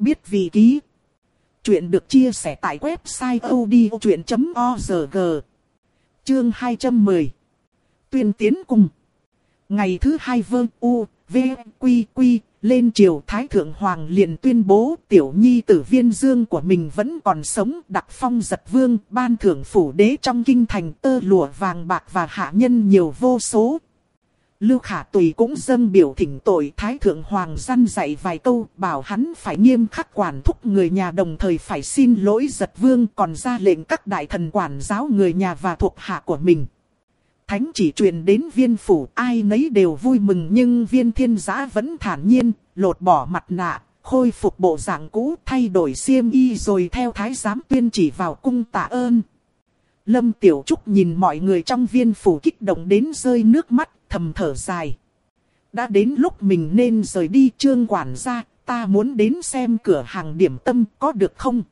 Biết vị ký. Chuyện được chia sẻ tại website odchuyện.org. Chương 210. Tuyên tiến cùng. Ngày thứ hai vương U, V, Quy, Quy, lên triều Thái Thượng Hoàng liền tuyên bố tiểu nhi tử viên dương của mình vẫn còn sống đặc phong giật vương ban thưởng phủ đế trong kinh thành tơ lụa vàng bạc và hạ nhân nhiều vô số. Lưu Khả Tùy cũng dâng biểu thỉnh tội Thái Thượng Hoàng gian dạy vài câu bảo hắn phải nghiêm khắc quản thúc người nhà đồng thời phải xin lỗi giật vương còn ra lệnh các đại thần quản giáo người nhà và thuộc hạ của mình. Thánh chỉ truyền đến viên phủ ai nấy đều vui mừng nhưng viên thiên giã vẫn thản nhiên, lột bỏ mặt nạ, khôi phục bộ dạng cũ thay đổi xiêm y rồi theo thái giám tuyên chỉ vào cung tạ ơn. Lâm Tiểu Trúc nhìn mọi người trong viên phủ kích động đến rơi nước mắt, thầm thở dài. Đã đến lúc mình nên rời đi trương quản gia, ta muốn đến xem cửa hàng điểm tâm có được không?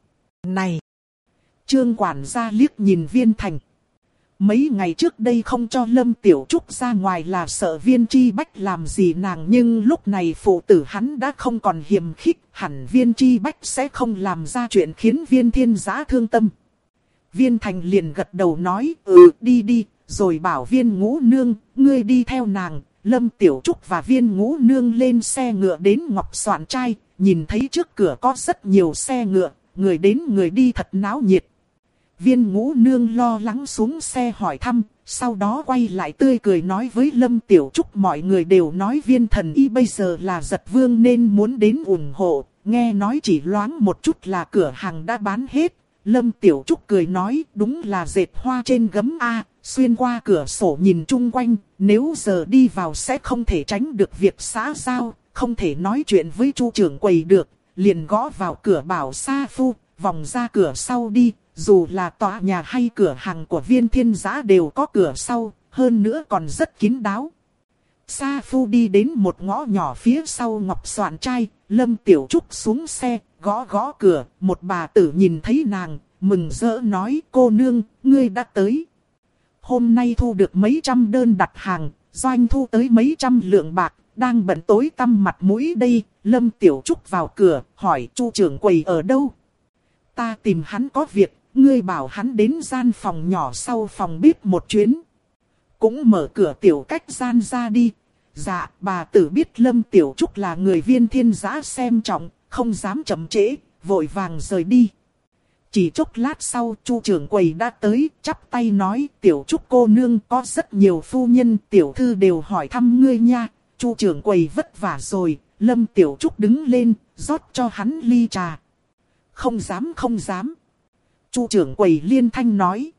Này! Trương quản gia liếc nhìn viên thành. Mấy ngày trước đây không cho Lâm Tiểu Trúc ra ngoài là sợ viên chi bách làm gì nàng nhưng lúc này phụ tử hắn đã không còn hiềm khích hẳn viên chi bách sẽ không làm ra chuyện khiến viên thiên giã thương tâm. Viên thành liền gật đầu nói ừ đi đi rồi bảo viên ngũ nương ngươi đi theo nàng. Lâm Tiểu Trúc và viên ngũ nương lên xe ngựa đến Ngọc Soạn Trai nhìn thấy trước cửa có rất nhiều xe ngựa người đến người đi thật náo nhiệt. Viên ngũ nương lo lắng xuống xe hỏi thăm, sau đó quay lại tươi cười nói với Lâm Tiểu Trúc mọi người đều nói viên thần y bây giờ là giật vương nên muốn đến ủng hộ, nghe nói chỉ loáng một chút là cửa hàng đã bán hết. Lâm Tiểu Trúc cười nói đúng là dệt hoa trên gấm A, xuyên qua cửa sổ nhìn chung quanh, nếu giờ đi vào sẽ không thể tránh được việc xã giao, không thể nói chuyện với chu trưởng quầy được, liền gõ vào cửa bảo Sa Phu, vòng ra cửa sau đi, dù là tòa nhà hay cửa hàng của viên thiên giá đều có cửa sau, hơn nữa còn rất kín đáo. Sa Phu đi đến một ngõ nhỏ phía sau ngọc soạn trai, Lâm Tiểu Trúc xuống xe, gõ gõ cửa, một bà tử nhìn thấy nàng, mừng rỡ nói cô nương, ngươi đã tới. Hôm nay thu được mấy trăm đơn đặt hàng, doanh thu tới mấy trăm lượng bạc, đang bận tối tăm mặt mũi đây, Lâm Tiểu Trúc vào cửa, hỏi chu trưởng quầy ở đâu. Ta tìm hắn có việc, ngươi bảo hắn đến gian phòng nhỏ sau phòng bếp một chuyến. Cũng mở cửa tiểu cách gian ra đi. Dạ, bà tử biết Lâm Tiểu Trúc là người viên thiên giã xem trọng, không dám chậm trễ, vội vàng rời đi. Chỉ chốc lát sau, chu trưởng quầy đã tới, chắp tay nói, Tiểu Trúc cô nương có rất nhiều phu nhân, tiểu thư đều hỏi thăm ngươi nha. chu trưởng quầy vất vả rồi, Lâm Tiểu Trúc đứng lên, rót cho hắn ly trà. Không dám không dám. Chu trưởng quầy liên thanh nói.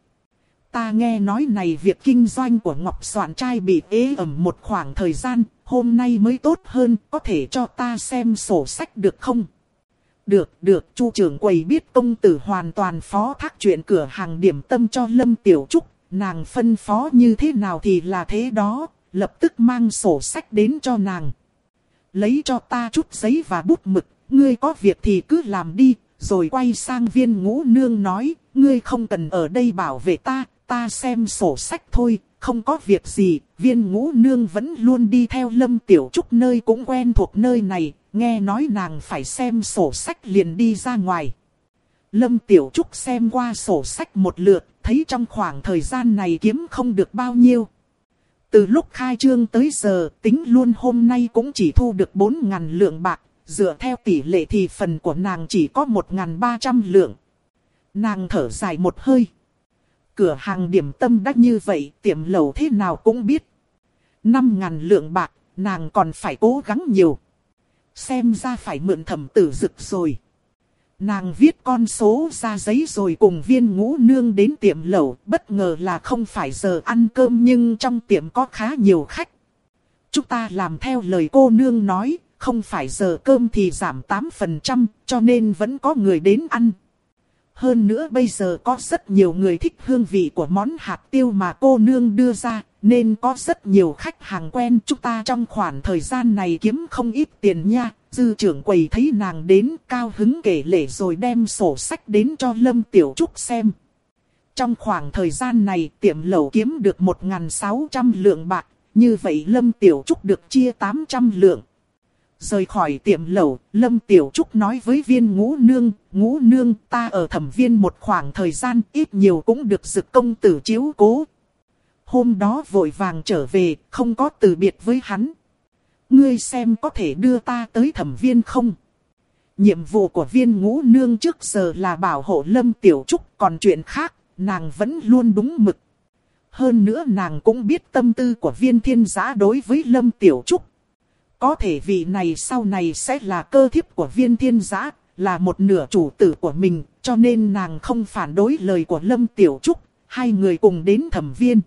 Ta nghe nói này việc kinh doanh của Ngọc Soạn trai bị ế ẩm một khoảng thời gian, hôm nay mới tốt hơn, có thể cho ta xem sổ sách được không? Được, được, Chu trưởng quầy biết công tử hoàn toàn phó thác chuyện cửa hàng điểm tâm cho Lâm Tiểu Trúc, nàng phân phó như thế nào thì là thế đó, lập tức mang sổ sách đến cho nàng. Lấy cho ta chút giấy và bút mực, ngươi có việc thì cứ làm đi, rồi quay sang viên ngũ nương nói, ngươi không cần ở đây bảo vệ ta, ta xem sổ sách thôi, không có việc gì, viên ngũ nương vẫn luôn đi theo lâm tiểu trúc nơi cũng quen thuộc nơi này, nghe nói nàng phải xem sổ sách liền đi ra ngoài. Lâm tiểu trúc xem qua sổ sách một lượt, thấy trong khoảng thời gian này kiếm không được bao nhiêu. Từ lúc khai trương tới giờ, tính luôn hôm nay cũng chỉ thu được 4.000 lượng bạc, dựa theo tỷ lệ thì phần của nàng chỉ có 1.300 lượng. Nàng thở dài một hơi. Cửa hàng điểm tâm đắt như vậy, tiệm lầu thế nào cũng biết. 5.000 lượng bạc, nàng còn phải cố gắng nhiều. Xem ra phải mượn thẩm tử dực rồi. Nàng viết con số ra giấy rồi cùng viên ngũ nương đến tiệm lẩu, bất ngờ là không phải giờ ăn cơm nhưng trong tiệm có khá nhiều khách. Chúng ta làm theo lời cô nương nói, không phải giờ cơm thì giảm 8%, cho nên vẫn có người đến ăn. Hơn nữa bây giờ có rất nhiều người thích hương vị của món hạt tiêu mà cô nương đưa ra, nên có rất nhiều khách hàng quen chúng ta trong khoảng thời gian này kiếm không ít tiền nha. Dư trưởng quầy thấy nàng đến cao hứng kể lể rồi đem sổ sách đến cho Lâm Tiểu Trúc xem. Trong khoảng thời gian này tiệm lẩu kiếm được 1.600 lượng bạc, như vậy Lâm Tiểu Trúc được chia 800 lượng. Rời khỏi tiệm lẩu, Lâm Tiểu Trúc nói với viên ngũ nương, ngũ nương ta ở thẩm viên một khoảng thời gian ít nhiều cũng được dực công tử chiếu cố. Hôm đó vội vàng trở về, không có từ biệt với hắn. Ngươi xem có thể đưa ta tới thẩm viên không? Nhiệm vụ của viên ngũ nương trước giờ là bảo hộ Lâm Tiểu Trúc, còn chuyện khác, nàng vẫn luôn đúng mực. Hơn nữa nàng cũng biết tâm tư của viên thiên giã đối với Lâm Tiểu Trúc. Có thể vị này sau này sẽ là cơ thiếp của viên thiên giã, là một nửa chủ tử của mình, cho nên nàng không phản đối lời của Lâm Tiểu Trúc, hai người cùng đến thẩm viên.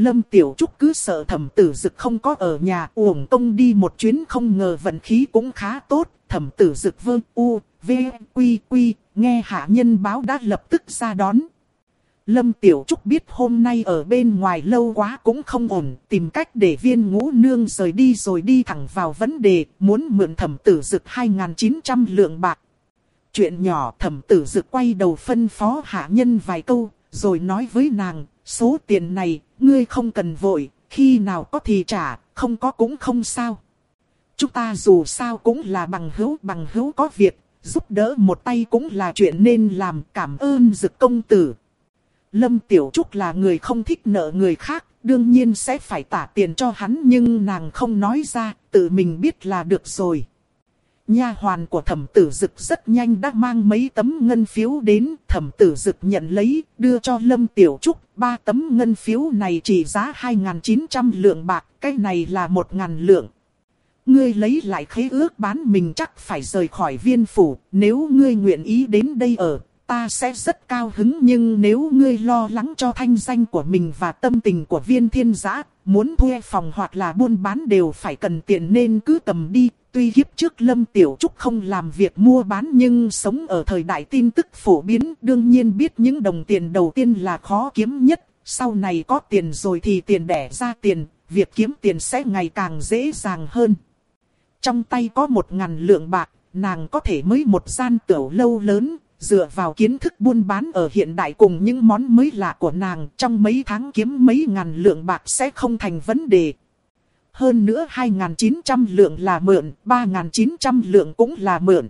Lâm Tiểu Trúc cứ sợ thẩm tử dực không có ở nhà uổng công đi một chuyến không ngờ vận khí cũng khá tốt. Thẩm tử dực vương u, v, quy quy, nghe hạ nhân báo đã lập tức ra đón. Lâm Tiểu Trúc biết hôm nay ở bên ngoài lâu quá cũng không ổn, tìm cách để viên ngũ nương rời đi rồi đi thẳng vào vấn đề, muốn mượn thẩm tử dực 2.900 lượng bạc. Chuyện nhỏ thẩm tử dực quay đầu phân phó hạ nhân vài câu, rồi nói với nàng, số tiền này, ngươi không cần vội, khi nào có thì trả, không có cũng không sao. Chúng ta dù sao cũng là bằng hữu bằng hữu có việc, giúp đỡ một tay cũng là chuyện nên làm cảm ơn dực công tử. Lâm Tiểu Trúc là người không thích nợ người khác, đương nhiên sẽ phải tả tiền cho hắn nhưng nàng không nói ra, tự mình biết là được rồi. Nha hoàn của thẩm tử dực rất nhanh đã mang mấy tấm ngân phiếu đến, thẩm tử dực nhận lấy, đưa cho Lâm Tiểu Trúc, ba tấm ngân phiếu này chỉ giá 2.900 lượng bạc, cái này là 1.000 lượng. Ngươi lấy lại khế ước bán mình chắc phải rời khỏi viên phủ, nếu ngươi nguyện ý đến đây ở, ta sẽ rất cao hứng nhưng nếu ngươi lo lắng cho thanh danh của mình và tâm tình của viên thiên giã, muốn thuê phòng hoặc là buôn bán đều phải cần tiền nên cứ cầm đi. Tuy kiếp trước Lâm Tiểu Trúc không làm việc mua bán nhưng sống ở thời đại tin tức phổ biến đương nhiên biết những đồng tiền đầu tiên là khó kiếm nhất. Sau này có tiền rồi thì tiền đẻ ra tiền, việc kiếm tiền sẽ ngày càng dễ dàng hơn. Trong tay có một ngàn lượng bạc, nàng có thể mới một gian tiểu lâu lớn, dựa vào kiến thức buôn bán ở hiện đại cùng những món mới lạ của nàng trong mấy tháng kiếm mấy ngàn lượng bạc sẽ không thành vấn đề. Hơn nữa 2.900 lượng là mượn, 3.900 lượng cũng là mượn.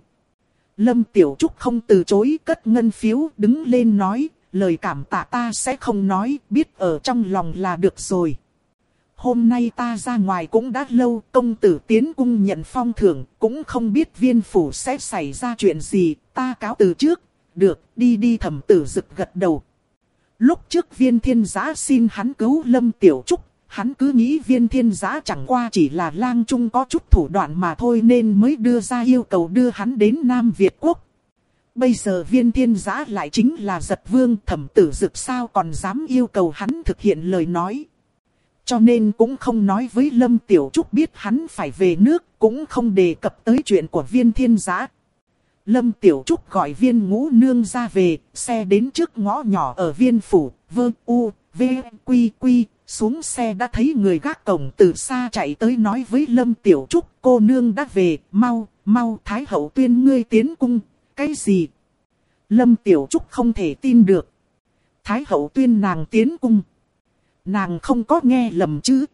Lâm Tiểu Trúc không từ chối cất ngân phiếu đứng lên nói, lời cảm tạ ta sẽ không nói, biết ở trong lòng là được rồi. Hôm nay ta ra ngoài cũng đã lâu, công tử tiến cung nhận phong thưởng, cũng không biết viên phủ sẽ xảy ra chuyện gì, ta cáo từ trước, được, đi đi thẩm tử rực gật đầu. Lúc trước viên thiên giã xin hắn cứu lâm tiểu trúc, hắn cứ nghĩ viên thiên giã chẳng qua chỉ là lang trung có chút thủ đoạn mà thôi nên mới đưa ra yêu cầu đưa hắn đến Nam Việt Quốc. Bây giờ viên thiên giã lại chính là giật vương thẩm tử dực sao còn dám yêu cầu hắn thực hiện lời nói. Cho nên cũng không nói với Lâm Tiểu Trúc biết hắn phải về nước, cũng không đề cập tới chuyện của viên thiên giã. Lâm Tiểu Trúc gọi viên ngũ nương ra về, xe đến trước ngõ nhỏ ở viên phủ, vơ u, v, quy quy, xuống xe đã thấy người gác cổng từ xa chạy tới nói với Lâm Tiểu Trúc, cô nương đã về, mau, mau, Thái hậu tuyên ngươi tiến cung, cái gì? Lâm Tiểu Trúc không thể tin được. Thái hậu tuyên nàng tiến cung. Nàng không có nghe lầm chứ.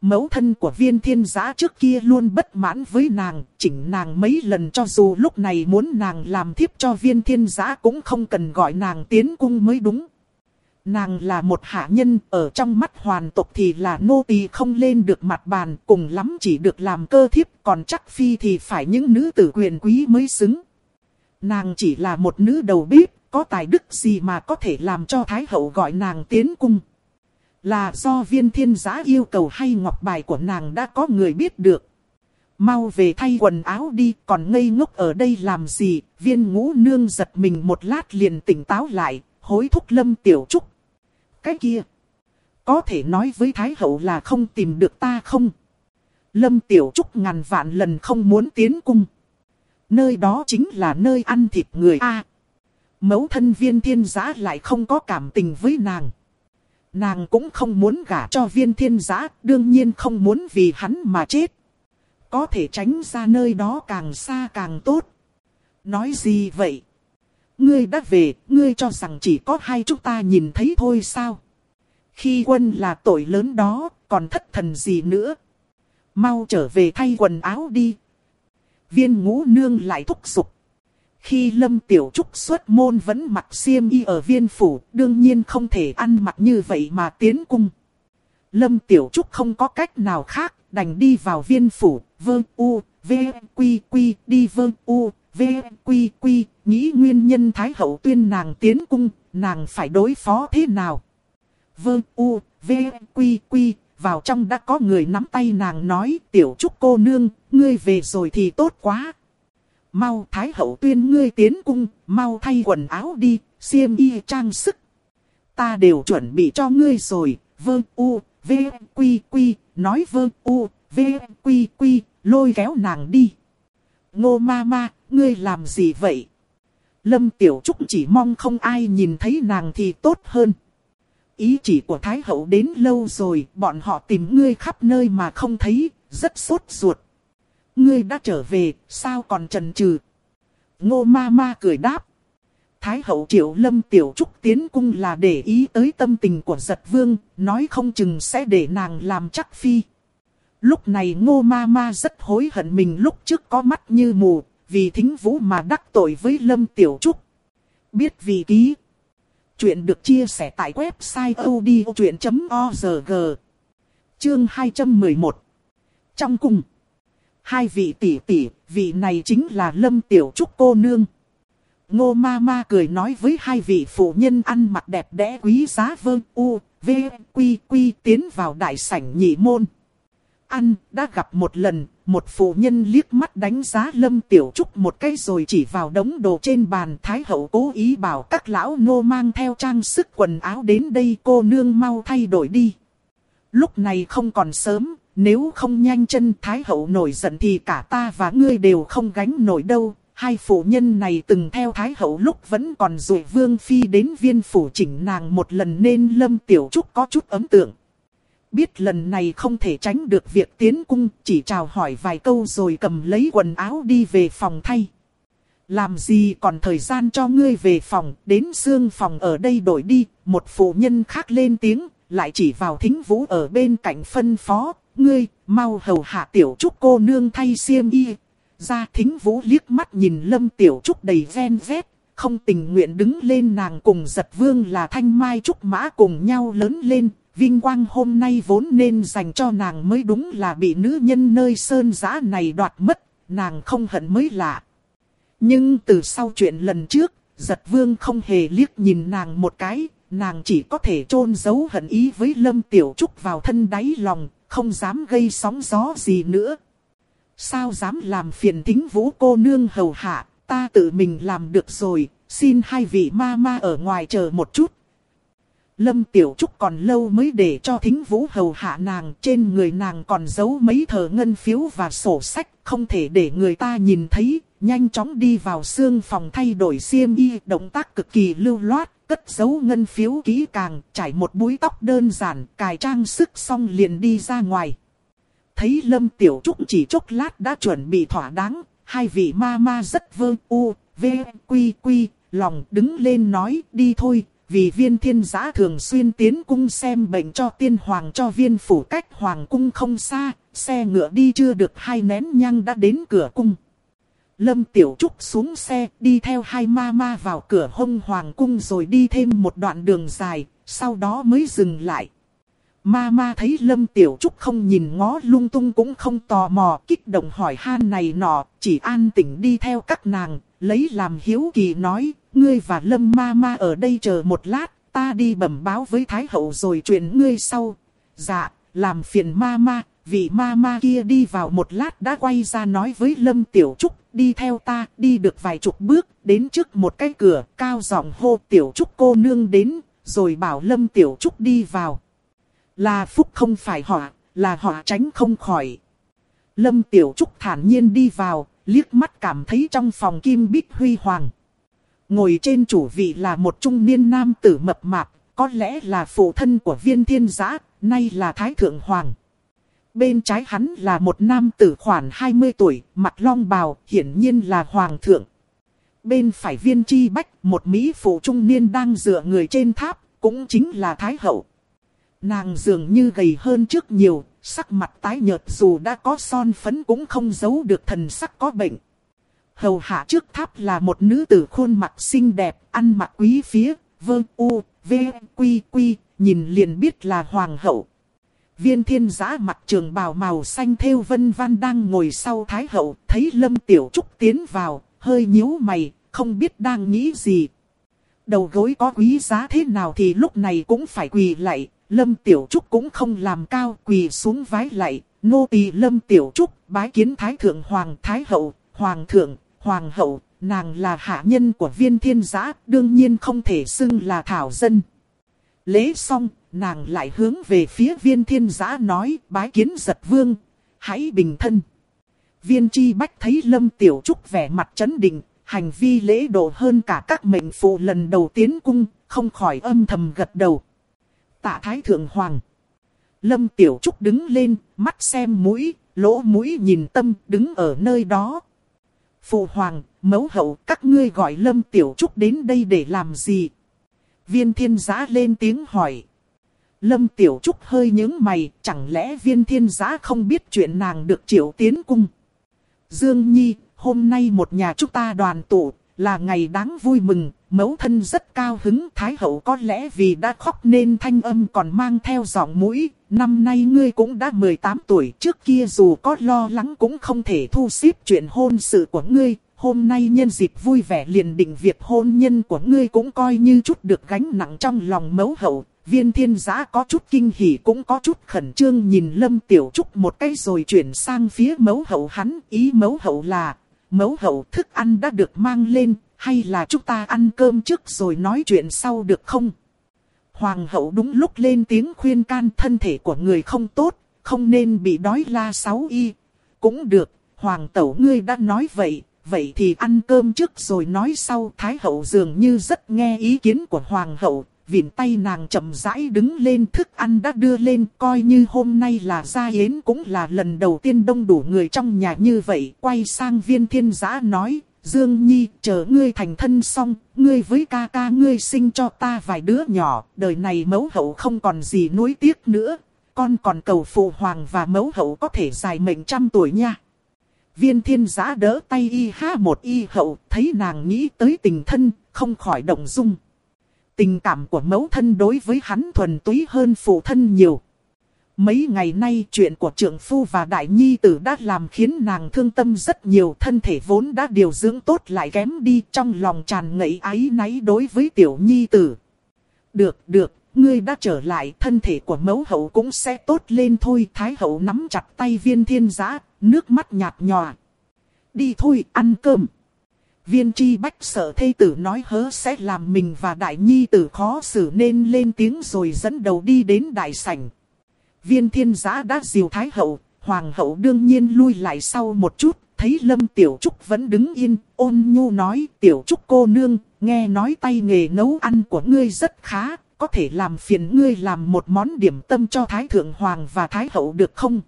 Mẫu thân của viên thiên giã trước kia luôn bất mãn với nàng, chỉnh nàng mấy lần cho dù lúc này muốn nàng làm thiếp cho viên thiên giã cũng không cần gọi nàng tiến cung mới đúng. Nàng là một hạ nhân, ở trong mắt hoàn tục thì là nô tỳ không lên được mặt bàn, cùng lắm chỉ được làm cơ thiếp, còn chắc phi thì phải những nữ tử quyền quý mới xứng. Nàng chỉ là một nữ đầu bếp, có tài đức gì mà có thể làm cho Thái hậu gọi nàng tiến cung. Là do viên thiên giã yêu cầu hay ngọc bài của nàng đã có người biết được. Mau về thay quần áo đi, còn ngây ngốc ở đây làm gì, viên ngũ nương giật mình một lát liền tỉnh táo lại, hối thúc lâm tiểu trúc. Cái kia, có thể nói với Thái hậu là không tìm được ta không? Lâm tiểu trúc ngàn vạn lần không muốn tiến cung. Nơi đó chính là nơi ăn thịt người A. mẫu thân viên thiên giã lại không có cảm tình với nàng. Nàng cũng không muốn gả cho viên thiên giã, đương nhiên không muốn vì hắn mà chết. Có thể tránh ra nơi đó càng xa càng tốt. Nói gì vậy? Ngươi đã về, ngươi cho rằng chỉ có hai chúng ta nhìn thấy thôi sao? Khi quân là tội lớn đó, còn thất thần gì nữa? Mau trở về thay quần áo đi, Viên ngũ nương lại thúc giục. Khi Lâm Tiểu Trúc xuất môn vẫn mặc xiêm y ở viên phủ, đương nhiên không thể ăn mặc như vậy mà tiến cung. Lâm Tiểu Trúc không có cách nào khác, đành đi vào viên phủ, vơ u, v, quy quy, đi vơ u, v, quy quy, nghĩ nguyên nhân Thái Hậu tuyên nàng tiến cung, nàng phải đối phó thế nào. Vơ u, v, quy quy, vào trong đã có người nắm tay nàng nói, Tiểu Trúc cô nương, ngươi về rồi thì tốt quá. Mau Thái Hậu tuyên ngươi tiến cung, mau thay quần áo đi, xiêm y trang sức. Ta đều chuẩn bị cho ngươi rồi, vơ u, v, quy quy, nói vơ u, v, quy quy, lôi kéo nàng đi. Ngô ma ma, ngươi làm gì vậy? Lâm Tiểu Trúc chỉ mong không ai nhìn thấy nàng thì tốt hơn. Ý chỉ của Thái Hậu đến lâu rồi, bọn họ tìm ngươi khắp nơi mà không thấy, rất sốt ruột. Ngươi đã trở về, sao còn trần trừ? Ngô ma ma cười đáp. Thái hậu triệu lâm tiểu trúc tiến cung là để ý tới tâm tình của giật vương, nói không chừng sẽ để nàng làm chắc phi. Lúc này ngô ma ma rất hối hận mình lúc trước có mắt như mù, vì thính vũ mà đắc tội với lâm tiểu trúc. Biết vì ký. Chuyện được chia sẻ tại website odchuyện.org. Chương 211. Trong cung. Hai vị tỷ tỷ, vị này chính là lâm tiểu trúc cô nương. Ngô ma ma cười nói với hai vị phụ nhân ăn mặc đẹp đẽ quý giá vơ u, v, quy quy tiến vào đại sảnh nhị môn. Ăn, đã gặp một lần, một phụ nhân liếc mắt đánh giá lâm tiểu trúc một cái rồi chỉ vào đống đồ trên bàn. Thái hậu cố ý bảo các lão nô mang theo trang sức quần áo đến đây cô nương mau thay đổi đi. Lúc này không còn sớm, nếu không nhanh chân Thái hậu nổi giận thì cả ta và ngươi đều không gánh nổi đâu hai phụ nhân này từng theo Thái Hậu lúc vẫn còn dụ Vương Phi đến viên phủ chỉnh nàng một lần nên Lâm Tiểu Trúc có chút ấn tượng. Biết lần này không thể tránh được việc tiến cung, chỉ chào hỏi vài câu rồi cầm lấy quần áo đi về phòng thay. Làm gì còn thời gian cho ngươi về phòng, đến xương phòng ở đây đổi đi, một phụ nhân khác lên tiếng, lại chỉ vào thính vũ ở bên cạnh phân phó, ngươi, mau hầu hạ tiểu trúc cô nương thay xiêm y, ra thính vũ liếc mắt nhìn Lâm Tiểu Trúc đầy ven vét, không tình nguyện đứng lên nàng cùng giật vương là thanh mai trúc mã cùng nhau lớn lên. Vinh quang hôm nay vốn nên dành cho nàng mới đúng là bị nữ nhân nơi sơn giã này đoạt mất, nàng không hận mới lạ. Nhưng từ sau chuyện lần trước, giật vương không hề liếc nhìn nàng một cái, nàng chỉ có thể chôn giấu hận ý với Lâm Tiểu Trúc vào thân đáy lòng, không dám gây sóng gió gì nữa. Sao dám làm phiền thính vũ cô nương hầu hạ, ta tự mình làm được rồi, xin hai vị ma ma ở ngoài chờ một chút. Lâm Tiểu Trúc còn lâu mới để cho thính vũ hầu hạ nàng, trên người nàng còn giấu mấy thờ ngân phiếu và sổ sách, không thể để người ta nhìn thấy, nhanh chóng đi vào xương phòng thay đổi xiêm y, động tác cực kỳ lưu loát, cất giấu ngân phiếu kỹ càng, trải một búi tóc đơn giản, cài trang sức xong liền đi ra ngoài. Thấy Lâm Tiểu Trúc chỉ chốc lát đã chuẩn bị thỏa đáng, hai vị ma ma rất vơ u, v, quy quy, lòng đứng lên nói đi thôi, vì viên thiên giã thường xuyên tiến cung xem bệnh cho tiên hoàng cho viên phủ cách hoàng cung không xa, xe ngựa đi chưa được hai nén nhang đã đến cửa cung. Lâm Tiểu Trúc xuống xe, đi theo hai ma ma vào cửa hông hoàng cung rồi đi thêm một đoạn đường dài, sau đó mới dừng lại. Ma ma thấy Lâm Tiểu Trúc không nhìn ngó lung tung cũng không tò mò kích động hỏi han này nọ, chỉ an tĩnh đi theo các nàng, lấy làm hiếu kỳ nói, ngươi và Lâm ma ma ở đây chờ một lát, ta đi bẩm báo với Thái Hậu rồi chuyển ngươi sau. Dạ, làm phiền ma ma, vị ma ma kia đi vào một lát đã quay ra nói với Lâm Tiểu Trúc, đi theo ta, đi được vài chục bước, đến trước một cái cửa, cao giọng hô Tiểu Trúc cô nương đến, rồi bảo Lâm Tiểu Trúc đi vào. Là phúc không phải họ, là họ tránh không khỏi. Lâm Tiểu Trúc thản nhiên đi vào, liếc mắt cảm thấy trong phòng kim bích huy hoàng. Ngồi trên chủ vị là một trung niên nam tử mập mạp, có lẽ là phụ thân của viên thiên giã, nay là Thái Thượng Hoàng. Bên trái hắn là một nam tử khoảng 20 tuổi, mặt long bào, hiển nhiên là Hoàng thượng. Bên phải viên chi bách, một Mỹ phụ trung niên đang dựa người trên tháp, cũng chính là Thái Hậu. Nàng dường như gầy hơn trước nhiều, sắc mặt tái nhợt dù đã có son phấn cũng không giấu được thần sắc có bệnh. Hầu hạ trước tháp là một nữ tử khuôn mặt xinh đẹp, ăn mặc quý phía, vơ u, v, quy quy, nhìn liền biết là hoàng hậu. Viên thiên giã mặt trường bào màu xanh theo vân văn đang ngồi sau thái hậu, thấy lâm tiểu trúc tiến vào, hơi nhíu mày, không biết đang nghĩ gì. Đầu gối có quý giá thế nào thì lúc này cũng phải quỳ lại, lâm tiểu trúc cũng không làm cao quỳ xuống vái lại, nô tỳ lâm tiểu trúc bái kiến thái thượng hoàng thái hậu, hoàng thượng, hoàng hậu, nàng là hạ nhân của viên thiên giã, đương nhiên không thể xưng là thảo dân. Lễ xong, nàng lại hướng về phía viên thiên giã nói bái kiến giật vương, hãy bình thân. Viên chi bách thấy lâm tiểu trúc vẻ mặt chấn định, hành vi lễ độ hơn cả các mệnh phụ lần đầu tiến cung, không khỏi âm thầm gật đầu. Tạ thái thượng hoàng. Lâm tiểu trúc đứng lên, mắt xem mũi, lỗ mũi nhìn tâm đứng ở nơi đó. Phụ hoàng, mẫu hậu, các ngươi gọi Lâm Tiểu Trúc đến đây để làm gì? Viên thiên giã lên tiếng hỏi. Lâm Tiểu Trúc hơi nhướng mày, chẳng lẽ viên thiên giã không biết chuyện nàng được triệu tiến cung? Dương Nhi, hôm nay một nhà chúng ta đoàn tụ, là ngày đáng vui mừng, mẫu thân rất cao hứng. Thái hậu có lẽ vì đã khóc nên thanh âm còn mang theo giọng mũi. Năm nay ngươi cũng đã 18 tuổi, trước kia dù có lo lắng cũng không thể thu xếp chuyện hôn sự của ngươi. Hôm nay nhân dịp vui vẻ liền định việc hôn nhân của ngươi cũng coi như chút được gánh nặng trong lòng mẫu hậu. Viên thiên giã có chút kinh hỉ cũng có chút khẩn trương nhìn Lâm Tiểu Trúc một cái rồi chuyển sang phía mẫu hậu hắn. Ý mẫu hậu là, mẫu hậu thức ăn đã được mang lên, hay là chúng ta ăn cơm trước rồi nói chuyện sau được không? Hoàng hậu đúng lúc lên tiếng khuyên can thân thể của người không tốt, không nên bị đói la sáu y. Cũng được, hoàng tẩu ngươi đã nói vậy, vậy thì ăn cơm trước rồi nói sau. Thái hậu dường như rất nghe ý kiến của hoàng hậu, vịn tay nàng chậm rãi đứng lên thức ăn đã đưa lên coi như hôm nay là gia yến cũng là lần đầu tiên đông đủ người trong nhà như vậy. Quay sang viên thiên giã nói, Dương Nhi chờ ngươi thành thân xong, ngươi với ca ca ngươi sinh cho ta vài đứa nhỏ, đời này mẫu hậu không còn gì nuối tiếc nữa. Con còn cầu phụ hoàng và mẫu hậu có thể dài mệnh trăm tuổi nha. Viên thiên giã đỡ tay y ha một y hậu, thấy nàng nghĩ tới tình thân, không khỏi động dung. Tình cảm của mẫu thân đối với hắn thuần túy hơn phụ thân nhiều. Mấy ngày nay chuyện của trượng phu và đại nhi tử đã làm khiến nàng thương tâm rất nhiều thân thể vốn đã điều dưỡng tốt lại kém đi trong lòng tràn ngậy ái náy đối với tiểu nhi tử. Được, được, ngươi đã trở lại thân thể của mẫu hậu cũng sẽ tốt lên thôi. Thái hậu nắm chặt tay viên thiên giã, nước mắt nhạt nhòa. Đi thôi, ăn cơm. Viên tri bách sợ thây tử nói hớ sẽ làm mình và đại nhi tử khó xử nên lên tiếng rồi dẫn đầu đi đến đại sảnh. Viên thiên giã đã diều thái hậu, hoàng hậu đương nhiên lui lại sau một chút, thấy lâm tiểu trúc vẫn đứng yên, ôn nhu nói tiểu trúc cô nương, nghe nói tay nghề nấu ăn của ngươi rất khá, có thể làm phiền ngươi làm một món điểm tâm cho thái thượng hoàng và thái hậu được không?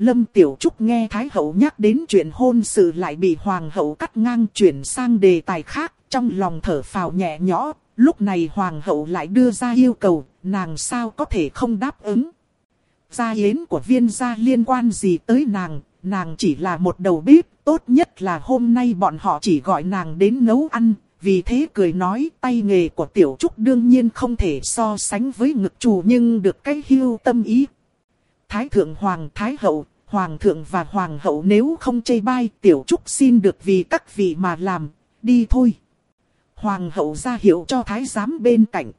Lâm Tiểu Trúc nghe Thái Hậu nhắc đến chuyện hôn sự lại bị Hoàng Hậu cắt ngang chuyển sang đề tài khác, trong lòng thở phào nhẹ nhõ, lúc này Hoàng Hậu lại đưa ra yêu cầu, nàng sao có thể không đáp ứng. Gia yến của viên gia liên quan gì tới nàng, nàng chỉ là một đầu bếp, tốt nhất là hôm nay bọn họ chỉ gọi nàng đến nấu ăn, vì thế cười nói tay nghề của Tiểu Trúc đương nhiên không thể so sánh với ngực chủ nhưng được cái hưu tâm ý. Thái thượng hoàng thái hậu, hoàng thượng và hoàng hậu nếu không chê bai tiểu trúc xin được vì các vị mà làm, đi thôi. Hoàng hậu ra hiệu cho thái giám bên cạnh.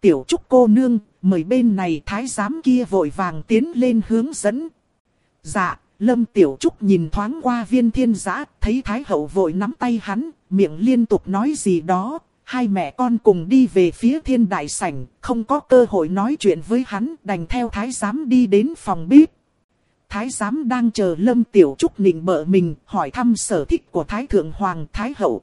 Tiểu trúc cô nương, mời bên này thái giám kia vội vàng tiến lên hướng dẫn. Dạ, lâm tiểu trúc nhìn thoáng qua viên thiên giã, thấy thái hậu vội nắm tay hắn, miệng liên tục nói gì đó. Hai mẹ con cùng đi về phía thiên đại sảnh, không có cơ hội nói chuyện với hắn, đành theo thái giám đi đến phòng bếp thái giám đang chờ Lâm Tiểu Trúc nịnh bợ mình, hỏi thăm sở thích của Thái Thượng Hoàng Thái Hậu.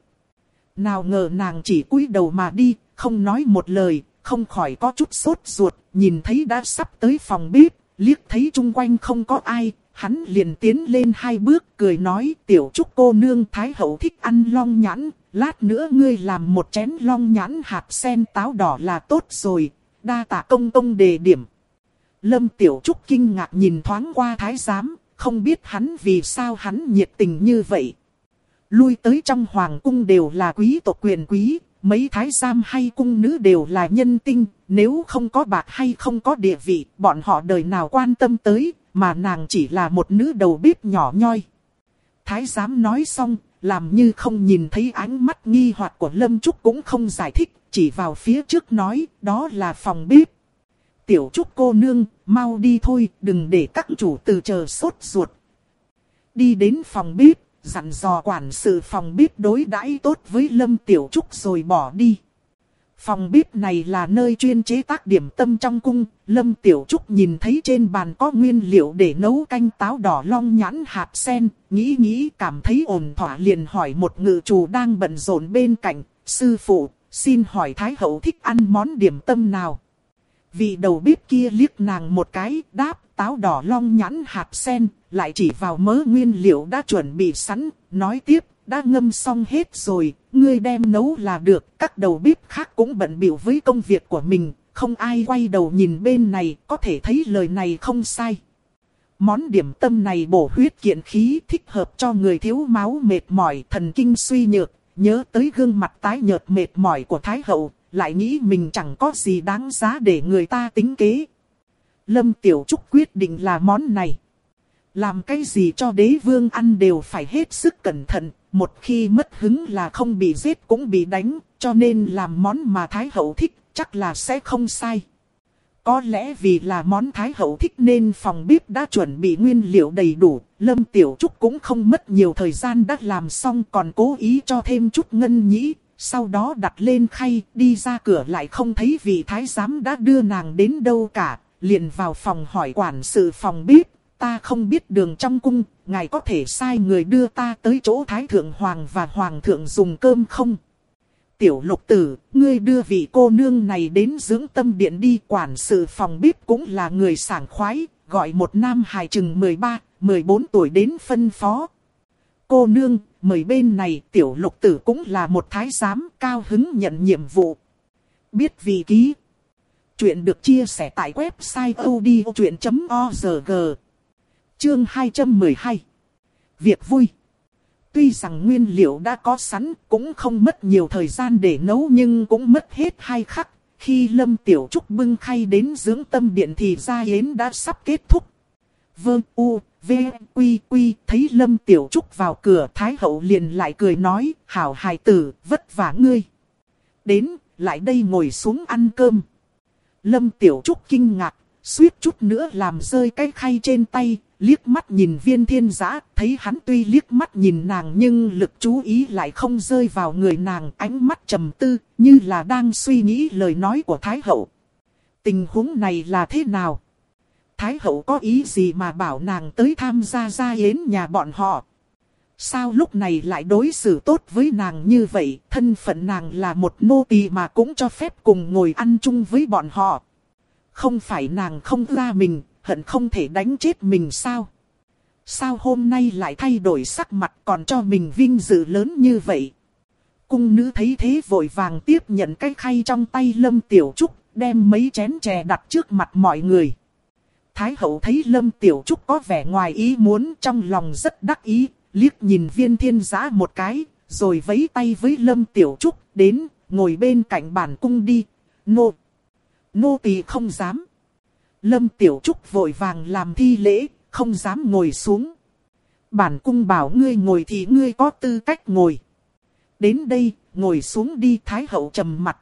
Nào ngờ nàng chỉ cúi đầu mà đi, không nói một lời, không khỏi có chút sốt ruột, nhìn thấy đã sắp tới phòng bếp, liếc thấy chung quanh không có ai, hắn liền tiến lên hai bước cười nói Tiểu Trúc cô nương Thái Hậu thích ăn long nhãn, lát nữa ngươi làm một chén long nhãn hạt sen táo đỏ là tốt rồi, đa tạ công công đề điểm. Lâm Tiểu Trúc kinh ngạc nhìn thoáng qua thái giám, không biết hắn vì sao hắn nhiệt tình như vậy. Lui tới trong hoàng cung đều là quý tộc quyền quý, mấy thái giám hay cung nữ đều là nhân tinh, nếu không có bạc hay không có địa vị, bọn họ đời nào quan tâm tới, mà nàng chỉ là một nữ đầu bếp nhỏ nhoi. Thái giám nói xong, làm như không nhìn thấy ánh mắt nghi hoặc của Lâm Trúc cũng không giải thích, chỉ vào phía trước nói, đó là phòng bếp. Tiểu Trúc cô nương, mau đi thôi, đừng để các chủ từ chờ sốt ruột. Đi đến phòng bếp, dặn dò quản sự phòng bếp đối đãi tốt với Lâm Tiểu Trúc rồi bỏ đi. Phòng bếp này là nơi chuyên chế tác điểm tâm trong cung, Lâm Tiểu Trúc nhìn thấy trên bàn có nguyên liệu để nấu canh táo đỏ long nhãn hạt sen, nghĩ nghĩ cảm thấy ổn thỏa liền hỏi một ngự chủ đang bận rộn bên cạnh, sư phụ, xin hỏi Thái Hậu thích ăn món điểm tâm nào? Vị đầu bếp kia liếc nàng một cái, đáp táo đỏ long nhãn hạt sen, lại chỉ vào mớ nguyên liệu đã chuẩn bị sẵn, nói tiếp, đã ngâm xong hết rồi, ngươi đem nấu là được, các đầu bếp khác cũng bận biểu với công việc của mình, không ai quay đầu nhìn bên này, có thể thấy lời này không sai. Món điểm tâm này bổ huyết kiện khí thích hợp cho người thiếu máu mệt mỏi, thần kinh suy nhược, nhớ tới gương mặt tái nhợt mệt mỏi của Thái Hậu, lại nghĩ mình chẳng có gì đáng giá để người ta tính kế. Lâm Tiểu Trúc quyết định là món này. Làm cái gì cho đế vương ăn đều phải hết sức cẩn thận, một khi mất hứng là không bị giết cũng bị đánh, cho nên làm món mà Thái Hậu thích chắc là sẽ không sai. Có lẽ vì là món Thái Hậu thích nên phòng bếp đã chuẩn bị nguyên liệu đầy đủ, Lâm Tiểu Trúc cũng không mất nhiều thời gian đã làm xong còn cố ý cho thêm chút ngân nhĩ, sau đó đặt lên khay, đi ra cửa lại không thấy vị thái giám đã đưa nàng đến đâu cả, liền vào phòng hỏi quản sự phòng bếp, ta không biết đường trong cung, ngài có thể sai người đưa ta tới chỗ thái thượng hoàng và hoàng thượng dùng cơm không? Tiểu lục tử, ngươi đưa vị cô nương này đến dưỡng tâm điện đi quản sự phòng bếp cũng là người sảng khoái, gọi một nam hài chừng 13, 14 tuổi đến phân phó. Cô nương, mời bên này tiểu lục tử cũng là một thái giám cao hứng nhận nhiệm vụ. Biết vị ký. Chuyện được chia sẻ tại website odchuyện.org. Chương 212. Việc vui. Tuy rằng nguyên liệu đã có sẵn cũng không mất nhiều thời gian để nấu nhưng cũng mất hết hai khắc. Khi Lâm Tiểu Trúc bưng khay đến dưỡng tâm điện thì gia yến đã sắp kết thúc. Vương U, V, Quy, Quy, thấy Lâm Tiểu Trúc vào cửa Thái Hậu liền lại cười nói, hảo hài tử, vất vả ngươi. Đến, lại đây ngồi xuống ăn cơm. Lâm Tiểu Trúc kinh ngạc, suýt chút nữa làm rơi cái khay trên tay, liếc mắt nhìn viên thiên giã, thấy hắn tuy liếc mắt nhìn nàng nhưng lực chú ý lại không rơi vào người nàng, ánh mắt trầm tư, như là đang suy nghĩ lời nói của Thái Hậu. Tình huống này là thế nào? Thái hậu có ý gì mà bảo nàng tới tham gia gia yến nhà bọn họ? Sao lúc này lại đối xử tốt với nàng như vậy, thân phận nàng là một nô tỳ mà cũng cho phép cùng ngồi ăn chung với bọn họ. Không phải nàng không ra mình, hận không thể đánh chết mình sao? Sao hôm nay lại thay đổi sắc mặt còn cho mình vinh dự lớn như vậy? Cung nữ thấy thế vội vàng tiếp nhận cái khay trong tay Lâm Tiểu Trúc, đem mấy chén chè đặt trước mặt mọi người. Thái hậu thấy Lâm Tiểu Trúc có vẻ ngoài ý muốn trong lòng rất đắc ý, liếc nhìn viên thiên giã một cái, rồi vẫy tay với Lâm Tiểu Trúc, đến, ngồi bên cạnh bàn cung đi. Nô! Nô tỳ không dám. Lâm Tiểu Trúc vội vàng làm thi lễ, không dám ngồi xuống. Bản cung bảo ngươi ngồi thì ngươi có tư cách ngồi. Đến đây, ngồi xuống đi Thái hậu trầm mặt.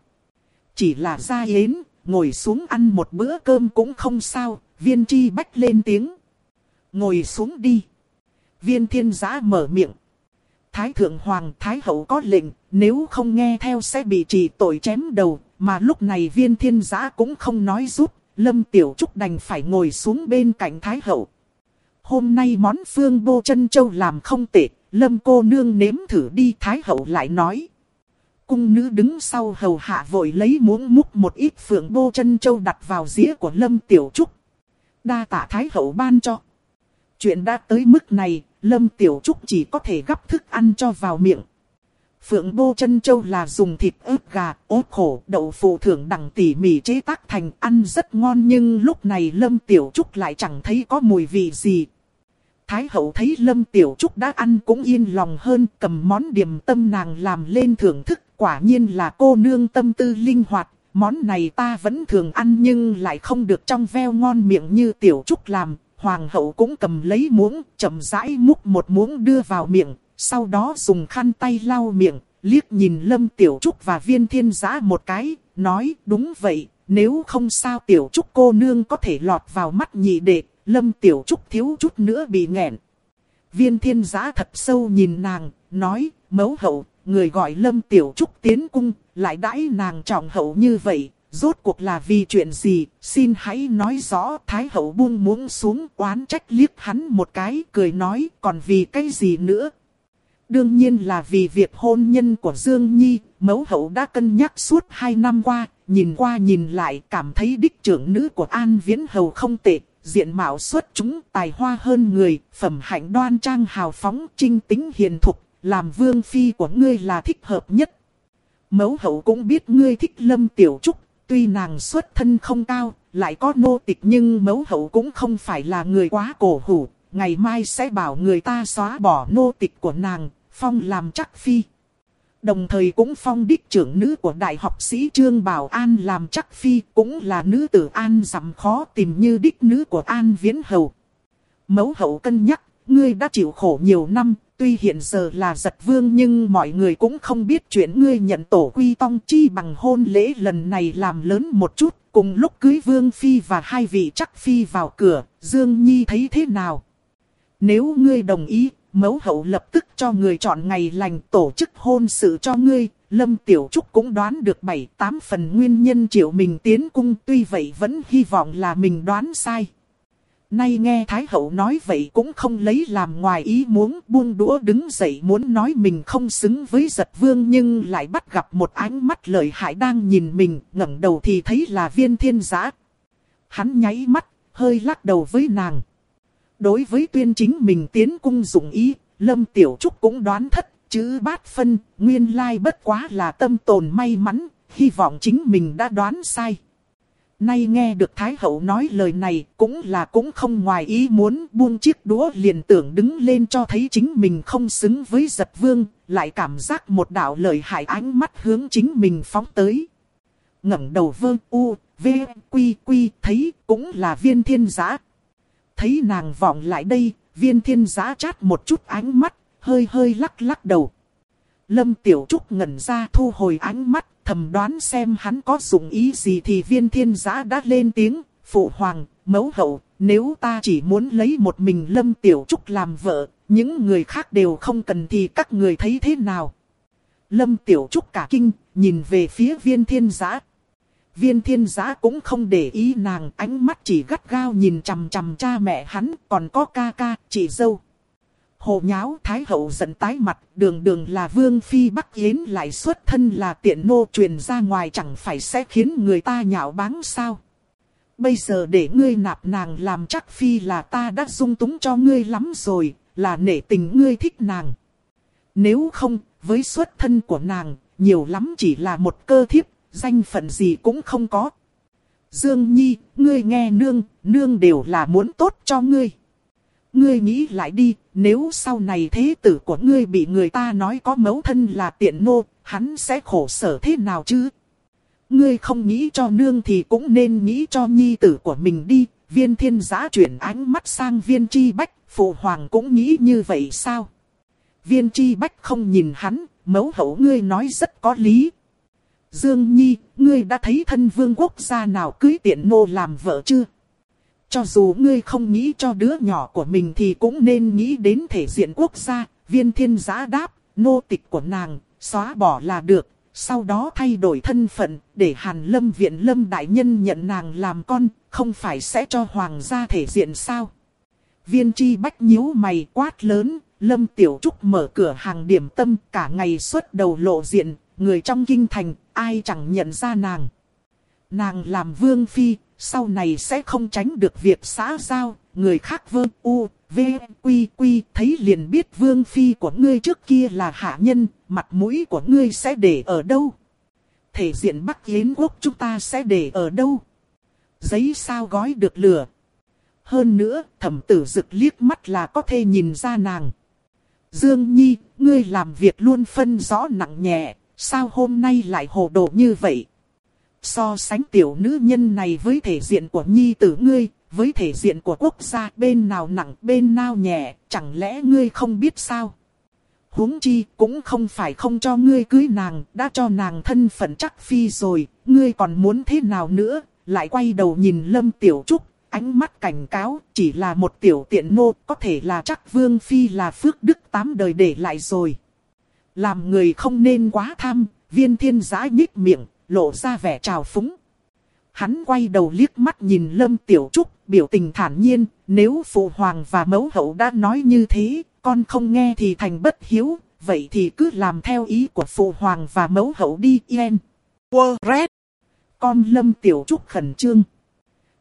Chỉ là ra yến, ngồi xuống ăn một bữa cơm cũng không sao, viên chi bách lên tiếng. Ngồi xuống đi. Viên thiên giã mở miệng. Thái thượng hoàng thái hậu có lệnh, nếu không nghe theo sẽ bị trị tội chém đầu, mà lúc này viên thiên giã cũng không nói giúp, lâm tiểu trúc đành phải ngồi xuống bên cạnh thái hậu. Hôm nay món phương bô chân châu làm không tệ, lâm cô nương nếm thử đi thái hậu lại nói. Cung nữ đứng sau hầu hạ vội lấy muỗng múc một ít phượng bô chân châu đặt vào dĩa của lâm tiểu trúc đa tạ thái hậu ban cho. Chuyện đã tới mức này, Lâm Tiểu Trúc chỉ có thể gắp thức ăn cho vào miệng. Phượng Bô chân Châu là dùng thịt ướp gà, ốt khổ, đậu phụ thưởng đẳng tỉ mỉ chế tác thành ăn rất ngon nhưng lúc này Lâm Tiểu Trúc lại chẳng thấy có mùi vị gì. Thái hậu thấy Lâm Tiểu Trúc đã ăn cũng yên lòng hơn cầm món điểm tâm nàng làm lên thưởng thức quả nhiên là cô nương tâm tư linh hoạt. Món này ta vẫn thường ăn nhưng lại không được trong veo ngon miệng như Tiểu Trúc làm. Hoàng hậu cũng cầm lấy muỗng, chậm rãi múc một muỗng đưa vào miệng, sau đó dùng khăn tay lau miệng, liếc nhìn Lâm Tiểu Trúc và viên thiên giã một cái, nói đúng vậy, nếu không sao Tiểu Trúc cô nương có thể lọt vào mắt nhị đệ, Lâm Tiểu Trúc thiếu chút nữa bị nghẹn. Viên thiên giã thật sâu nhìn nàng, nói, mấu hậu, người gọi Lâm Tiểu Trúc tiến cung, lại đãi nàng trọng hậu như vậy, rốt cuộc là vì chuyện gì, xin hãy nói rõ. Thái hậu buông muỗng xuống oán trách liếc hắn một cái, cười nói, còn vì cái gì nữa. Đương nhiên là vì việc hôn nhân của Dương Nhi, mẫu hậu đã cân nhắc suốt hai năm qua, nhìn qua nhìn lại cảm thấy đích trưởng nữ của An Viễn Hầu không tệ, diện mạo xuất chúng, tài hoa hơn người, phẩm hạnh đoan trang hào phóng, trinh tính hiền thục, làm vương phi của ngươi là thích hợp nhất. Mẫu hậu cũng biết ngươi thích lâm tiểu trúc, tuy nàng xuất thân không cao, lại có nô tịch nhưng mẫu hậu cũng không phải là người quá cổ hủ, ngày mai sẽ bảo người ta xóa bỏ nô tịch của nàng, phong làm chắc phi. Đồng thời cũng phong đích trưởng nữ của đại học sĩ Trương Bảo An làm chắc phi cũng là nữ tử An dặm khó tìm như đích nữ của An Viễn Hầu. Mẫu hậu cân nhắc, ngươi đã chịu khổ nhiều năm, tuy hiện giờ là giật vương nhưng mọi người cũng không biết chuyện ngươi nhận tổ quy tông chi bằng hôn lễ lần này làm lớn một chút. Cùng lúc cưới vương phi và hai vị chắc phi vào cửa, Dương Nhi thấy thế nào? Nếu ngươi đồng ý, mẫu hậu lập tức cho người chọn ngày lành tổ chức hôn sự cho ngươi. Lâm Tiểu Trúc cũng đoán được bảy tám phần nguyên nhân triệu mình tiến cung tuy vậy vẫn hy vọng là mình đoán sai. Nay nghe Thái Hậu nói vậy cũng không lấy làm ngoài ý muốn buông đũa đứng dậy muốn nói mình không xứng với giật vương nhưng lại bắt gặp một ánh mắt lợi hại đang nhìn mình ngẩng đầu thì thấy là viên thiên giã. Hắn nháy mắt, hơi lắc đầu với nàng. Đối với tuyên chính mình tiến cung dụng ý, Lâm Tiểu Trúc cũng đoán thất, chữ bát phân, nguyên lai bất quá là tâm tồn may mắn, hy vọng chính mình đã đoán sai. Nay nghe được Thái Hậu nói lời này cũng là cũng không ngoài ý muốn buông chiếc đũa liền tưởng đứng lên cho thấy chính mình không xứng với giật vương, lại cảm giác một đạo lời hại ánh mắt hướng chính mình phóng tới. ngẩng đầu vương u, v, quy quy thấy cũng là viên thiên giã. Thấy nàng vọng lại đây, viên thiên giã chát một chút ánh mắt, hơi hơi lắc lắc đầu. Lâm Tiểu Trúc ngẩn ra thu hồi ánh mắt, thầm đoán xem hắn có dụng ý gì thì viên thiên giã đã lên tiếng, phụ hoàng, mẫu hậu, nếu ta chỉ muốn lấy một mình Lâm Tiểu Trúc làm vợ, những người khác đều không cần thì các người thấy thế nào? Lâm Tiểu Trúc cả kinh, nhìn về phía viên thiên giã. Viên thiên giã cũng không để ý nàng, ánh mắt chỉ gắt gao nhìn chằm chằm cha mẹ hắn, còn có ca ca, chị dâu. Hồ nháo Thái Hậu giận tái mặt, đường đường là Vương Phi Bắc Yến lại xuất thân là tiện nô truyền ra ngoài chẳng phải sẽ khiến người ta nhạo báng sao. Bây giờ để ngươi nạp nàng làm chắc Phi là ta đã dung túng cho ngươi lắm rồi, là nể tình ngươi thích nàng. Nếu không, với xuất thân của nàng, nhiều lắm chỉ là một cơ thiếp, danh phận gì cũng không có. Dương Nhi, ngươi nghe nương, nương đều là muốn tốt cho ngươi. Ngươi nghĩ lại đi, nếu sau này thế tử của ngươi bị người ta nói có mẫu thân là tiện nô, hắn sẽ khổ sở thế nào chứ? Ngươi không nghĩ cho nương thì cũng nên nghĩ cho nhi tử của mình đi. Viên thiên giã chuyển ánh mắt sang viên chi bách, phụ hoàng cũng nghĩ như vậy sao? Viên chi bách không nhìn hắn, mẫu hậu ngươi nói rất có lý. Dương Nhi, ngươi đã thấy thân vương quốc gia nào cưới tiện nô làm vợ chưa? Cho dù ngươi không nghĩ cho đứa nhỏ của mình thì cũng nên nghĩ đến thể diện quốc gia, viên thiên giã đáp, nô tịch của nàng, xóa bỏ là được, sau đó thay đổi thân phận, để Hàn Lâm Viện Lâm Đại Nhân nhận nàng làm con, không phải sẽ cho hoàng gia thể diện sao? Viên chi bách nhíu mày quát lớn, Lâm Tiểu Trúc mở cửa hàng điểm tâm cả ngày suốt đầu lộ diện, người trong kinh thành, ai chẳng nhận ra nàng. Nàng làm vương phi, sau này sẽ không tránh được việc xã giao, người khác vương u, v, quy quy, thấy liền biết vương phi của ngươi trước kia là hạ nhân, mặt mũi của ngươi sẽ để ở đâu? Thể diện Bắc Yến quốc chúng ta sẽ để ở đâu? Giấy sao gói được lửa? Hơn nữa, thẩm tử dực liếc mắt là có thể nhìn ra nàng. Dương Nhi, ngươi làm việc luôn phân rõ nặng nhẹ, sao hôm nay lại hồ đồ như vậy? So sánh tiểu nữ nhân này với thể diện của Nhi tử ngươi, với thể diện của quốc gia bên nào nặng bên nào nhẹ, chẳng lẽ ngươi không biết sao? huống chi cũng không phải không cho ngươi cưới nàng, đã cho nàng thân phận chắc phi rồi, ngươi còn muốn thế nào nữa, lại quay đầu nhìn Lâm Tiểu Trúc, ánh mắt cảnh cáo, chỉ là một tiểu tiện nô, có thể là chắc Vương Phi là phước đức tám đời để lại rồi. Làm người không nên quá tham, viên thiên giã nhích miệng, lộ ra vẻ trào phúng. Hắn quay đầu liếc mắt nhìn Lâm Tiểu Trúc, biểu tình thản nhiên, nếu Phụ Hoàng và Mẫu Hậu đã nói như thế, con không nghe thì thành bất hiếu, vậy thì cứ làm theo ý của Phụ Hoàng và Mẫu Hậu đi yên. Quơ rét. Con Lâm Tiểu Trúc khẩn trương.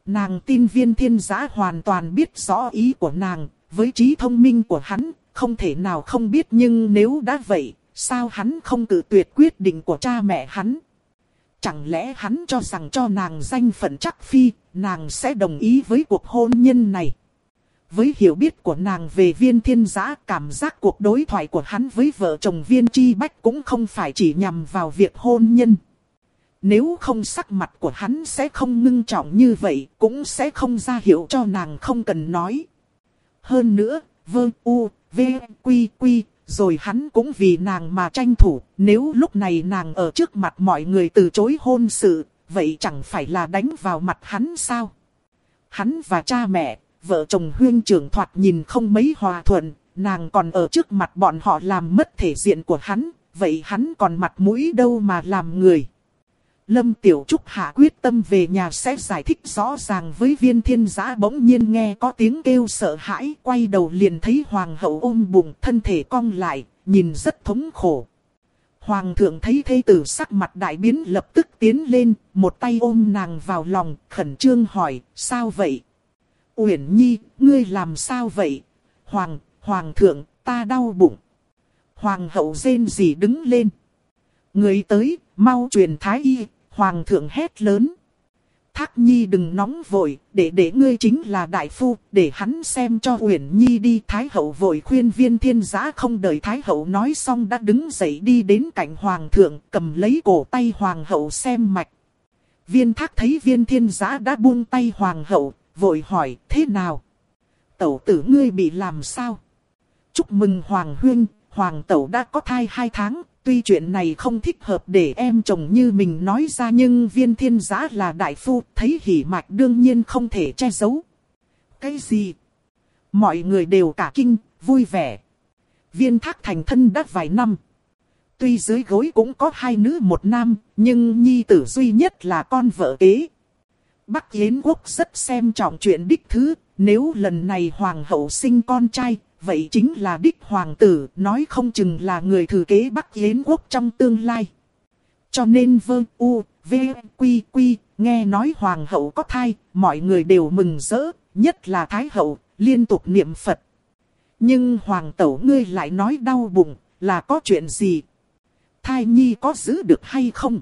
Nàng tin viên thiên giã hoàn toàn biết rõ ý của nàng, với trí thông minh của hắn, không thể nào không biết nhưng nếu đã vậy, sao hắn không tự tuyệt quyết định của cha mẹ hắn? Chẳng lẽ hắn cho rằng cho nàng danh phận chắc phi, nàng sẽ đồng ý với cuộc hôn nhân này? Với hiểu biết của nàng về viên thiên giã, cảm giác cuộc đối thoại của hắn với vợ chồng viên chi bách cũng không phải chỉ nhằm vào việc hôn nhân. Nếu không sắc mặt của hắn sẽ không ngưng trọng như vậy, cũng sẽ không ra hiệu cho nàng không cần nói. Hơn nữa, vơ u, v, quy quy, rồi hắn cũng vì nàng mà tranh thủ, nếu lúc này nàng ở trước mặt mọi người từ chối hôn sự, vậy chẳng phải là đánh vào mặt hắn sao? Hắn và cha mẹ, vợ chồng huyên trưởng thoạt nhìn không mấy hòa thuận, nàng còn ở trước mặt bọn họ làm mất thể diện của hắn, vậy hắn còn mặt mũi đâu mà làm người. Lâm Tiểu Trúc hạ quyết tâm về nhà sẽ giải thích rõ ràng với viên thiên giã bỗng nhiên nghe có tiếng kêu sợ hãi, quay đầu liền thấy hoàng hậu ôm bụng thân thể cong lại, nhìn rất thống khổ. Hoàng thượng thấy thê tử sắc mặt đại biến lập tức tiến lên, một tay ôm nàng vào lòng, khẩn trương hỏi, sao vậy? Uyển Nhi, ngươi làm sao vậy? Hoàng, Hoàng thượng, ta đau bụng. Hoàng hậu rên gì đứng lên. Người tới, mau truyền thái y, Hoàng thượng hét lớn. Thác Nhi đừng nóng vội, để để ngươi chính là đại phu, để hắn xem cho Uyển Nhi đi. Thái hậu vội khuyên viên thiên giã không đợi Thái hậu nói xong đã đứng dậy đi đến cạnh Hoàng thượng, cầm lấy cổ tay Hoàng hậu xem mạch. Viên thác thấy viên thiên giã đã buông tay Hoàng hậu, vội hỏi thế nào? Tẩu tử ngươi bị làm sao? Chúc mừng Hoàng Huyên, Hoàng Tẩu đã có thai hai tháng, tuy chuyện này không thích hợp để em chồng như mình nói ra nhưng viên thiên giá là đại phu, thấy hỉ mạch đương nhiên không thể che giấu. Cái gì? Mọi người đều cả kinh, vui vẻ. Viên thác thành thân đã vài năm. Tuy dưới gối cũng có hai nữ một nam, nhưng nhi tử duy nhất là con vợ kế. Bắc Yến quốc rất xem trọng chuyện đích thứ, nếu lần này hoàng hậu sinh con trai, vậy chính là đích hoàng tử, nói không chừng là người thừa kế Bắc Yến quốc trong tương lai. Cho nên vương u, v, quy quy, nghe nói hoàng hậu có thai, mọi người đều mừng rỡ, nhất là thái hậu, liên tục niệm Phật. Nhưng hoàng tẩu ngươi lại nói đau bụng, là có chuyện gì? Thai nhi có giữ được hay không?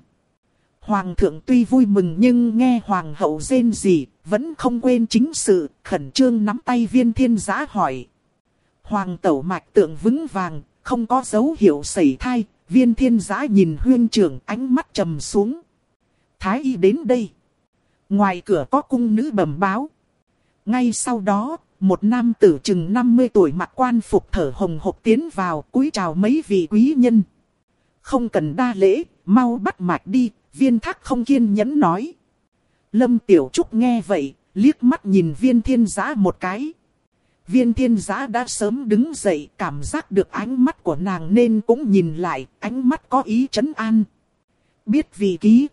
Hoàng thượng tuy vui mừng nhưng nghe hoàng hậu rên gì, vẫn không quên chính sự, khẩn trương nắm tay viên thiên giã hỏi. Hoàng tẩu mạch tượng vững vàng, không có dấu hiệu xảy thai, viên thiên giã nhìn huyên trưởng ánh mắt trầm xuống. Thái y đến đây. Ngoài cửa có cung nữ bẩm báo. Ngay sau đó, một nam tử chừng 50 tuổi mặc quan phục thở hồng hộc tiến vào cúi chào mấy vị quý nhân. Không cần đa lễ, mau bắt mạch đi, viên thác không kiên nhẫn nói. Lâm Tiểu Trúc nghe vậy, liếc mắt nhìn viên thiên giã một cái. Viên thiên giã đã sớm đứng dậy cảm giác được ánh mắt của nàng nên cũng nhìn lại, ánh mắt có ý chấn an. Biết vì ký.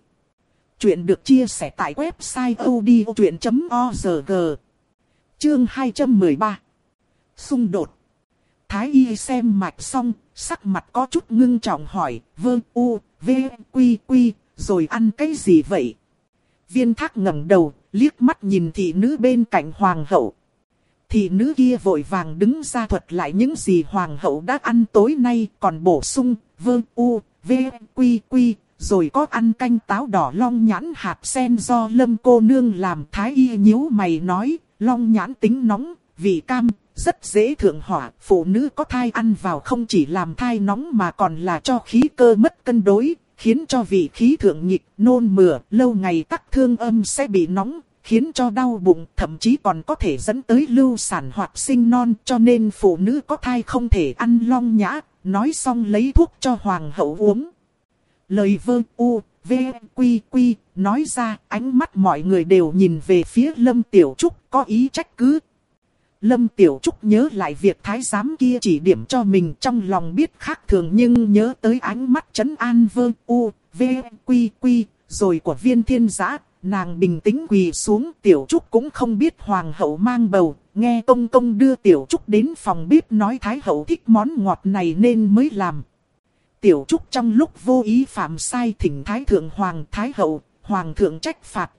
Chuyện được chia sẻ tại website odchuyện.org. Chương 213. Xung đột. Thái y xem mạch xong, sắc mặt có chút ngưng trọng hỏi, Vương u, v, quy quy, rồi ăn cái gì vậy? Viên thác ngẩng đầu, liếc mắt nhìn thị nữ bên cạnh hoàng hậu. Thì nữ kia vội vàng đứng ra thuật lại những gì hoàng hậu đã ăn tối nay còn bổ sung, vương u, v, quy quy, rồi có ăn canh táo đỏ long nhãn hạt sen do lâm cô nương làm. Thái y nhíu mày nói, long nhãn tính nóng, vị cam, rất dễ thượng hỏa, phụ nữ có thai ăn vào không chỉ làm thai nóng mà còn là cho khí cơ mất cân đối, khiến cho vị khí thượng nhịp, nôn mửa, lâu ngày tắc thương âm sẽ bị nóng, khiến cho đau bụng, thậm chí còn có thể dẫn tới lưu sản hoặc sinh non, cho nên phụ nữ có thai không thể ăn long nhã, nói xong lấy thuốc cho hoàng hậu uống. Lời vơ u, v, quy quy, nói ra, ánh mắt mọi người đều nhìn về phía Lâm Tiểu Trúc, có ý trách cứ. Lâm Tiểu Trúc nhớ lại việc thái giám kia chỉ điểm cho mình trong lòng biết khác thường nhưng nhớ tới ánh mắt chấn an vơ u, v, quy quy, rồi của viên thiên giã, nàng bình tĩnh quỳ xuống Tiểu Trúc cũng không biết Hoàng hậu mang bầu, nghe công công đưa Tiểu Trúc đến phòng bếp nói Thái hậu thích món ngọt này nên mới làm. Tiểu Trúc trong lúc vô ý phạm sai thỉnh Thái Thượng Hoàng Thái Hậu, Hoàng Thượng trách phạt.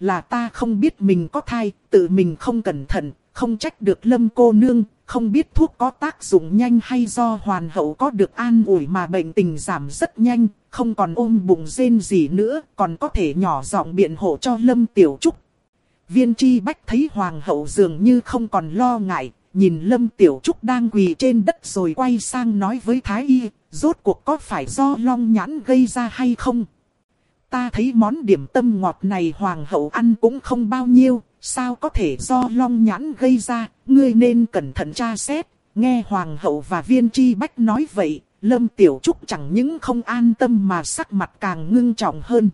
Là ta không biết mình có thai, tự mình không cẩn thận, không trách được lâm cô nương, không biết thuốc có tác dụng nhanh hay do hoàn hậu có được an ủi mà bệnh tình giảm rất nhanh, không còn ôm bụng rên gì nữa, còn có thể nhỏ giọng biện hộ cho lâm tiểu trúc. Viên tri bách thấy hoàng hậu dường như không còn lo ngại, nhìn lâm tiểu trúc đang quỳ trên đất rồi quay sang nói với thái y, rốt cuộc có phải do long nhãn gây ra hay không? Ta thấy món điểm tâm ngọt này hoàng hậu ăn cũng không bao nhiêu, sao có thể do long nhãn gây ra, ngươi nên cẩn thận tra xét. Nghe hoàng hậu và viên tri bách nói vậy, lâm tiểu trúc chẳng những không an tâm mà sắc mặt càng ngưng trọng hơn.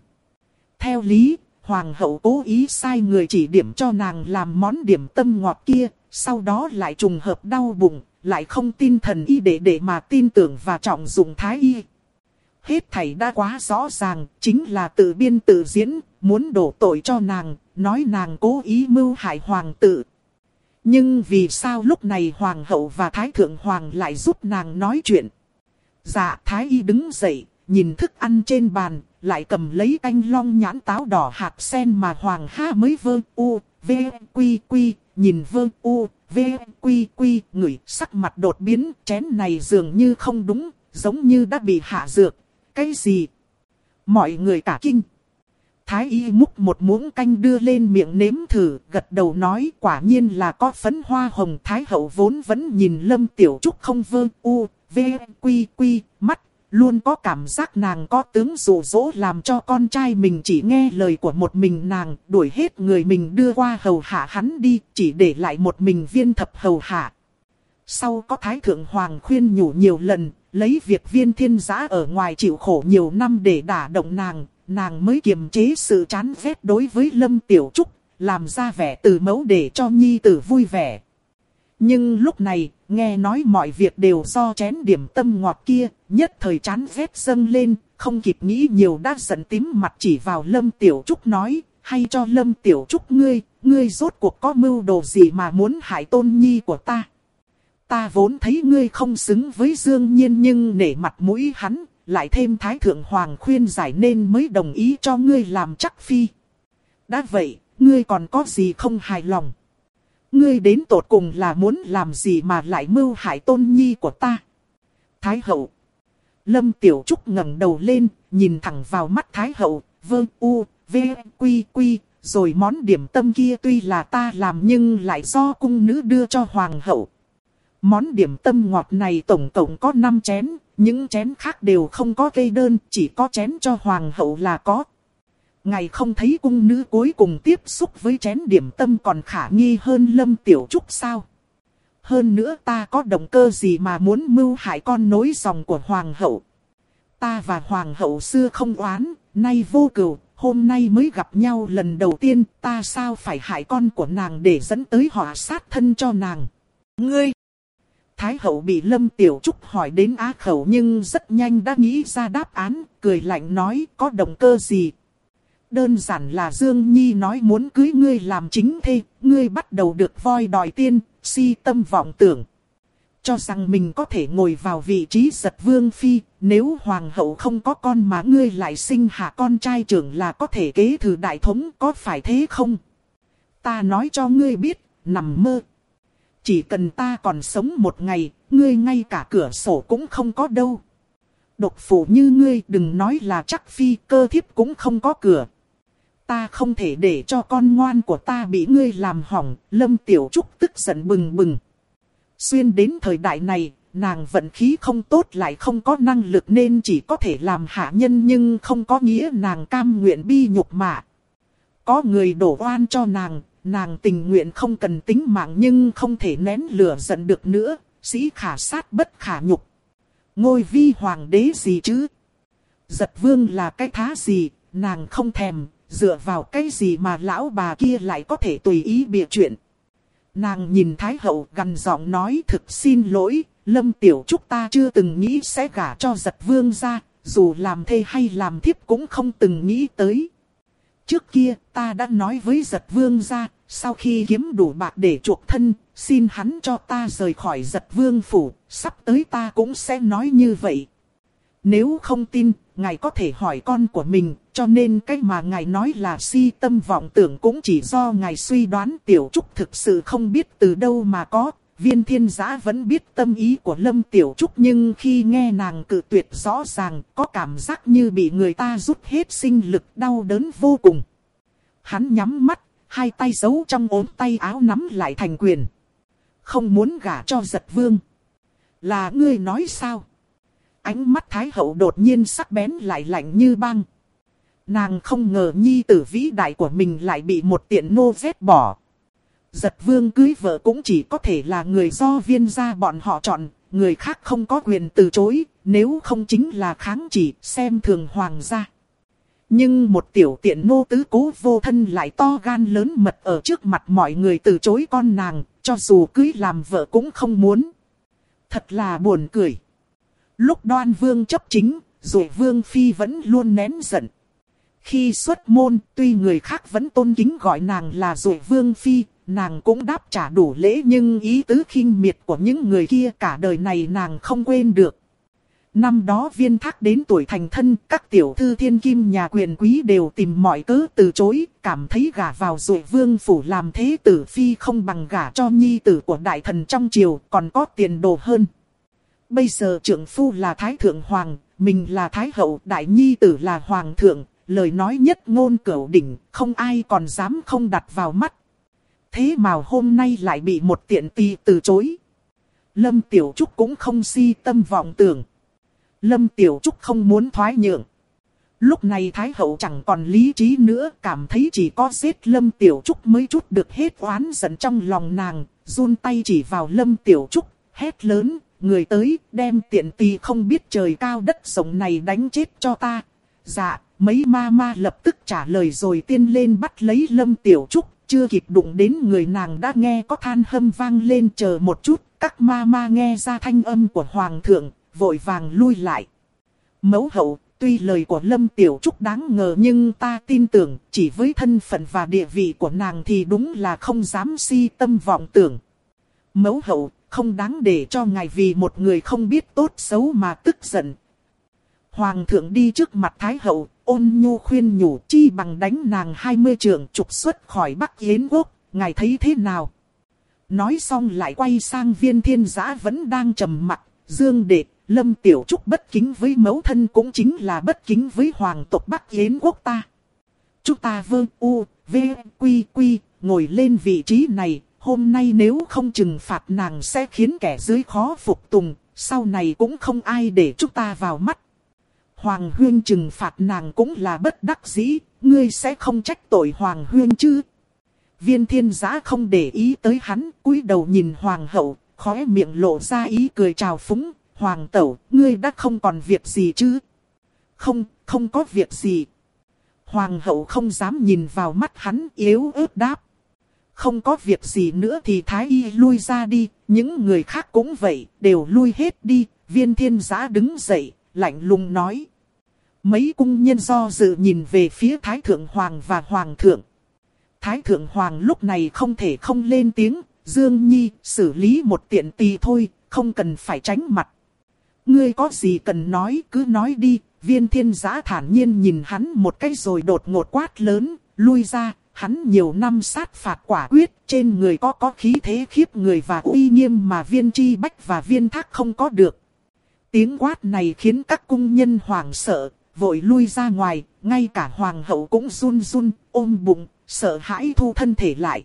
Theo lý, hoàng hậu cố ý sai người chỉ điểm cho nàng làm món điểm tâm ngọt kia, sau đó lại trùng hợp đau bụng, lại không tin thần y để để mà tin tưởng và trọng dụng thái y. Hết thảy đã quá rõ ràng, chính là tự biên tự diễn, muốn đổ tội cho nàng, nói nàng cố ý mưu hại hoàng tử. Nhưng vì sao lúc này hoàng hậu và thái thượng hoàng lại giúp nàng nói chuyện? Dạ thái y đứng dậy, nhìn thức ăn trên bàn, lại cầm lấy canh long nhãn táo đỏ hạt sen mà hoàng ha mới vơ u, v, quy quy, nhìn vơ u, v, quy quy, ngửi sắc mặt đột biến, chén này dường như không đúng, giống như đã bị hạ dược. Cái gì? Mọi người cả kinh. Thái y múc một muỗng canh đưa lên miệng nếm thử, gật đầu nói quả nhiên là có phấn hoa hồng Thái hậu vốn vẫn nhìn Lâm Tiểu Trúc không vơ u, v, quy quy, mắt, luôn có cảm giác nàng có tướng dụ dỗ làm cho con trai mình chỉ nghe lời của một mình nàng, đuổi hết người mình đưa qua hầu hạ hắn đi, chỉ để lại một mình viên thập hầu hạ. Sau có Thái Thượng Hoàng khuyên nhủ nhiều lần, lấy việc viên thiên giã ở ngoài chịu khổ nhiều năm để đả động nàng, nàng mới kiềm chế sự chán ghét đối với Lâm Tiểu Trúc, làm ra vẻ từ mẫu để cho nhi tử vui vẻ. Nhưng lúc này, nghe nói mọi việc đều do chén điểm tâm ngọt kia, nhất thời chán ghét dâng lên, không kịp nghĩ nhiều đã giận tím mặt chỉ vào Lâm Tiểu Trúc nói, hay cho Lâm Tiểu Trúc ngươi, ngươi rốt cuộc có mưu đồ gì mà muốn hại tôn nhi của ta. Ta vốn thấy ngươi không xứng với Dương Nhiên nhưng nể mặt mũi hắn, lại thêm Thái Thượng Hoàng khuyên giải nên mới đồng ý cho ngươi làm chắc phi. Đã vậy, ngươi còn có gì không hài lòng? Ngươi đến tột cùng là muốn làm gì mà lại mưu hại tôn nhi của ta? Thái hậu. Lâm Tiểu Trúc ngẩng đầu lên, nhìn thẳng vào mắt Thái hậu, vương u, v, quy quy, rồi món điểm tâm kia tuy là ta làm nhưng lại do cung nữ đưa cho hoàng hậu. Món điểm tâm ngọt này tổng cộng có 5 chén, những chén khác đều không có cây đơn, chỉ có chén cho hoàng hậu là có. Ngày không thấy cung nữ cuối cùng tiếp xúc với chén điểm tâm còn khả nghi hơn Lâm Tiểu Trúc sao? Hơn nữa ta có động cơ gì mà muốn mưu hại con nối dòng của hoàng hậu? Ta và hoàng hậu xưa không oán, nay vô cừu, hôm nay mới gặp nhau lần đầu tiên, ta sao phải hại con của nàng để dẫn tới họa sát thân cho nàng? Ngươi! Thái hậu bị Lâm Tiểu Trúc hỏi đến á khẩu nhưng rất nhanh đã nghĩ ra đáp án, cười lạnh nói có động cơ gì. Đơn giản là Dương Nhi nói muốn cưới ngươi làm chính thê, ngươi bắt đầu được voi đòi tiên, si tâm vọng tưởng. Cho rằng mình có thể ngồi vào vị trí giật vương phi, nếu hoàng hậu không có con mà ngươi lại sinh hạ con trai trưởng là có thể kế thừa đại thống có phải thế không? Ta nói cho ngươi biết, nằm mơ. Chỉ cần ta còn sống một ngày, ngươi ngay cả cửa sổ cũng không có đâu. Độc phụ như ngươi đừng nói là chắc phi cơ thiếp cũng không có cửa. Ta không thể để cho con ngoan của ta bị ngươi làm hỏng, Lâm Tiểu Trúc tức giận bừng bừng. Xuyên đến thời đại này, nàng vận khí không tốt lại không có năng lực nên chỉ có thể làm hạ nhân nhưng không có nghĩa nàng cam nguyện bi nhục mạ. Có người đổ oan cho nàng, nàng tình nguyện không cần tính mạng nhưng không thể nén lửa giận được nữa, sĩ khả sát bất khả nhục. Ngôi vi hoàng đế gì chứ? Giật vương là cái thá gì, nàng không thèm, dựa vào cái gì mà lão bà kia lại có thể tùy ý bịa chuyện. Nàng nhìn Thái Hậu gần giọng nói thực xin lỗi, Lâm Tiểu Trúc ta chưa từng nghĩ sẽ gả cho giật vương ra, dù làm thê hay làm thiếp cũng không từng nghĩ tới. Trước kia ta đã nói với giật vương ra, sau khi kiếm đủ bạc để chuộc thân, xin hắn cho ta rời khỏi giật vương phủ, sắp tới ta cũng sẽ nói như vậy. Nếu không tin, ngài có thể hỏi con của mình, cho nên cái mà ngài nói là si tâm vọng tưởng cũng chỉ do ngài suy đoán tiểu trúc thực sự không biết từ đâu mà có. Viên thiên giã vẫn biết tâm ý của Lâm Tiểu Trúc nhưng khi nghe nàng cự tuyệt rõ ràng có cảm giác như bị người ta rút hết sinh lực đau đớn vô cùng. Hắn nhắm mắt, hai tay giấu trong ốm tay áo nắm lại thành quyền. Không muốn gả cho giật vương. Là ngươi nói sao? Ánh mắt Thái Hậu đột nhiên sắc bén lại lạnh như băng. Nàng không ngờ nhi tử vĩ đại của mình lại bị một tiện nô vết bỏ. Giật vương cưới vợ cũng chỉ có thể là người do viên gia bọn họ chọn, người khác không có quyền từ chối, nếu không chính là kháng chỉ xem thường hoàng gia. Nhưng một tiểu tiện nô tứ cố vô thân lại to gan lớn mật ở trước mặt mọi người từ chối con nàng, cho dù cưới làm vợ cũng không muốn. Thật là buồn cười. Lúc đoan vương chấp chính, rồi vương phi vẫn luôn nén giận. Khi xuất môn, tuy người khác vẫn tôn kính gọi nàng là rồi vương phi, nàng cũng đáp trả đủ lễ nhưng ý tứ khinh miệt của những người kia cả đời này nàng không quên được. Năm đó viên thác đến tuổi thành thân, các tiểu thư thiên kim nhà quyền quý đều tìm mọi cớ từ chối, cảm thấy gả vào rồi vương phủ làm thế tử phi không bằng gả cho nhi tử của đại thần trong triều, còn có tiền đồ hơn. Bây giờ trưởng phu là thái thượng hoàng, mình là thái hậu, đại nhi tử là hoàng thượng, lời nói nhất ngôn cửu đỉnh, không ai còn dám không đặt vào mắt. Thế mà hôm nay lại bị một tiện tì từ chối. Lâm Tiểu Trúc cũng không si tâm vọng tưởng. Lâm Tiểu Trúc không muốn thoái nhượng. Lúc này Thái Hậu chẳng còn lý trí nữa, cảm thấy chỉ có giết Lâm Tiểu Trúc mới chút được hết oán giận trong lòng nàng, run tay chỉ vào Lâm Tiểu Trúc, hét lớn, người tới, đem tiện tì không biết trời cao đất rộng này đánh chết cho ta. Dạ, mấy ma ma lập tức trả lời rồi tiên lên bắt lấy Lâm Tiểu Trúc, chưa kịp đụng đến người nàng đã nghe có than hâm vang lên chờ một chút, các ma ma nghe ra thanh âm của Hoàng thượng, vội vàng lui lại. Mẫu hậu, tuy lời của Lâm Tiểu Trúc đáng ngờ nhưng ta tin tưởng chỉ với thân phận và địa vị của nàng thì đúng là không dám si tâm vọng tưởng. Mẫu hậu, không đáng để cho ngài vì một người không biết tốt xấu mà tức giận. Hoàng thượng đi trước mặt Thái hậu, ôn nhu khuyên nhủ chi bằng đánh nàng 20 trường trục xuất khỏi Bắc Yến Quốc, ngài thấy thế nào? Nói xong lại quay sang viên thiên giã vẫn đang trầm mặt, dương đệ, lâm tiểu trúc bất kính với mẫu thân cũng chính là bất kính với hoàng tộc Bắc Yến Quốc ta. Chúng ta vương u, v, quy quy, ngồi lên vị trí này, hôm nay nếu không trừng phạt nàng sẽ khiến kẻ dưới khó phục tùng, sau này cũng không ai để chúng ta vào mắt. Hoàng huyên trừng phạt nàng cũng là bất đắc dĩ, ngươi sẽ không trách tội Hoàng huyên chứ. Viên thiên giã không để ý tới hắn, cúi đầu nhìn Hoàng hậu, khóe miệng lộ ra ý cười chào phúng. Hoàng tẩu, ngươi đã không còn việc gì chứ? Không, không có việc gì. Hoàng hậu không dám nhìn vào mắt hắn yếu ớt đáp. Không có việc gì nữa thì thái y lui ra đi, những người khác cũng vậy, đều lui hết đi. Viên thiên giã đứng dậy, lạnh lùng nói. Mấy cung nhân do dự nhìn về phía Thái Thượng Hoàng và Hoàng Thượng. Thái Thượng Hoàng lúc này không thể không lên tiếng, Dương Nhi xử lý một tiện tì thôi, không cần phải tránh mặt. Ngươi có gì cần nói cứ nói đi, viên thiên giã thản nhiên nhìn hắn một cái rồi đột ngột quát lớn, lui ra, hắn nhiều năm sát phạt quả quyết, trên người có có khí thế khiếp người và uy nghiêm mà viên chi bách và viên thác không có được. Tiếng quát này khiến các cung nhân hoảng sợ, vội lui ra ngoài, ngay cả hoàng hậu cũng run run, ôm bụng, sợ hãi thu thân thể lại.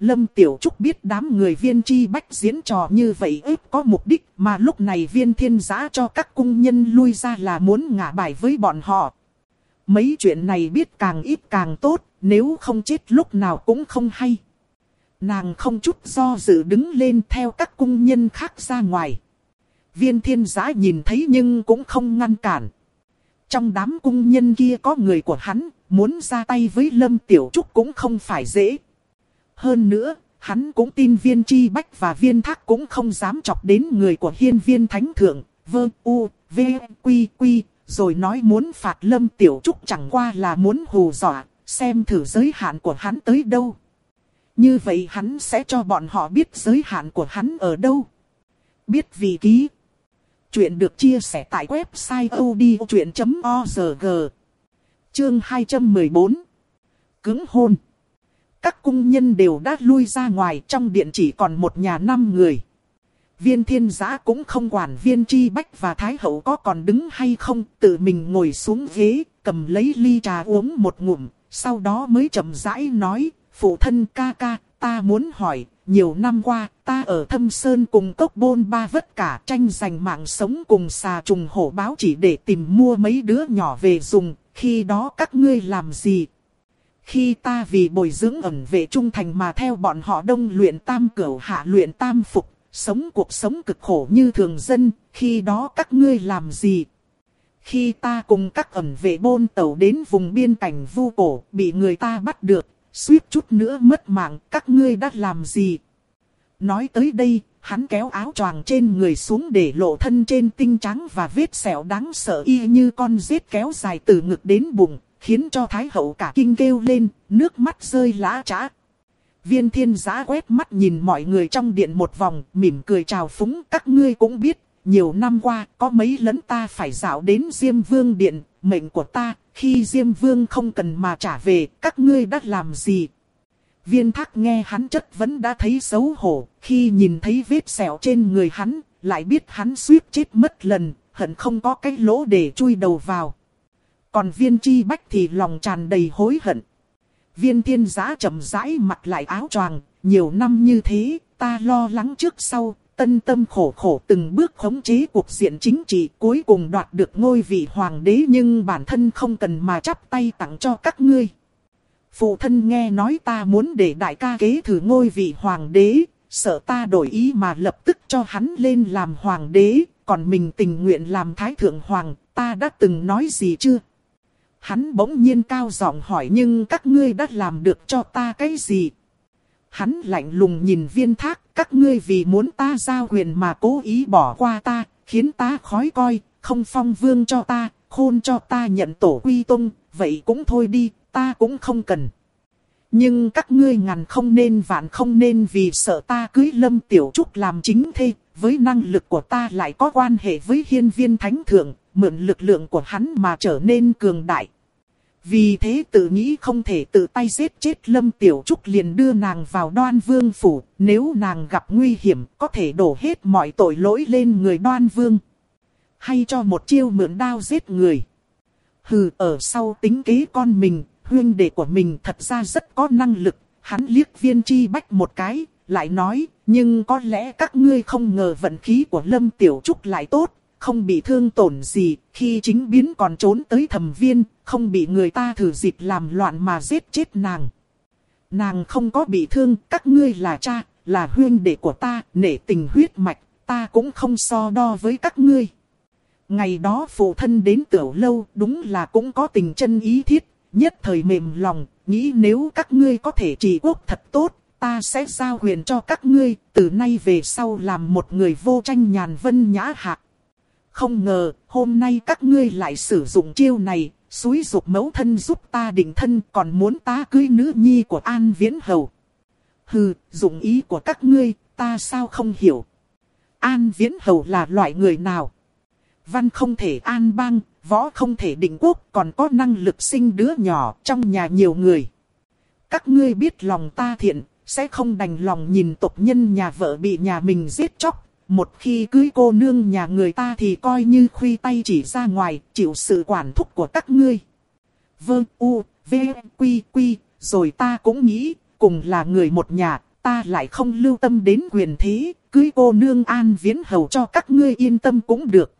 Lâm Tiểu Trúc biết đám người viên chi bách diễn trò như vậy ếp có mục đích mà lúc này viên thiên giã cho các cung nhân lui ra là muốn ngả bài với bọn họ. Mấy chuyện này biết càng ít càng tốt, nếu không chết lúc nào cũng không hay. Nàng không chút do dự đứng lên theo các cung nhân khác ra ngoài. Viên thiên giã nhìn thấy nhưng cũng không ngăn cản. Trong đám cung nhân kia có người của hắn, muốn ra tay với Lâm Tiểu Trúc cũng không phải dễ. Hơn nữa, hắn cũng tin viên chi bách và viên thác cũng không dám chọc đến người của hiên viên thánh thượng, vơ u, v, quy quy, rồi nói muốn phạt Lâm Tiểu Trúc chẳng qua là muốn hù dọa, xem thử giới hạn của hắn tới đâu. Như vậy hắn sẽ cho bọn họ biết giới hạn của hắn ở đâu. Biết vì ký. Chuyện được chia sẻ tại website odchuyện.org. Chương 214. Cứng hôn. Các cung nhân đều đã lui ra ngoài trong điện chỉ còn một nhà năm người. Viên thiên giã cũng không quản viên chi bách và thái hậu có còn đứng hay không, tự mình ngồi xuống ghế, cầm lấy ly trà uống một ngụm, sau đó mới chậm rãi nói, phụ thân ca ca, ta muốn hỏi, nhiều năm qua, ta ở thâm sơn cùng cốc bôn ba vất cả tranh giành mạng sống cùng xà trùng hổ báo chỉ để tìm mua mấy đứa nhỏ về dùng, khi đó các ngươi làm gì? Khi ta vì bồi dưỡng ẩn vệ trung thành mà theo bọn họ đông luyện tam cửu hạ luyện tam phục, sống cuộc sống cực khổ như thường dân, khi đó các ngươi làm gì? Khi ta cùng các ẩn vệ bôn tàu đến vùng biên cảnh vu cổ, bị người ta bắt được, suýt chút nữa mất mạng, các ngươi đã làm gì? Nói tới đây, hắn kéo áo choàng trên người xuống để lộ thân trên tinh trắng và vết sẹo đáng sợ y như con rết kéo dài từ ngực đến bụng, khiến cho Thái hậu cả kinh kêu lên, nước mắt rơi lã trã. Viên thiên giá quét mắt nhìn mọi người trong điện một vòng, mỉm cười chào phúng các ngươi cũng biết, nhiều năm qua có mấy lẫn ta phải dạo đến Diêm Vương điện, mệnh của ta, khi Diêm Vương không cần mà trả về, các ngươi đã làm gì? Viên thác nghe hắn chất vẫn đã thấy xấu hổ, khi nhìn thấy vết sẹo trên người hắn, lại biết hắn suýt chết mất lần, hận không có cái lỗ để chui đầu vào. Còn viên chi bách thì lòng tràn đầy hối hận. Viên thiên giá chậm rãi mặc lại áo choàng, nhiều năm như thế, ta lo lắng trước sau, tân tâm khổ khổ từng bước khống chế cuộc diện chính trị cuối cùng đoạt được ngôi vị hoàng đế nhưng bản thân không cần mà chắp tay tặng cho các ngươi. Phụ thân nghe nói ta muốn để đại ca kế thử ngôi vị hoàng đế, sợ ta đổi ý mà lập tức cho hắn lên làm hoàng đế, còn mình tình nguyện làm thái thượng hoàng, ta đã từng nói gì chưa? Hắn bỗng nhiên cao giọng hỏi nhưng các ngươi đã làm được cho ta cái gì? Hắn lạnh lùng nhìn viên thác, các ngươi vì muốn ta giao quyền mà cố ý bỏ qua ta, khiến ta khói coi, không phong vương cho ta, khôn cho ta nhận tổ quy tông, vậy cũng thôi đi, ta cũng không cần. Nhưng các ngươi ngàn không nên vạn không nên vì sợ ta cưới lâm tiểu trúc làm chính thê, với năng lực của ta lại có quan hệ với hiên viên thánh thượng, mượn lực lượng của hắn mà trở nên cường đại. Vì thế tự nghĩ không thể tự tay giết chết Lâm Tiểu Trúc liền đưa nàng vào đoan vương phủ, nếu nàng gặp nguy hiểm có thể đổ hết mọi tội lỗi lên người đoan vương. Hay cho một chiêu mượn đao giết người. Hừ ở sau tính kế con mình, huyên đệ của mình thật ra rất có năng lực, hắn liếc viên chi bách một cái, lại nói, nhưng có lẽ các ngươi không ngờ vận khí của Lâm Tiểu Trúc lại tốt, không bị thương tổn gì, khi chính biến còn trốn tới thầm viên, không bị người ta thử dịp làm loạn mà giết chết nàng. Nàng không có bị thương, các ngươi là cha, là huyên đệ của ta, nể tình huyết mạch, ta cũng không so đo với các ngươi. Ngày đó phụ thân đến tiểu lâu, đúng là cũng có tình chân ý thiết, nhất thời mềm lòng, nghĩ nếu các ngươi có thể trị quốc thật tốt, ta sẽ giao quyền cho các ngươi, từ nay về sau làm một người vô tranh nhàn vân nhã hạc. Không ngờ, hôm nay các ngươi lại sử dụng chiêu này, suối dục mẫu thân giúp ta định thân còn muốn ta cưới nữ nhi của An Viễn Hầu. Hừ, dụng ý của các ngươi, ta sao không hiểu. An Viễn Hầu là loại người nào? Văn không thể an bang, võ không thể định quốc, còn có năng lực sinh đứa nhỏ trong nhà nhiều người. các ngươi biết lòng ta thiện, sẽ không đành lòng nhìn tộc nhân nhà vợ bị nhà mình giết chóc. Một khi cưới cô nương nhà người ta thì coi như khuy tay chỉ ra ngoài, chịu sự quản thúc của các ngươi. Vương U, V, Quy, Quy, rồi ta cũng nghĩ, cùng là người một nhà, ta lại không lưu tâm đến quyền thế, cưới cô nương an viễn hầu cho các ngươi yên tâm cũng được.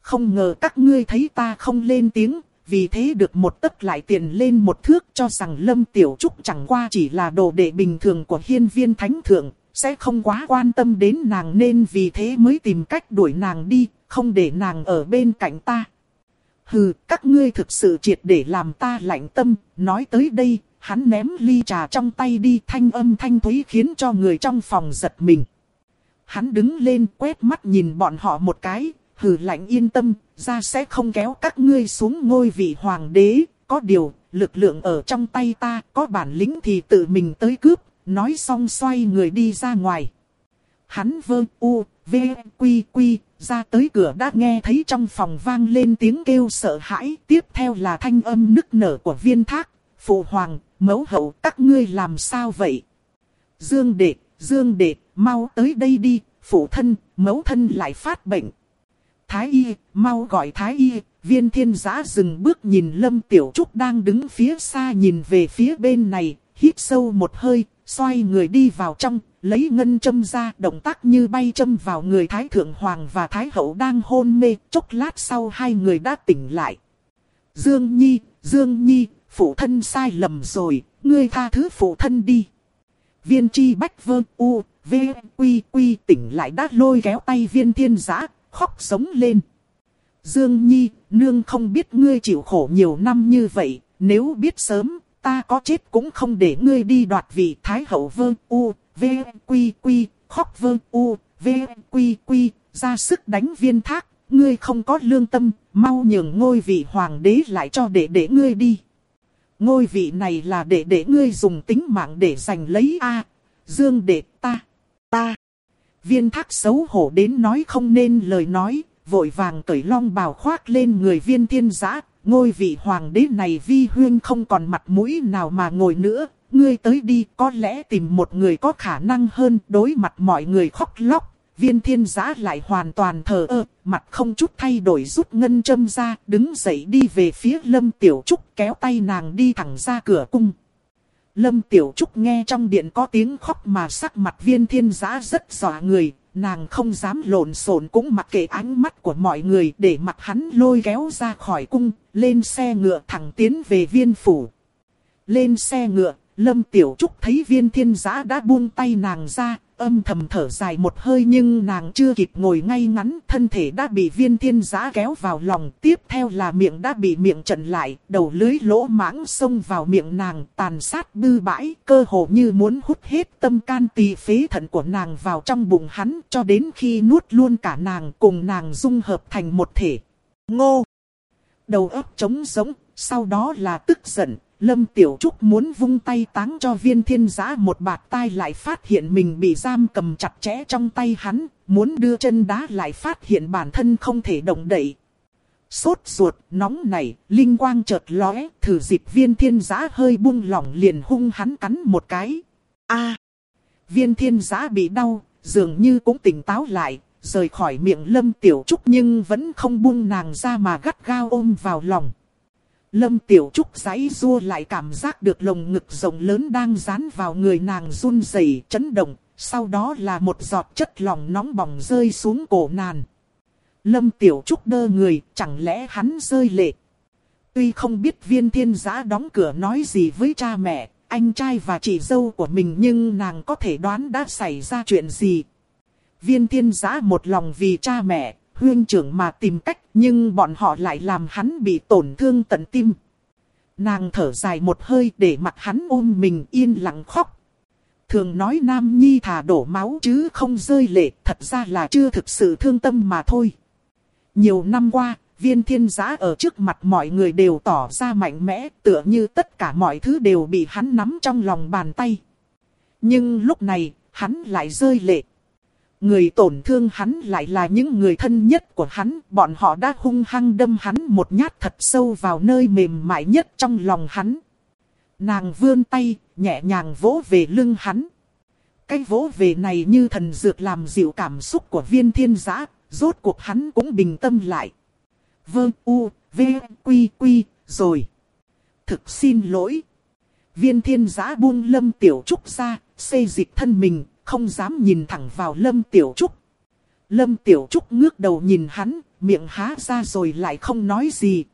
Không ngờ các ngươi thấy ta không lên tiếng, vì thế được một tấc lại tiền lên một thước cho rằng Lâm Tiểu Trúc chẳng qua chỉ là đồ đệ bình thường của hiên viên thánh thượng, sẽ không quá quan tâm đến nàng nên vì thế mới tìm cách đuổi nàng đi, không để nàng ở bên cạnh ta. Hừ, các ngươi thực sự triệt để làm ta lạnh tâm, nói tới đây, hắn ném ly trà trong tay đi thanh âm thanh thúy khiến cho người trong phòng giật mình. Hắn đứng lên quét mắt nhìn bọn họ một cái, hừ lạnh yên tâm, ra sẽ không kéo các ngươi xuống ngôi vị hoàng đế, có điều, lực lượng ở trong tay ta, có bản lĩnh thì tự mình tới cướp, nói xong xoay người đi ra ngoài. Hắn vơ u, v, quy quy, ra tới cửa đã nghe thấy trong phòng vang lên tiếng kêu sợ hãi, tiếp theo là thanh âm nức nở của viên thác, phụ hoàng, mẫu hậu các ngươi làm sao vậy? Dương đệ, dương đệ, mau tới đây đi, phụ thân, mẫu thân lại phát bệnh. Thái y, mau gọi thái y, viên thiên giã dừng bước nhìn Lâm Tiểu Trúc đang đứng phía xa nhìn về phía bên này, hít sâu một hơi, xoay người đi vào trong, lấy ngân châm ra, động tác như bay châm vào người Thái Thượng Hoàng và Thái Hậu đang hôn mê, chốc lát sau hai người đã tỉnh lại. Dương Nhi, Dương Nhi, phụ thân sai lầm rồi, ngươi tha thứ phụ thân đi. Viên chi bách vơ u, v, quy quy tỉnh lại đã lôi kéo tay viên thiên giã, khóc sống lên. Dương Nhi, nương không biết ngươi chịu khổ nhiều năm như vậy, nếu biết sớm, ta có chết cũng không để ngươi đi đoạt vị Thái hậu vương u, v, quy quy, khóc vương u, v, quy quy, ra sức đánh viên thác, ngươi không có lương tâm, mau nhường ngôi vị hoàng đế lại cho để để ngươi đi. Ngôi vị này là để để ngươi dùng tính mạng để giành lấy a Dương đệ ta, ta. Viên thác xấu hổ đến nói không nên lời nói, vội vàng cởi long bào khoác lên người viên thiên giã. Ngôi vị hoàng đế này vi huyên không còn mặt mũi nào mà ngồi nữa. Ngươi tới đi có lẽ tìm một người có khả năng hơn đối mặt mọi người khóc lóc. Viên thiên giã lại hoàn toàn thờ ơ, mặt không chút thay đổi rút ngân châm ra, đứng dậy đi về phía lâm tiểu trúc kéo tay nàng đi thẳng ra cửa cung. Lâm Tiểu Trúc nghe trong điện có tiếng khóc mà sắc mặt viên thiên giã rất dọa người, nàng không dám lộn xộn cũng mặc kệ ánh mắt của mọi người để mặt hắn lôi kéo ra khỏi cung, lên xe ngựa thẳng tiến về viên phủ. Lên xe ngựa, Lâm Tiểu Trúc thấy viên thiên giã đã buông tay nàng ra, âm thầm thở dài một hơi nhưng nàng chưa kịp ngồi ngay ngắn, thân thể đã bị viên thiên giã kéo vào lòng, tiếp theo là miệng đã bị miệng trận lại, đầu lưới lỗ mãng xông vào miệng nàng, tàn sát bư bãi, cơ hồ như muốn hút hết tâm can tỳ phế thận của nàng vào trong bụng hắn, cho đến khi nuốt luôn cả nàng cùng nàng dung hợp thành một thể. Ngô! Đầu óc trống giống, sau đó là tức giận, Lâm Tiểu Trúc muốn vung tay táng cho viên thiên giã một bạt tai lại phát hiện mình bị giam cầm chặt chẽ trong tay hắn, muốn đưa chân đá lại phát hiện bản thân không thể động đậy. Sốt ruột, nóng nảy, linh quang chợt lóe, thử dịp viên thiên giã hơi buông lỏng liền hung hắn cắn một cái. a viên thiên giã bị đau, dường như cũng tỉnh táo lại, rời khỏi miệng lâm tiểu trúc nhưng vẫn không buông nàng ra mà gắt gao ôm vào lòng. Lâm Tiểu Trúc giấy rua lại cảm giác được lồng ngực rộng lớn đang dán vào người nàng run rẩy chấn động, sau đó là một giọt chất lỏng nóng bỏng rơi xuống cổ nàng. Lâm Tiểu Trúc đơ người, chẳng lẽ hắn rơi lệ. Tuy không biết viên thiên giã đóng cửa nói gì với cha mẹ, anh trai và chị dâu của mình nhưng nàng có thể đoán đã xảy ra chuyện gì. Viên thiên giã một lòng vì cha mẹ, huyên trưởng mà tìm cách nhưng bọn họ lại làm hắn bị tổn thương tận tim. Nàng thở dài một hơi để mặt hắn ôm mình yên lặng khóc. Thường nói nam nhi thà đổ máu chứ không rơi lệ, thật ra là chưa thực sự thương tâm mà thôi. Nhiều năm qua, viên thiên giã ở trước mặt mọi người đều tỏ ra mạnh mẽ, tựa như tất cả mọi thứ đều bị hắn nắm trong lòng bàn tay. Nhưng lúc này, hắn lại rơi lệ. Người tổn thương hắn lại là những người thân nhất của hắn, bọn họ đã hung hăng đâm hắn một nhát thật sâu vào nơi mềm mại nhất trong lòng hắn. Nàng vươn tay, nhẹ nhàng vỗ về lưng hắn. Cái vỗ về này như thần dược làm dịu cảm xúc của viên thiên giã, rốt cuộc hắn cũng bình tâm lại. vương u, v, quy quy, rồi. Thực xin lỗi. Viên thiên giã buông lâm tiểu trúc ra, xây dịch thân mình, không dám nhìn thẳng vào lâm tiểu trúc. Lâm tiểu trúc ngước đầu nhìn hắn, miệng há ra rồi lại không nói gì.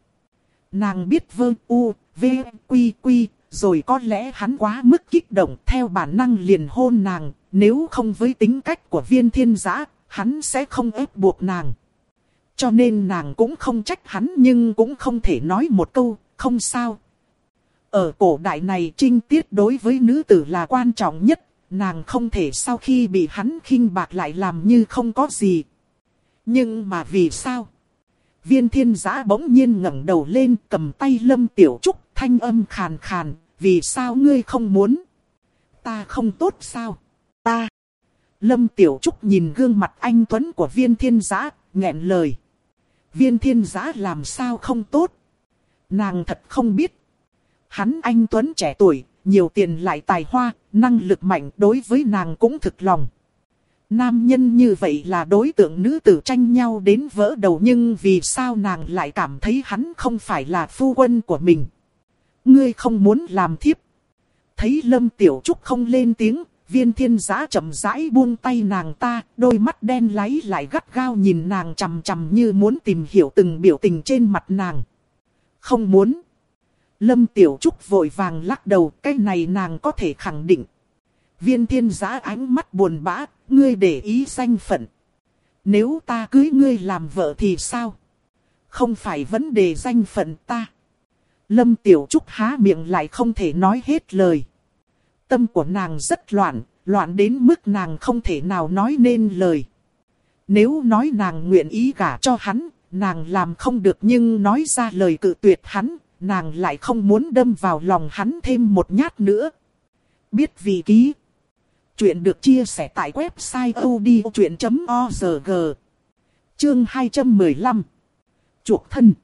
Nàng biết vơ u, v, quy quy, rồi có lẽ hắn quá mức kích động theo bản năng liền hôn nàng, nếu không với tính cách của viên thiên giã, hắn sẽ không ép buộc nàng. Cho nên nàng cũng không trách hắn nhưng cũng không thể nói một câu, không sao. Ở cổ đại này trinh tiết đối với nữ tử là quan trọng nhất, nàng không thể sau khi bị hắn khinh bạc lại làm như không có gì. Nhưng mà vì sao? Viên thiên giã bỗng nhiên ngẩng đầu lên cầm tay lâm tiểu trúc thanh âm khàn khàn, vì sao ngươi không muốn? Ta không tốt sao? Ta. Lâm tiểu trúc nhìn gương mặt anh Tuấn của viên thiên giã, nghẹn lời. Viên thiên giã làm sao không tốt? Nàng thật không biết. Hắn anh Tuấn trẻ tuổi, nhiều tiền lại tài hoa, năng lực mạnh đối với nàng cũng thực lòng. Nam nhân như vậy là đối tượng nữ tử tranh nhau đến vỡ đầu nhưng vì sao nàng lại cảm thấy hắn không phải là phu quân của mình. Ngươi không muốn làm thiếp. Thấy Lâm Tiểu Trúc không lên tiếng, viên thiên giã chậm rãi buông tay nàng ta, đôi mắt đen láy lại gắt gao nhìn nàng chằm chằm như muốn tìm hiểu từng biểu tình trên mặt nàng. Không muốn. Lâm Tiểu Trúc vội vàng lắc đầu, cái này nàng có thể khẳng định. Viên thiên giã ánh mắt buồn bã, ngươi để ý danh phận. Nếu ta cưới ngươi làm vợ thì sao? Không phải vấn đề danh phận ta. Lâm Tiểu Trúc há miệng lại không thể nói hết lời. Tâm của nàng rất loạn, loạn đến mức nàng không thể nào nói nên lời. Nếu nói nàng nguyện ý gả cho hắn, nàng làm không được nhưng nói ra lời cự tuyệt hắn, nàng lại không muốn đâm vào lòng hắn thêm một nhát nữa. Biết vì ký. Chuyện được chia sẻ tại website odchuyện.org. Chương 215. Chuộc thân.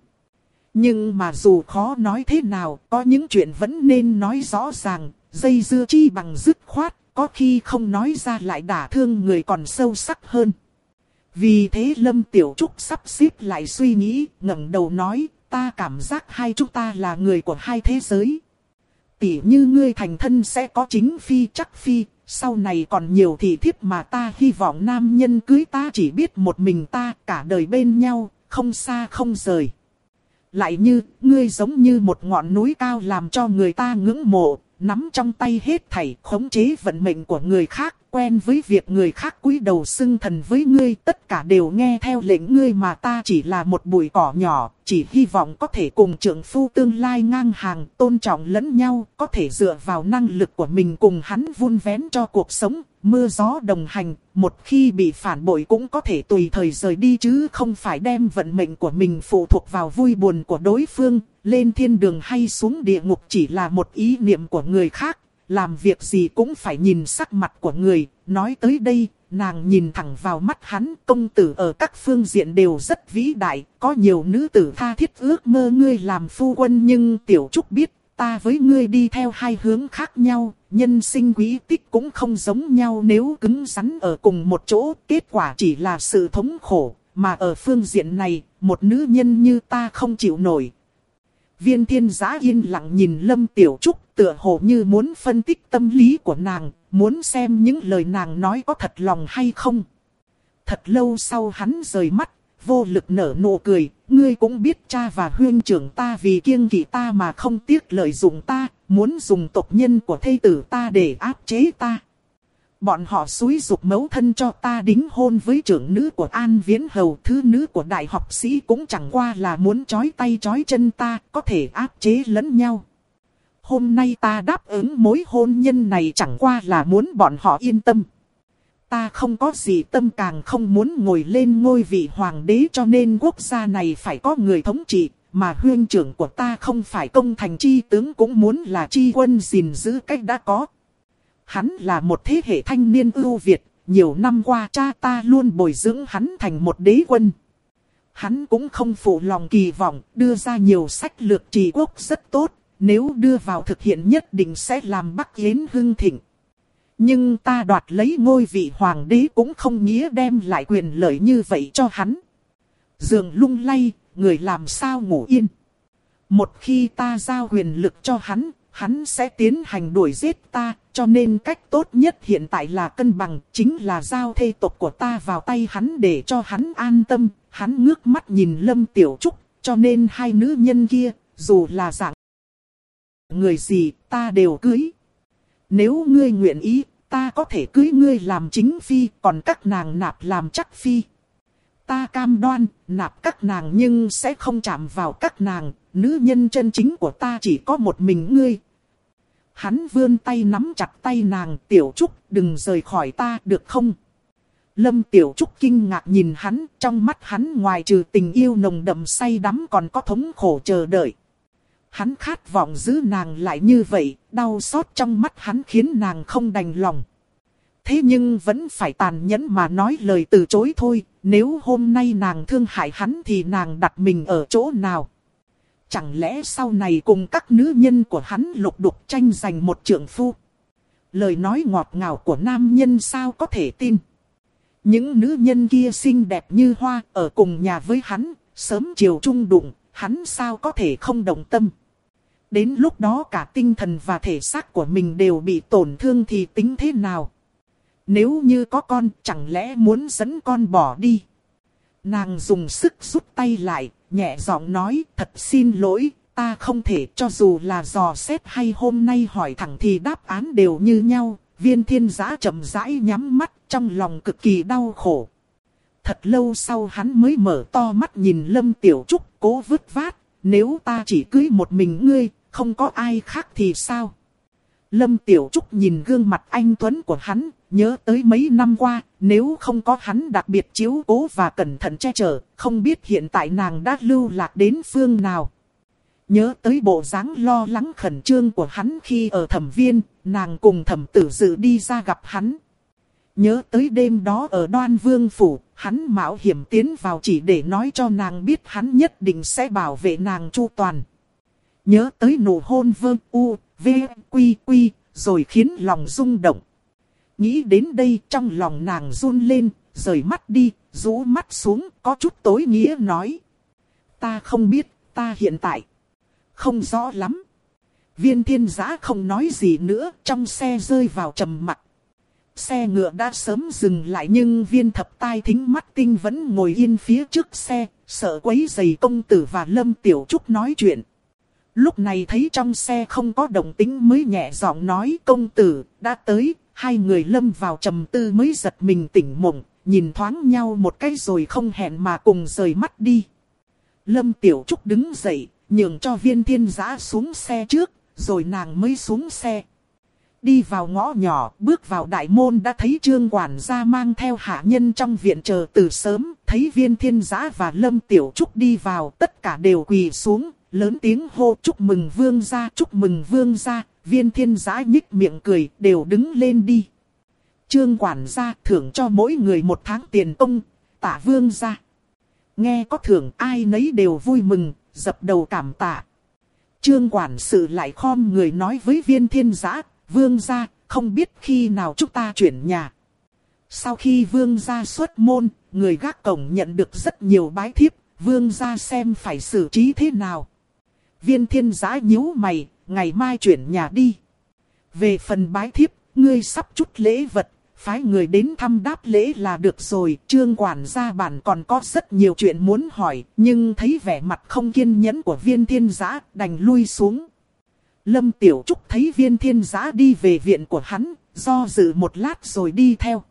Nhưng mà dù khó nói thế nào, có những chuyện vẫn nên nói rõ ràng, dây dưa chi bằng dứt khoát, có khi không nói ra lại đả thương người còn sâu sắc hơn. Vì thế Lâm Tiểu Trúc sắp xếp lại suy nghĩ, ngẩng đầu nói, ta cảm giác hai chúng ta là người của hai thế giới. Tỉ như ngươi thành thân sẽ có chính phi chắc phi, sau này còn nhiều thị thiếp mà ta hy vọng nam nhân cưới ta chỉ biết một mình ta cả đời bên nhau, không xa không rời. Lại như, ngươi giống như một ngọn núi cao làm cho người ta ngưỡng mộ, nắm trong tay hết thảy khống chế vận mệnh của người khác, quen với việc người khác cúi đầu xưng thần với ngươi, tất cả đều nghe theo lệnh ngươi mà ta chỉ là một bụi cỏ nhỏ, chỉ hy vọng có thể cùng trưởng phu tương lai ngang hàng, tôn trọng lẫn nhau, có thể dựa vào năng lực của mình cùng hắn vun vén cho cuộc sống, mưa gió đồng hành, một khi bị phản bội cũng có thể tùy thời rời đi chứ không phải đem vận mệnh của mình phụ thuộc vào vui buồn của đối phương, lên thiên đường hay xuống địa ngục chỉ là một ý niệm của người khác, làm việc gì cũng phải nhìn sắc mặt của người, nói tới đây, nàng nhìn thẳng vào mắt hắn, công tử ở các phương diện đều rất vĩ đại, có nhiều nữ tử tha thiết ước mơ ngươi làm phu quân nhưng tiểu trúc biết, ta với ngươi đi theo hai hướng khác nhau, nhân sinh quý tích cũng không giống nhau nếu cứng rắn ở cùng một chỗ, kết quả chỉ là sự thống khổ, mà ở phương diện này, một nữ nhân như ta không chịu nổi. Viên thiên Giá yên lặng nhìn Lâm Tiểu Trúc tựa hồ như muốn phân tích tâm lý của nàng, muốn xem những lời nàng nói có thật lòng hay không. Thật lâu sau hắn rời mắt, vô lực nở nụ cười, ngươi cũng biết cha và huyên trưởng ta vì kiêng kỵ ta mà không tiếc lợi dụng ta, muốn dùng tộc nhân của thây tử ta để áp chế ta. Bọn họ xúi dục mấu thân cho ta đính hôn với trưởng nữ của An Viễn Hầu, thứ nữ của đại học sĩ cũng chẳng qua là muốn chói tay chói chân ta, có thể áp chế lẫn nhau. Hôm nay ta đáp ứng mối hôn nhân này chẳng qua là muốn bọn họ yên tâm. Ta không có gì tâm càng không muốn ngồi lên ngôi vị hoàng đế cho nên quốc gia này phải có người thống trị, mà huyên trưởng của ta không phải công thành chi tướng cũng muốn là chi quân gìn giữ cách đã có. Hắn là một thế hệ thanh niên ưu Việt, nhiều năm qua cha ta luôn bồi dưỡng hắn thành một đế quân. Hắn cũng không phụ lòng kỳ vọng, đưa ra nhiều sách lược trì quốc rất tốt, nếu đưa vào thực hiện nhất định sẽ làm Bắc Yến hưng thịnh. Nhưng ta đoạt lấy ngôi vị hoàng đế cũng không nghĩa đem lại quyền lợi như vậy cho hắn. Dường lung lay, người làm sao ngủ yên. Một khi ta giao quyền lực cho hắn, hắn sẽ tiến hành đuổi giết ta, cho nên cách tốt nhất hiện tại là cân bằng, chính là giao thê tộc của ta vào tay hắn để cho hắn an tâm. Hắn ngước mắt nhìn Lâm Tiểu Trúc, cho nên hai nữ nhân kia, dù là dạng người gì, ta đều cưới. Nếu ngươi nguyện ý, ta có thể cưới ngươi làm chính phi, còn các nàng nạp làm chắc phi. Ta cam đoan, nạp các nàng nhưng sẽ không chạm vào các nàng, nữ nhân chân chính của ta chỉ có một mình ngươi. Hắn vươn tay nắm chặt tay nàng, tiểu trúc, đừng rời khỏi ta được không? Lâm Tiểu Trúc kinh ngạc nhìn hắn, trong mắt hắn ngoài trừ tình yêu nồng đậm say đắm còn có thống khổ chờ đợi. Hắn khát vọng giữ nàng lại như vậy, đau xót trong mắt hắn khiến nàng không đành lòng. Thế nhưng vẫn phải tàn nhẫn mà nói lời từ chối thôi, nếu hôm nay nàng thương hại hắn thì nàng đặt mình ở chỗ nào? Chẳng lẽ sau này cùng các nữ nhân của hắn lục đục tranh giành một trưởng phu? Lời nói ngọt ngào của nam nhân sao có thể tin? Những nữ nhân kia xinh đẹp như hoa ở cùng nhà với hắn, sớm chiều chung đụng, hắn sao có thể không đồng tâm? Đến lúc đó cả tinh thần và thể xác của mình đều bị tổn thương thì tính thế nào? Nếu như có con chẳng lẽ muốn dẫn con bỏ đi? Nàng dùng sức rút tay lại, nhẹ giọng nói thật xin lỗi, ta không thể cho dù là dò xét hay hôm nay hỏi thẳng thì đáp án đều như nhau. Viên thiên giã chậm rãi nhắm mắt trong lòng cực kỳ đau khổ. Thật lâu sau hắn mới mở to mắt nhìn Lâm Tiểu Trúc cố vứt vát, nếu ta chỉ cưới một mình ngươi, không có ai khác thì sao? Lâm Tiểu Trúc nhìn gương mặt anh Tuấn của hắn, nhớ tới mấy năm qua, nếu không có hắn đặc biệt chiếu cố và cẩn thận che chở, không biết hiện tại nàng đã lưu lạc đến phương nào. Nhớ tới bộ dáng lo lắng khẩn trương của hắn khi ở thẩm viên, nàng cùng thẩm tử dự đi ra gặp hắn. Nhớ tới đêm đó ở đoan vương phủ, hắn mạo hiểm tiến vào chỉ để nói cho nàng biết hắn nhất định sẽ bảo vệ nàng chu toàn. Nhớ tới nụ hôn vương u, v, quy quy, rồi khiến lòng rung động. Nghĩ đến đây trong lòng nàng run lên, rời mắt đi, rũ mắt xuống, có chút tối nghĩa nói. Ta không biết, ta hiện tại. Không rõ lắm. Viên thiên giã không nói gì nữa, trong xe rơi vào trầm mặc. Xe ngựa đã sớm dừng lại nhưng viên thập tai thính mắt tinh vẫn ngồi yên phía trước xe, sợ quấy giày công tử và lâm tiểu trúc nói chuyện. Lúc này thấy trong xe không có động tính mới nhẹ giọng nói công tử, đã tới, hai người lâm vào trầm tư mới giật mình tỉnh mộng, nhìn thoáng nhau một cái rồi không hẹn mà cùng rời mắt đi. Lâm Tiểu Trúc đứng dậy, nhường cho viên thiên giã xuống xe trước, rồi nàng mới xuống xe. Đi vào ngõ nhỏ, bước vào đại môn đã thấy trương quản gia mang theo hạ nhân trong viện chờ từ sớm, thấy viên thiên giã và lâm tiểu trúc đi vào, tất cả đều quỳ xuống, lớn tiếng hô chúc mừng vương gia, chúc mừng vương gia, viên thiên giã nhích miệng cười, đều đứng lên đi. Trương quản gia thưởng cho mỗi người một tháng tiền công, tả vương gia. Nghe có thưởng ai nấy đều vui mừng, dập đầu cảm tạ. Trương quản sự lại khom người nói với viên thiên giã, vương gia, không biết khi nào chúng ta chuyển nhà. Sau khi vương gia xuất môn, người gác cổng nhận được rất nhiều bái thiếp, vương gia xem phải xử trí thế nào. Viên thiên giã nhíu mày, ngày mai chuyển nhà đi. Về phần bái thiếp, ngươi sắp chút lễ vật, phái người đến thăm đáp lễ là được rồi. Trương quản gia bản còn có rất nhiều chuyện muốn hỏi, nhưng thấy vẻ mặt không kiên nhẫn của viên thiên giã, đành lui xuống. Lâm Tiểu Trúc thấy viên thiên giã đi về viện của hắn, do dự một lát rồi đi theo.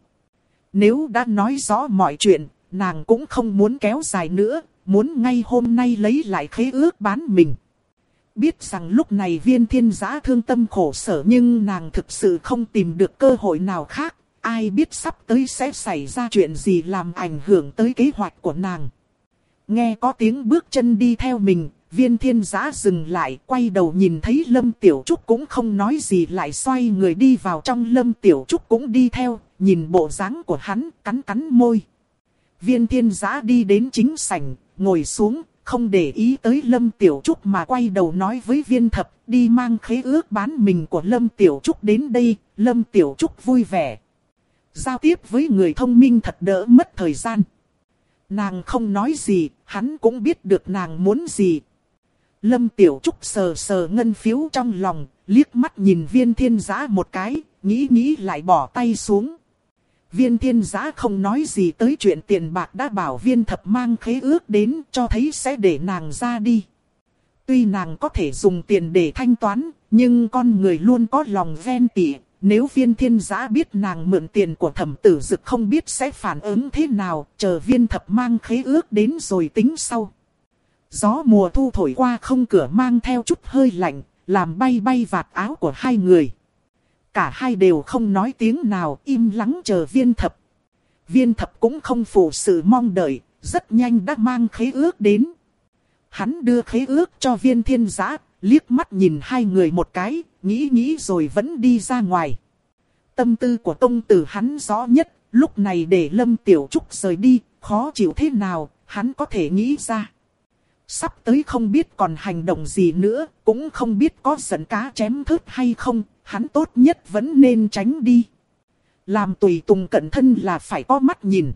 Nếu đã nói rõ mọi chuyện, nàng cũng không muốn kéo dài nữa, muốn ngay hôm nay lấy lại khế ước bán mình. Biết rằng lúc này viên thiên giã thương tâm khổ sở nhưng nàng thực sự không tìm được cơ hội nào khác. Ai biết sắp tới sẽ xảy ra chuyện gì làm ảnh hưởng tới kế hoạch của nàng. Nghe có tiếng bước chân đi theo mình, viên thiên giã dừng lại, quay đầu nhìn thấy Lâm Tiểu Trúc cũng không nói gì lại xoay người đi vào trong Lâm Tiểu Trúc cũng đi theo, nhìn bộ dáng của hắn, cắn cắn môi. Viên thiên giã đi đến chính sảnh, ngồi xuống, không để ý tới Lâm Tiểu Trúc mà quay đầu nói với viên thập, đi mang khế ước bán mình của Lâm Tiểu Trúc đến đây, Lâm Tiểu Trúc vui vẻ. Giao tiếp với người thông minh thật đỡ mất thời gian. Nàng không nói gì, hắn cũng biết được nàng muốn gì. Lâm Tiểu Trúc sờ sờ ngân phiếu trong lòng, liếc mắt nhìn viên thiên giã một cái, nghĩ nghĩ lại bỏ tay xuống. Viên thiên giã không nói gì tới chuyện tiền bạc đã bảo viên thập mang khế ước đến cho thấy sẽ để nàng ra đi. Tuy nàng có thể dùng tiền để thanh toán, nhưng con người luôn có lòng ven tỉ. Nếu viên thiên giã biết nàng mượn tiền của thẩm tử dực không biết sẽ phản ứng thế nào, chờ viên thập mang khế ước đến rồi tính sau. Gió mùa thu thổi qua không cửa mang theo chút hơi lạnh, làm bay bay vạt áo của hai người. Cả hai đều không nói tiếng nào, im lắng chờ viên thập. Viên thập cũng không phụ sự mong đợi, rất nhanh đã mang khế ước đến. Hắn đưa khế ước cho viên thiên giã, liếc mắt nhìn hai người một cái, nghĩ nghĩ rồi vẫn đi ra ngoài. Tâm tư của công tử hắn rõ nhất, lúc này để Lâm Tiểu Trúc rời đi, khó chịu thế nào, hắn có thể nghĩ ra. Sắp tới không biết còn hành động gì nữa, cũng không biết có giận cá chém thớt hay không, hắn tốt nhất vẫn nên tránh đi. Làm tùy tùng cẩn thân là phải có mắt nhìn.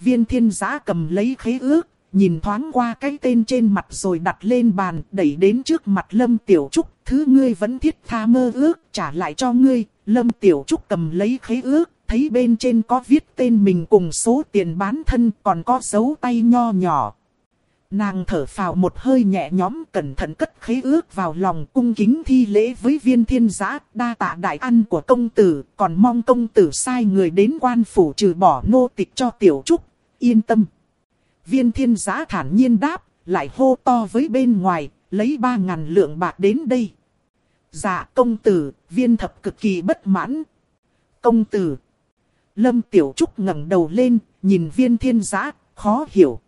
Viên thiên giã cầm lấy khế ước, nhìn thoáng qua cái tên trên mặt rồi đặt lên bàn, đẩy đến trước mặt Lâm Tiểu Trúc. Thứ ngươi vẫn thiết tha mơ ước, trả lại cho ngươi. Lâm Tiểu Trúc cầm lấy khế ước, thấy bên trên có viết tên mình cùng số tiền bán thân, còn có dấu tay nho nhỏ. Nàng thở phào một hơi nhẹ nhõm cẩn thận cất khế ước vào lòng cung kính thi lễ với viên thiên giã đa tạ đại ăn của công tử, còn mong công tử sai người đến quan phủ trừ bỏ nô tịch cho tiểu trúc, yên tâm. Viên thiên giã thản nhiên đáp, lại hô to với bên ngoài, lấy ba ngàn lượng bạc đến đây. Dạ công tử, viên thập cực kỳ bất mãn. Công tử. Lâm Tiểu Trúc ngẩng đầu lên, nhìn viên thiên giã, khó hiểu.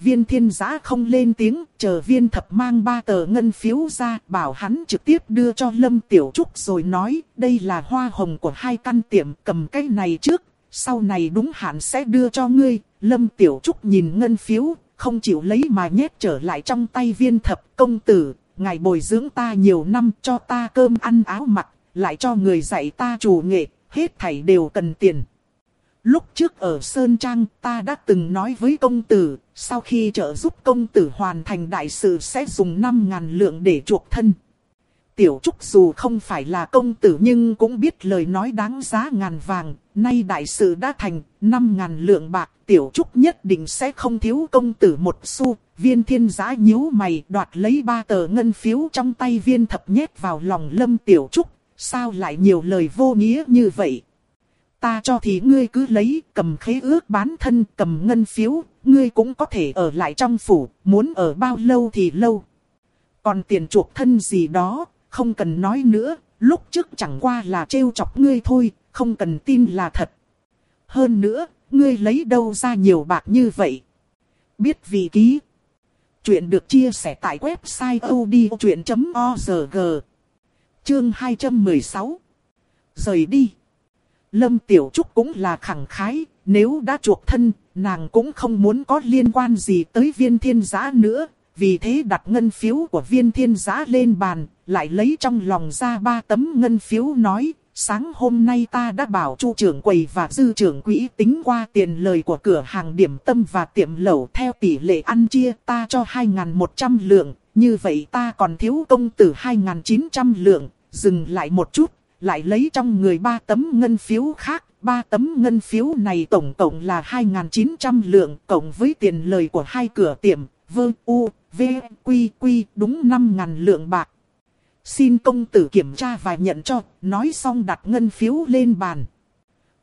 Viên thiên giã không lên tiếng, chờ viên thập mang ba tờ ngân phiếu ra, bảo hắn trực tiếp đưa cho Lâm Tiểu Trúc rồi nói, đây là hoa hồng của hai căn tiệm, cầm cái này trước, sau này đúng hạn sẽ đưa cho ngươi. Lâm Tiểu Trúc nhìn ngân phiếu, không chịu lấy mà nhét trở lại trong tay viên thập công tử, ngài bồi dưỡng ta nhiều năm cho ta cơm ăn áo mặc, lại cho người dạy ta chủ nghệ, hết thảy đều cần tiền. Lúc trước ở Sơn Trang ta đã từng nói với công tử, sau khi trợ giúp công tử hoàn thành đại sự sẽ dùng 5.000 lượng để chuộc thân. Tiểu Trúc dù không phải là công tử nhưng cũng biết lời nói đáng giá ngàn vàng, nay đại sự đã thành, 5.000 lượng bạc, Tiểu Trúc nhất định sẽ không thiếu công tử một xu. Viên thiên giá nhíu mày đoạt lấy ba tờ ngân phiếu trong tay viên thập nhét vào lòng lâm Tiểu Trúc, sao lại nhiều lời vô nghĩa như vậy? Ta cho thì ngươi cứ lấy, cầm khế ước bán thân, cầm ngân phiếu, ngươi cũng có thể ở lại trong phủ, muốn ở bao lâu thì lâu. Còn tiền chuộc thân gì đó, không cần nói nữa, lúc trước chẳng qua là trêu chọc ngươi thôi, không cần tin là thật. Hơn nữa, ngươi lấy đâu ra nhiều bạc như vậy? Biết vì ký. Chuyện được chia sẻ tại website odchuyện.org. Chương 216. Rời đi. Lâm Tiểu Trúc cũng là khẳng khái, nếu đã chuộc thân, nàng cũng không muốn có liên quan gì tới viên thiên giã nữa. Vì thế đặt ngân phiếu của viên thiên giã lên bàn, lại lấy trong lòng ra ba tấm ngân phiếu nói, sáng hôm nay ta đã bảo chu trưởng quầy và dư trưởng quỹ tính qua tiền lời của cửa hàng điểm tâm và tiệm lẩu theo tỷ lệ ăn chia ta cho 2.100 lượng, như vậy ta còn thiếu công tử 2.900 lượng, dừng lại một chút, lại lấy trong người ba tấm ngân phiếu khác. Ba tấm ngân phiếu này tổng cộng là 2.900 lượng, cộng với tiền lời của hai cửa tiệm, vơ u, v, quy quy, đúng 5.000 lượng bạc. Xin công tử kiểm tra và nhận cho, nói xong đặt ngân phiếu lên bàn.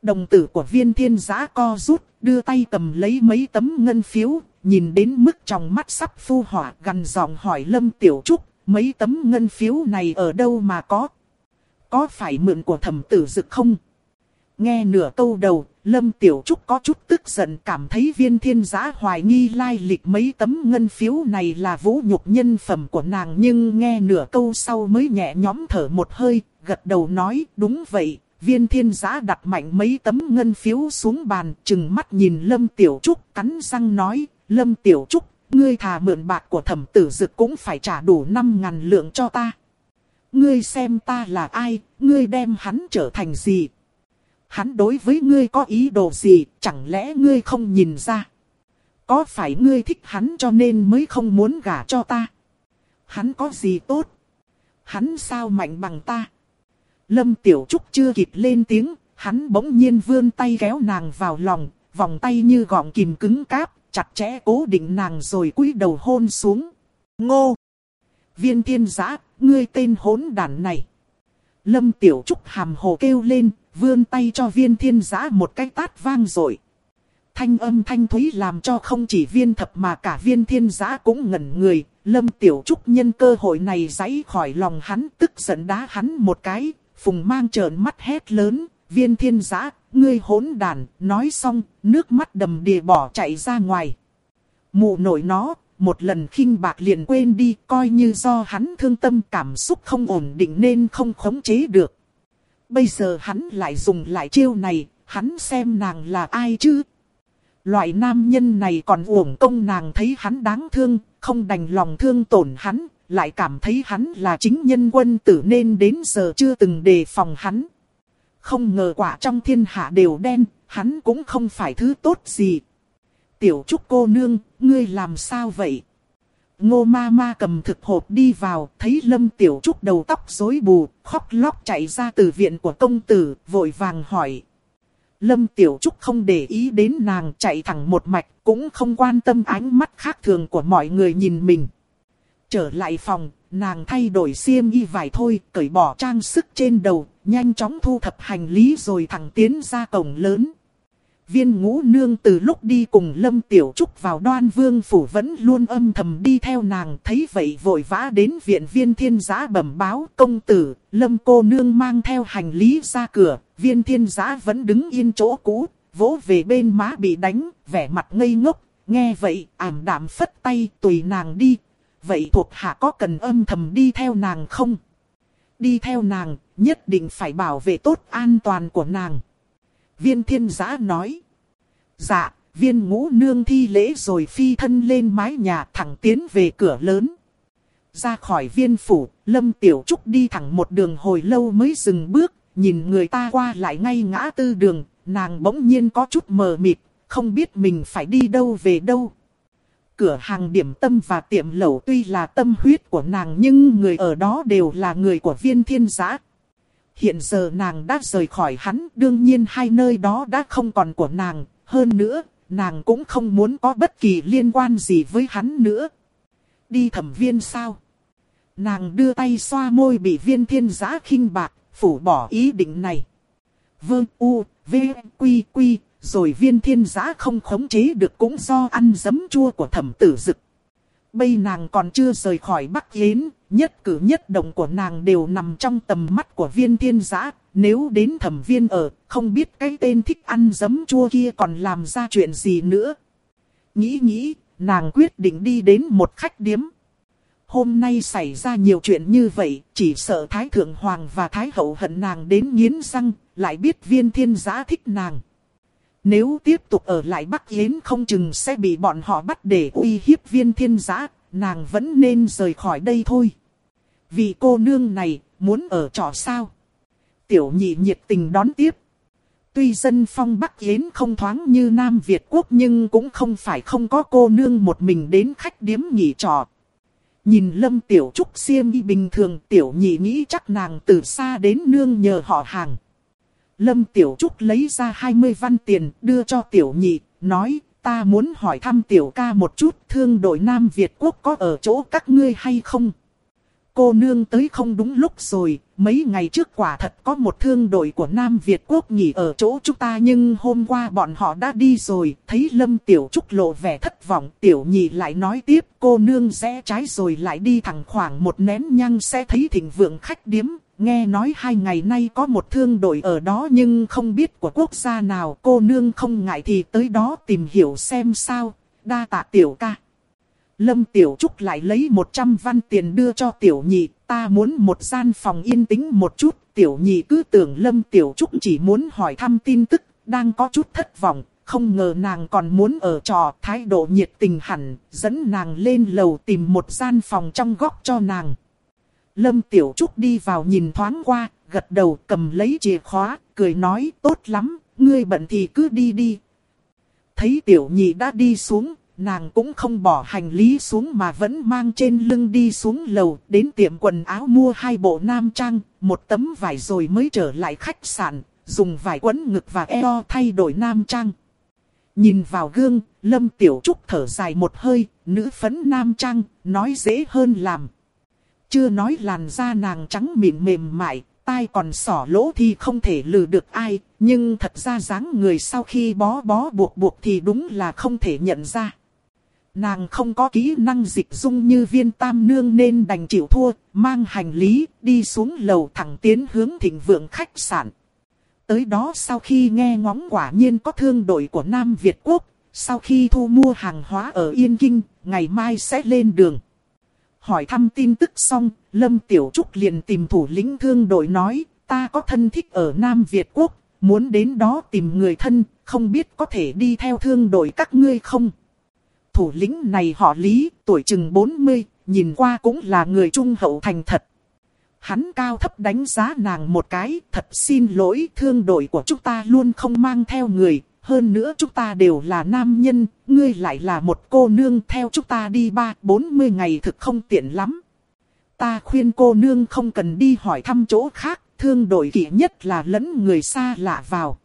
Đồng tử của viên thiên giã co rút, đưa tay cầm lấy mấy tấm ngân phiếu, nhìn đến mức trong mắt sắp phu hỏa gần giọng hỏi Lâm Tiểu Trúc, mấy tấm ngân phiếu này ở đâu mà có? Có phải mượn của thẩm tử dực không? Nghe nửa câu đầu, Lâm Tiểu Trúc có chút tức giận cảm thấy viên thiên giã hoài nghi lai lịch mấy tấm ngân phiếu này là vũ nhục nhân phẩm của nàng nhưng nghe nửa câu sau mới nhẹ nhóm thở một hơi, gật đầu nói đúng vậy. Viên thiên giã đặt mạnh mấy tấm ngân phiếu xuống bàn, chừng mắt nhìn Lâm Tiểu Trúc cắn răng nói, Lâm Tiểu Trúc, ngươi thà mượn bạc của thẩm tử dực cũng phải trả đủ 5 ngàn lượng cho ta. Ngươi xem ta là ai, ngươi đem hắn trở thành gì? Hắn đối với ngươi có ý đồ gì, chẳng lẽ ngươi không nhìn ra? Có phải ngươi thích hắn cho nên mới không muốn gả cho ta? Hắn có gì tốt? Hắn sao mạnh bằng ta? Lâm Tiểu Trúc chưa kịp lên tiếng, hắn bỗng nhiên vươn tay kéo nàng vào lòng, vòng tay như gọng kìm cứng cáp, chặt chẽ cố định nàng rồi cúi đầu hôn xuống. Ngô! Viên thiên giã, ngươi tên hỗn đản này. Lâm Tiểu Trúc hàm hồ kêu lên, vươn tay cho viên thiên giã một cái tát vang rồi. Thanh âm thanh thúy làm cho không chỉ viên thập mà cả viên thiên giã cũng ngẩn người. Lâm Tiểu Trúc nhân cơ hội này giãy khỏi lòng hắn tức giận đá hắn một cái. Phùng mang trợn mắt hét lớn, viên thiên giã, ngươi hỗn đàn, nói xong, nước mắt đầm đìa bỏ chạy ra ngoài. Mụ nổi nó, một lần khinh bạc liền quên đi, coi như do hắn thương tâm cảm xúc không ổn định nên không khống chế được. Bây giờ hắn lại dùng lại chiêu này, hắn xem nàng là ai chứ? Loại nam nhân này còn uổng công nàng thấy hắn đáng thương, không đành lòng thương tổn hắn, lại cảm thấy hắn là chính nhân quân tử nên đến giờ chưa từng đề phòng hắn. Không ngờ quả trong thiên hạ đều đen, hắn cũng không phải thứ tốt gì. Tiểu trúc cô nương, ngươi làm sao vậy? Ngô ma ma cầm thực hộp đi vào, thấy lâm tiểu trúc đầu tóc rối bù, khóc lóc chạy ra từ viện của công tử, vội vàng hỏi. Lâm tiểu trúc không để ý đến nàng chạy thẳng một mạch, cũng không quan tâm ánh mắt khác thường của mọi người nhìn mình. Trở lại phòng, nàng thay đổi xiêm y vải thôi, cởi bỏ trang sức trên đầu, nhanh chóng thu thập hành lý rồi thẳng tiến ra cổng lớn. Viên ngũ nương từ lúc đi cùng Lâm Tiểu Trúc vào đoan vương phủ vẫn luôn âm thầm đi theo nàng thấy vậy vội vã đến viện viên thiên giã bẩm báo công tử, Lâm cô nương mang theo hành lý ra cửa, viên thiên giã vẫn đứng yên chỗ cũ, vỗ về bên má bị đánh, vẻ mặt ngây ngốc, nghe vậy ảm đạm phất tay tùy nàng đi, vậy thuộc hạ có cần âm thầm đi theo nàng không? Đi theo nàng, nhất định phải bảo vệ tốt an toàn của nàng. Viên thiên giã nói. Dạ, viên ngũ nương thi lễ rồi phi thân lên mái nhà thẳng tiến về cửa lớn. Ra khỏi viên phủ, Lâm Tiểu Trúc đi thẳng một đường hồi lâu mới dừng bước, nhìn người ta qua lại ngay ngã tư đường, nàng bỗng nhiên có chút mờ mịt, không biết mình phải đi đâu về đâu. Cửa hàng điểm tâm và tiệm lẩu tuy là tâm huyết của nàng nhưng người ở đó đều là người của viên thiên giã. Hiện giờ nàng đã rời khỏi hắn, đương nhiên hai nơi đó đã không còn của nàng, hơn nữa, nàng cũng không muốn có bất kỳ liên quan gì với hắn nữa. Đi thẩm viên sao? Nàng đưa tay xoa môi bị viên thiên giã khinh bạc, phủ bỏ ý định này. Vương U, V, Quy, Quy, rồi viên thiên giã không khống chế được cũng do ăn giấm chua của thẩm tử dực. Bây nàng còn chưa rời khỏi Bắc Yến, nhất cử nhất động của nàng đều nằm trong tầm mắt của viên thiên giã. Nếu đến thẩm viên ở, không biết cái tên thích ăn giấm chua kia còn làm ra chuyện gì nữa. Nghĩ nghĩ, nàng quyết định đi đến một khách điếm. Hôm nay xảy ra nhiều chuyện như vậy, chỉ sợ Thái Thượng Hoàng và Thái Hậu hận nàng đến nghiến răng, lại biết viên thiên giã thích nàng. Nếu tiếp tục ở lại Bắc Yến không chừng sẽ bị bọn họ bắt để uy hiếp viên thiên giã, nàng vẫn nên rời khỏi đây thôi. Vì cô nương này, muốn ở trọ sao? Tiểu nhị nhiệt tình đón tiếp. Tuy dân phong Bắc Yến không thoáng như Nam Việt Quốc nhưng cũng không phải không có cô nương một mình đến khách điếm nghỉ trọ. Nhìn Lâm Tiểu Trúc xiêm y bình thường Tiểu nhị nghĩ chắc nàng từ xa đến nương nhờ họ hàng. Lâm Tiểu Trúc lấy ra 20 văn tiền đưa cho Tiểu Nhị, nói, ta muốn hỏi thăm Tiểu ca một chút, thương đội Nam Việt Quốc có ở chỗ các ngươi hay không? Cô nương tới không đúng lúc rồi, mấy ngày trước quả thật có một thương đội của Nam Việt Quốc nghỉ ở chỗ chúng ta nhưng hôm qua bọn họ đã đi rồi, thấy Lâm Tiểu Trúc lộ vẻ thất vọng, Tiểu Nhị lại nói tiếp cô nương rẽ trái rồi lại đi thẳng khoảng một nén nhăng sẽ thấy thịnh vượng khách điếm, nghe nói hai ngày nay có một thương đội ở đó nhưng không biết của quốc gia nào. Cô nương không ngại thì tới đó tìm hiểu xem sao, đa tạ tiểu ca. Lâm Tiểu Trúc lại lấy 100 văn tiền đưa cho Tiểu Nhị, ta muốn một gian phòng yên tĩnh một chút, Tiểu Nhị cứ tưởng Lâm Tiểu Trúc chỉ muốn hỏi thăm tin tức, đang có chút thất vọng, không ngờ nàng còn muốn ở trò thái độ nhiệt tình hẳn, dẫn nàng lên lầu tìm một gian phòng trong góc cho nàng. Lâm Tiểu Trúc đi vào nhìn thoáng qua, gật đầu cầm lấy chìa khóa, cười nói tốt lắm, ngươi bận thì cứ đi đi. Thấy Tiểu Nhị đã đi xuống, nàng cũng không bỏ hành lý xuống mà vẫn mang trên lưng đi xuống lầu, đến tiệm quần áo mua hai bộ nam trang, một tấm vải rồi mới trở lại khách sạn, dùng vải quấn ngực và eo thay đổi nam trang. Nhìn vào gương, Lâm Tiểu Trúc thở dài một hơi, nữ phấn nam trang, nói dễ hơn làm. Chưa nói làn da nàng trắng mịn mềm mại, tai còn sỏ lỗ thì không thể lừa được ai, nhưng thật ra dáng người sau khi bó bó buộc buộc thì đúng là không thể nhận ra. Nàng không có kỹ năng dịch dung như viên tam nương nên đành chịu thua, mang hành lý, đi xuống lầu thẳng tiến hướng thịnh vượng khách sạn. Tới đó sau khi nghe ngóng quả nhiên có thương đội của Nam Việt Quốc, sau khi thu mua hàng hóa ở Yên Kinh, ngày mai sẽ lên đường. Hỏi thăm tin tức xong, Lâm Tiểu Trúc liền tìm thủ lĩnh thương đội nói, ta có thân thích ở Nam Việt Quốc, muốn đến đó tìm người thân, không biết có thể đi theo thương đội các ngươi không? Thủ lĩnh này họ Lý, tuổi chừng 40, nhìn qua cũng là người trung hậu thành thật. Hắn cao thấp đánh giá nàng một cái, thật xin lỗi thương đội của chúng ta luôn không mang theo người, hơn nữa chúng ta đều là nam nhân, ngươi lại là một cô nương theo chúng ta đi ba, bốn mươi ngày thực không tiện lắm. Ta khuyên cô nương không cần đi hỏi thăm chỗ khác, thương đội kỵ nhất là lẫn người xa lạ vào.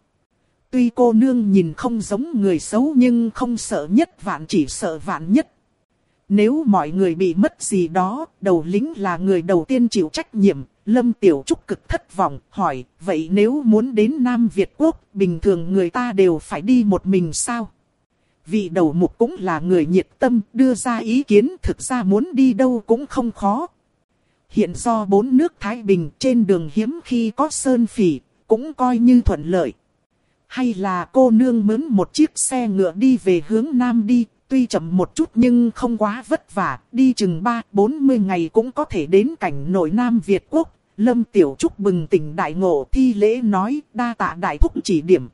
Tuy cô nương nhìn không giống người xấu nhưng không sợ nhất vạn chỉ sợ vạn nhất. Nếu mọi người bị mất gì đó, đầu lính là người đầu tiên chịu trách nhiệm, Lâm Tiểu Trúc cực thất vọng, hỏi, vậy nếu muốn đến Nam Việt Quốc, bình thường người ta đều phải đi một mình sao? Vị đầu mục cũng là người nhiệt tâm, đưa ra ý kiến thực ra muốn đi đâu cũng không khó. Hiện do bốn nước Thái Bình trên đường hiếm khi có sơn phỉ, cũng coi như thuận lợi. Hay là cô nương mướn một chiếc xe ngựa đi về hướng Nam đi, tuy chậm một chút nhưng không quá vất vả, đi chừng 3-40 ngày cũng có thể đến cảnh nội Nam Việt Quốc. Lâm Tiểu Trúc bừng tỉnh đại ngộ thi lễ nói đa tạ đại thúc chỉ điểm.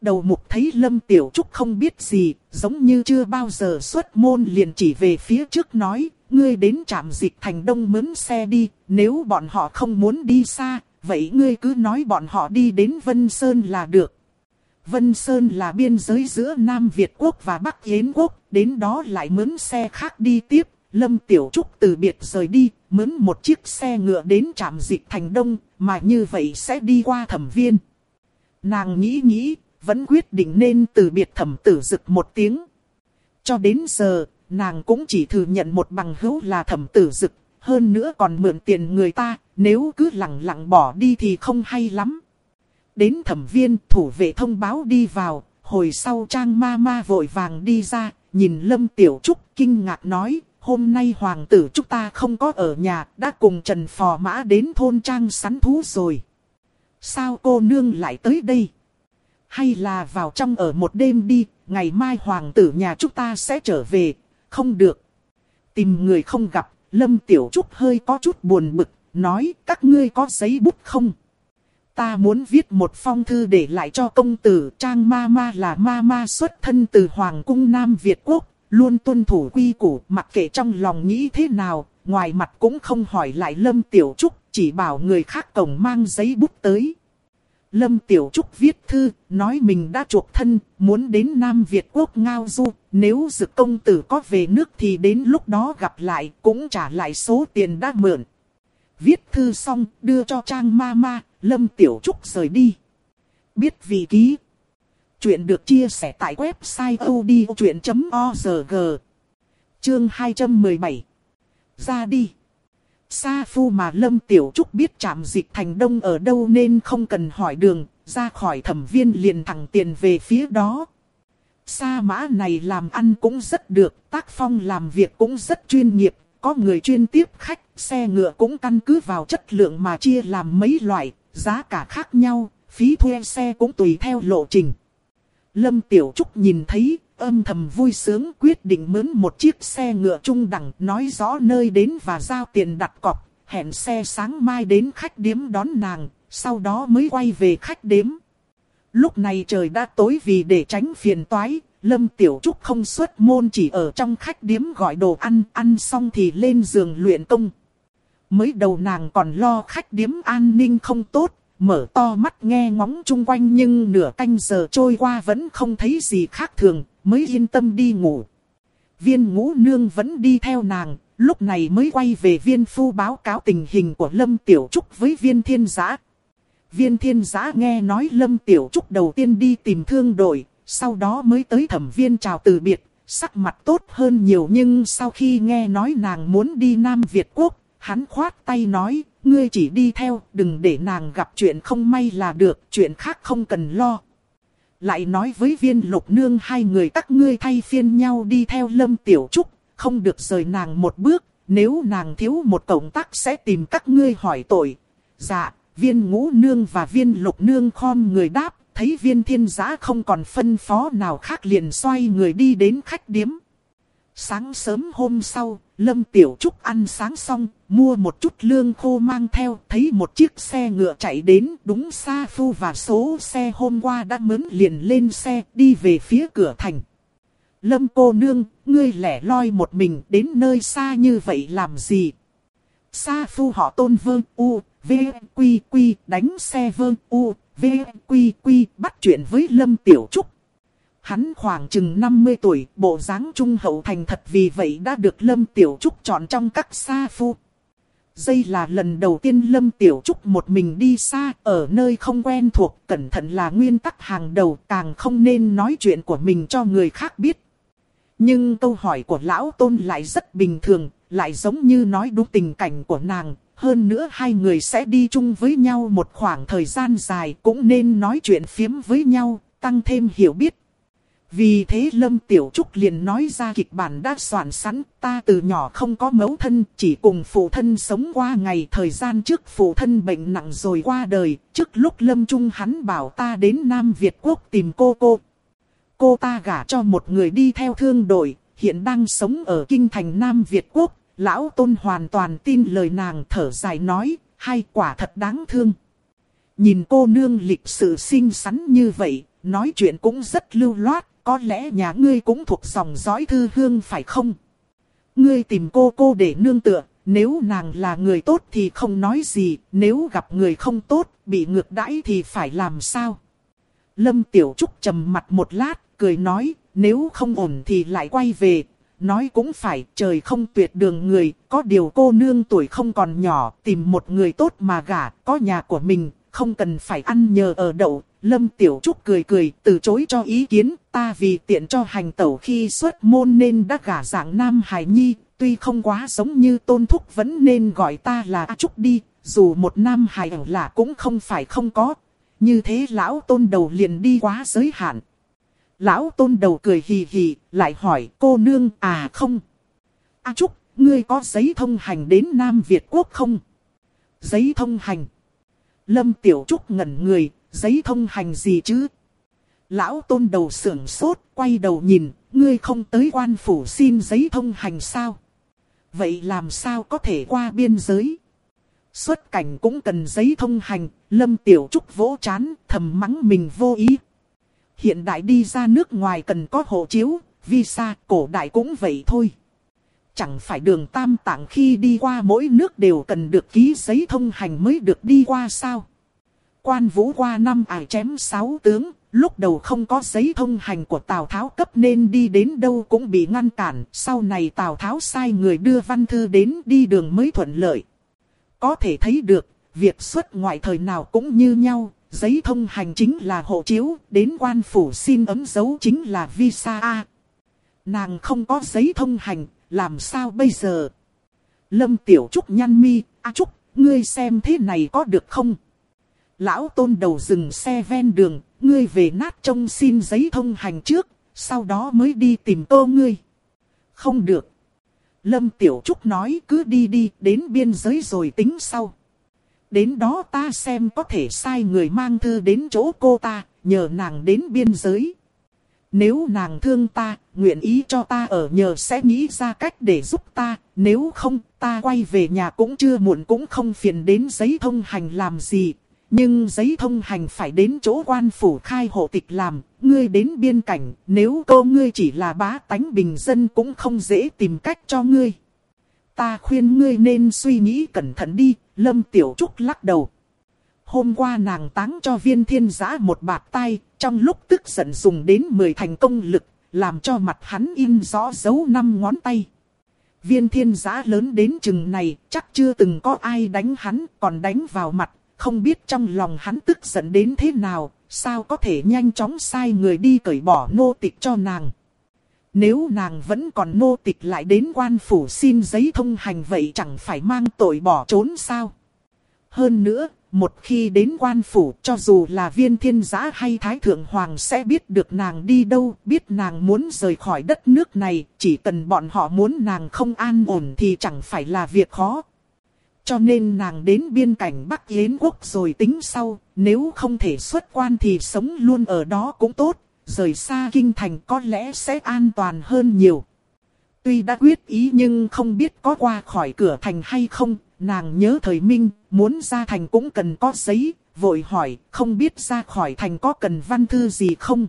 Đầu mục thấy Lâm Tiểu Trúc không biết gì, giống như chưa bao giờ xuất môn liền chỉ về phía trước nói, ngươi đến trạm dịch thành đông mướn xe đi, nếu bọn họ không muốn đi xa, vậy ngươi cứ nói bọn họ đi đến Vân Sơn là được. Vân Sơn là biên giới giữa Nam Việt Quốc và Bắc Yến Quốc, đến đó lại mướn xe khác đi tiếp. Lâm Tiểu Trúc từ biệt rời đi, mướn một chiếc xe ngựa đến trạm dịch thành đông, mà như vậy sẽ đi qua thẩm viên. Nàng nghĩ nghĩ, vẫn quyết định nên từ biệt thẩm tử dực một tiếng. Cho đến giờ, nàng cũng chỉ thừa nhận một bằng hữu là thẩm tử dực, hơn nữa còn mượn tiền người ta, nếu cứ lặng lặng bỏ đi thì không hay lắm. Đến thẩm viên thủ vệ thông báo đi vào, hồi sau trang ma ma vội vàng đi ra, nhìn Lâm Tiểu Trúc kinh ngạc nói, hôm nay hoàng tử chúng ta không có ở nhà, đã cùng Trần Phò Mã đến thôn trang sắn thú rồi. Sao cô nương lại tới đây? Hay là vào trong ở một đêm đi, ngày mai hoàng tử nhà chúng ta sẽ trở về, không được. Tìm người không gặp, Lâm Tiểu Trúc hơi có chút buồn bực, nói các ngươi có giấy bút không? Ta muốn viết một phong thư để lại cho công tử Trang Ma Ma là Ma Ma xuất thân từ Hoàng cung Nam Việt Quốc, luôn tuân thủ quy củ mặc kệ trong lòng nghĩ thế nào, ngoài mặt cũng không hỏi lại Lâm Tiểu Trúc, chỉ bảo người khác cổng mang giấy bút tới. Lâm Tiểu Trúc viết thư, nói mình đã chuộc thân, muốn đến Nam Việt Quốc ngao du, nếu dực công tử có về nước thì đến lúc đó gặp lại, cũng trả lại số tiền đã mượn. Viết thư xong, đưa cho Trang Ma Ma, Lâm Tiểu Trúc rời đi. Biết vì ký. Chuyện được chia sẻ tại website odchuyện.org. Chương 217. Ra đi. Sa phu mà Lâm Tiểu Trúc biết trạm dịch thành đông ở đâu nên không cần hỏi đường, ra khỏi thẩm viên liền thẳng tiền về phía đó. Sa mã này làm ăn cũng rất được, tác phong làm việc cũng rất chuyên nghiệp, có người chuyên tiếp khách, xe ngựa cũng căn cứ vào chất lượng mà chia làm mấy loại, giá cả khác nhau, phí thuê xe cũng tùy theo lộ trình. Lâm Tiểu Trúc nhìn thấy, âm thầm vui sướng quyết định mướn một chiếc xe ngựa trung đẳng nói rõ nơi đến và giao tiền đặt cọc, hẹn xe sáng mai đến khách điếm đón nàng, sau đó mới quay về khách điếm. Lúc này trời đã tối vì để tránh phiền toái, Lâm Tiểu Trúc không xuất môn chỉ ở trong khách điếm gọi đồ ăn, ăn xong thì lên giường luyện công. Mới đầu nàng còn lo khách điếm an ninh không tốt, mở to mắt nghe ngóng chung quanh nhưng nửa canh giờ trôi qua vẫn không thấy gì khác thường, mới yên tâm đi ngủ. Viên ngũ nương vẫn đi theo nàng, lúc này mới quay về viên phu báo cáo tình hình của Lâm Tiểu Trúc với viên thiên giã. Viên thiên giã nghe nói Lâm Tiểu Trúc đầu tiên đi tìm thương đội, sau đó mới tới thẩm viên chào từ biệt, sắc mặt tốt hơn nhiều nhưng sau khi nghe nói nàng muốn đi Nam Việt Quốc, hắn khoát tay nói, ngươi chỉ đi theo, đừng để nàng gặp chuyện không may là được, chuyện khác không cần lo. Lại nói với viên lục nương hai người các ngươi thay phiên nhau đi theo lâm tiểu trúc, không được rời nàng một bước, nếu nàng thiếu một cộng tác sẽ tìm các ngươi hỏi tội. Dạ, viên ngũ nương và viên lục nương khom người đáp, thấy viên thiên giã không còn phân phó nào khác liền xoay người đi đến khách điếm. Sáng sớm hôm sau, Lâm Tiểu Trúc ăn sáng xong, mua một chút lương khô mang theo, thấy một chiếc xe ngựa chạy đến, đúng xa phu và số xe hôm qua đã mướn liền lên xe, đi về phía cửa thành. Lâm cô nương, ngươi lẻ loi một mình đến nơi xa như vậy làm gì? Sa phu họ tôn vương u, v, quy quy, đánh xe vương u, v, quy quy, bắt chuyện với Lâm Tiểu Trúc. Hắn khoảng chừng 50 tuổi, bộ dáng trung hậu thành thật vì vậy đã được Lâm Tiểu Trúc chọn trong các sa phu. Đây là lần đầu tiên Lâm Tiểu Trúc một mình đi xa, ở nơi không quen thuộc, cẩn thận là nguyên tắc hàng đầu, càng không nên nói chuyện của mình cho người khác biết. Nhưng câu hỏi của lão tôn lại rất bình thường, lại giống như nói đúng tình cảnh của nàng. Hơn nữa hai người sẽ đi chung với nhau một khoảng thời gian dài cũng nên nói chuyện phiếm với nhau, tăng thêm hiểu biết. Vì thế Lâm Tiểu Trúc liền nói ra kịch bản đã soạn sẵn, ta từ nhỏ không có mẫu thân, chỉ cùng phụ thân sống qua ngày thời gian trước phụ thân bệnh nặng rồi qua đời, trước lúc Lâm Trung hắn bảo ta đến Nam Việt Quốc tìm cô cô. Cô ta gả cho một người đi theo thương đội, hiện đang sống ở kinh thành Nam Việt Quốc, lão tôn hoàn toàn tin lời nàng thở dài nói, hai quả thật đáng thương. Nhìn cô nương lịch sự xinh xắn như vậy, nói chuyện cũng rất lưu loát, có lẽ nhà ngươi cũng thuộc dòng dõi thư hương phải không? Ngươi tìm cô cô để nương tựa, nếu nàng là người tốt thì không nói gì, nếu gặp người không tốt, bị ngược đãi thì phải làm sao? Lâm Tiểu Trúc trầm mặt một lát, cười nói, nếu không ổn thì lại quay về. Nói cũng phải, trời không tuyệt đường người, có điều cô nương tuổi không còn nhỏ, tìm một người tốt mà gả, có nhà của mình, không cần phải ăn nhờ ở đậu, Lâm Tiểu Trúc cười cười, từ chối cho ý kiến, ta vì tiện cho hành tẩu khi xuất môn nên đã gả dạng Nam Hải Nhi, tuy không quá giống như tôn thúc vẫn nên gọi ta là A Trúc đi, dù một Nam Hải là cũng không phải không có. Như thế lão tôn đầu liền đi quá giới hạn. Lão tôn đầu cười hì hì, lại hỏi cô nương à không. A Trúc, ngươi có giấy thông hành đến Nam Việt Quốc không? Giấy thông hành. Lâm Tiểu Trúc ngẩn người, giấy thông hành gì chứ? Lão tôn đầu sưởng sốt, quay đầu nhìn, ngươi không tới quan phủ xin giấy thông hành sao? Vậy làm sao có thể qua biên giới? Xuất cảnh cũng cần giấy thông hành, Lâm Tiểu Trúc vỗ chán, thầm mắng mình vô ý. Hiện đại đi ra nước ngoài cần có hộ chiếu, visa, cổ đại cũng vậy thôi. Chẳng phải đường tam tạng khi đi qua mỗi nước đều cần được ký giấy thông hành mới được đi qua sao? Quan vũ qua năm ải chém sáu tướng, lúc đầu không có giấy thông hành của Tào Tháo cấp nên đi đến đâu cũng bị ngăn cản. Sau này Tào Tháo sai người đưa văn thư đến đi đường mới thuận lợi. Có thể thấy được, việc xuất ngoại thời nào cũng như nhau, giấy thông hành chính là hộ chiếu, đến quan phủ xin ấm dấu chính là visa A. Nàng không có giấy thông hành, làm sao bây giờ? Lâm Tiểu Trúc nhăn mi, A Trúc, ngươi xem thế này có được không? Lão tôn đầu dừng xe ven đường, ngươi về nát trông xin giấy thông hành trước, sau đó mới đi tìm tô ngươi. Không được. Lâm Tiểu Trúc nói cứ đi đi, đến biên giới rồi tính sau. Đến đó ta xem có thể sai người mang thư đến chỗ cô ta, nhờ nàng đến biên giới. Nếu nàng thương ta, nguyện ý cho ta ở nhờ sẽ nghĩ ra cách để giúp ta, nếu không, ta quay về nhà cũng chưa muộn cũng không phiền đến giấy thông hành làm gì, nhưng giấy thông hành phải đến chỗ quan phủ khai hộ tịch làm, ngươi đến biên cảnh, nếu cô ngươi chỉ là bá tánh bình dân cũng không dễ tìm cách cho ngươi. Ta khuyên ngươi nên suy nghĩ cẩn thận đi, Lâm Tiểu Trúc lắc đầu. Hôm qua nàng táng cho viên thiên giã một bạt tay, trong lúc tức giận dùng đến 10 thành công lực, làm cho mặt hắn in rõ dấu năm ngón tay. Viên thiên giã lớn đến chừng này, chắc chưa từng có ai đánh hắn, còn đánh vào mặt, không biết trong lòng hắn tức giận đến thế nào, sao có thể nhanh chóng sai người đi cởi bỏ nô tịch cho nàng. Nếu nàng vẫn còn nô tịch lại đến quan phủ xin giấy thông hành vậy chẳng phải mang tội bỏ trốn sao. Hơn nữa, một khi đến quan phủ cho dù là viên thiên giã hay thái thượng hoàng sẽ biết được nàng đi đâu, biết nàng muốn rời khỏi đất nước này, chỉ cần bọn họ muốn nàng không an ổn thì chẳng phải là việc khó. Cho nên nàng đến biên cảnh Bắc Yến quốc rồi tính sau, nếu không thể xuất quan thì sống luôn ở đó cũng tốt, rời xa kinh thành có lẽ sẽ an toàn hơn nhiều. Tuy đã quyết ý nhưng không biết có qua khỏi cửa thành hay không, nàng nhớ thời minh, muốn ra thành cũng cần có giấy, vội hỏi, không biết ra khỏi thành có cần văn thư gì không?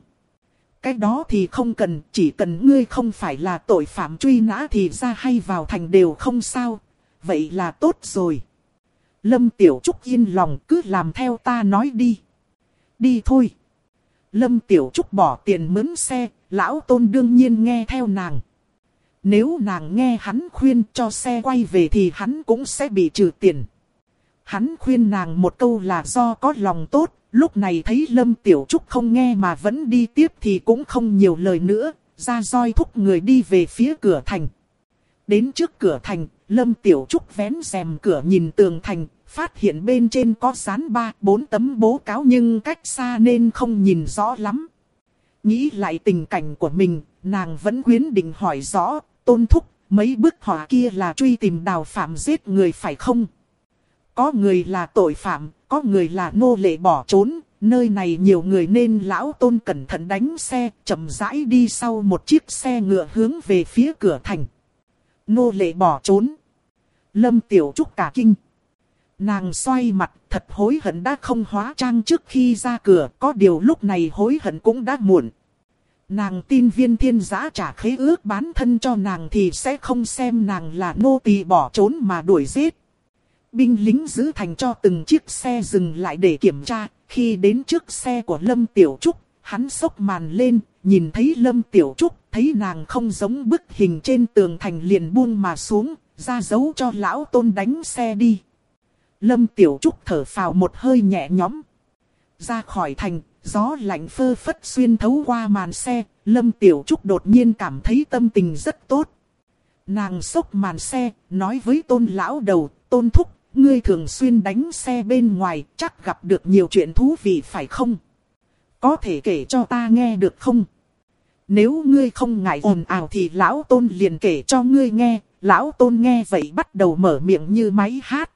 Cái đó thì không cần, chỉ cần ngươi không phải là tội phạm truy nã thì ra hay vào thành đều không sao, vậy là tốt rồi. Lâm Tiểu Trúc yên lòng cứ làm theo ta nói đi. Đi thôi. Lâm Tiểu Trúc bỏ tiền mướn xe, lão tôn đương nhiên nghe theo nàng. Nếu nàng nghe hắn khuyên cho xe quay về thì hắn cũng sẽ bị trừ tiền. Hắn khuyên nàng một câu là do có lòng tốt, lúc này thấy Lâm Tiểu Trúc không nghe mà vẫn đi tiếp thì cũng không nhiều lời nữa, ra roi thúc người đi về phía cửa thành. Đến trước cửa thành, Lâm Tiểu Trúc vén rèm cửa nhìn tường thành, phát hiện bên trên có dán ba, bốn tấm bố cáo nhưng cách xa nên không nhìn rõ lắm. Nghĩ lại tình cảnh của mình, nàng vẫn quyến định hỏi rõ, tôn thúc, mấy bức họa kia là truy tìm đào phạm giết người phải không? Có người là tội phạm, có người là nô lệ bỏ trốn, nơi này nhiều người nên lão tôn cẩn thận đánh xe, chậm rãi đi sau một chiếc xe ngựa hướng về phía cửa thành. Nô lệ bỏ trốn. Lâm Tiểu Trúc cả kinh. Nàng xoay mặt thật hối hận đã không hóa trang trước khi ra cửa, có điều lúc này hối hận cũng đã muộn. Nàng tin viên thiên giã trả khế ước bán thân cho nàng thì sẽ không xem nàng là nô tỳ bỏ trốn mà đuổi giết. Binh lính giữ thành cho từng chiếc xe dừng lại để kiểm tra, khi đến trước xe của Lâm Tiểu Trúc, hắn sốc màn lên, nhìn thấy Lâm Tiểu Trúc, thấy nàng không giống bức hình trên tường thành liền buông mà xuống, ra dấu cho lão tôn đánh xe đi. Lâm Tiểu Trúc thở phào một hơi nhẹ nhõm. Ra khỏi thành, gió lạnh phơ phất xuyên thấu qua màn xe, Lâm Tiểu Trúc đột nhiên cảm thấy tâm tình rất tốt. Nàng sốc màn xe, nói với tôn lão đầu, tôn thúc, ngươi thường xuyên đánh xe bên ngoài, chắc gặp được nhiều chuyện thú vị phải không? Có thể kể cho ta nghe được không? Nếu ngươi không ngại ồn ào thì lão tôn liền kể cho ngươi nghe, lão tôn nghe vậy bắt đầu mở miệng như máy hát.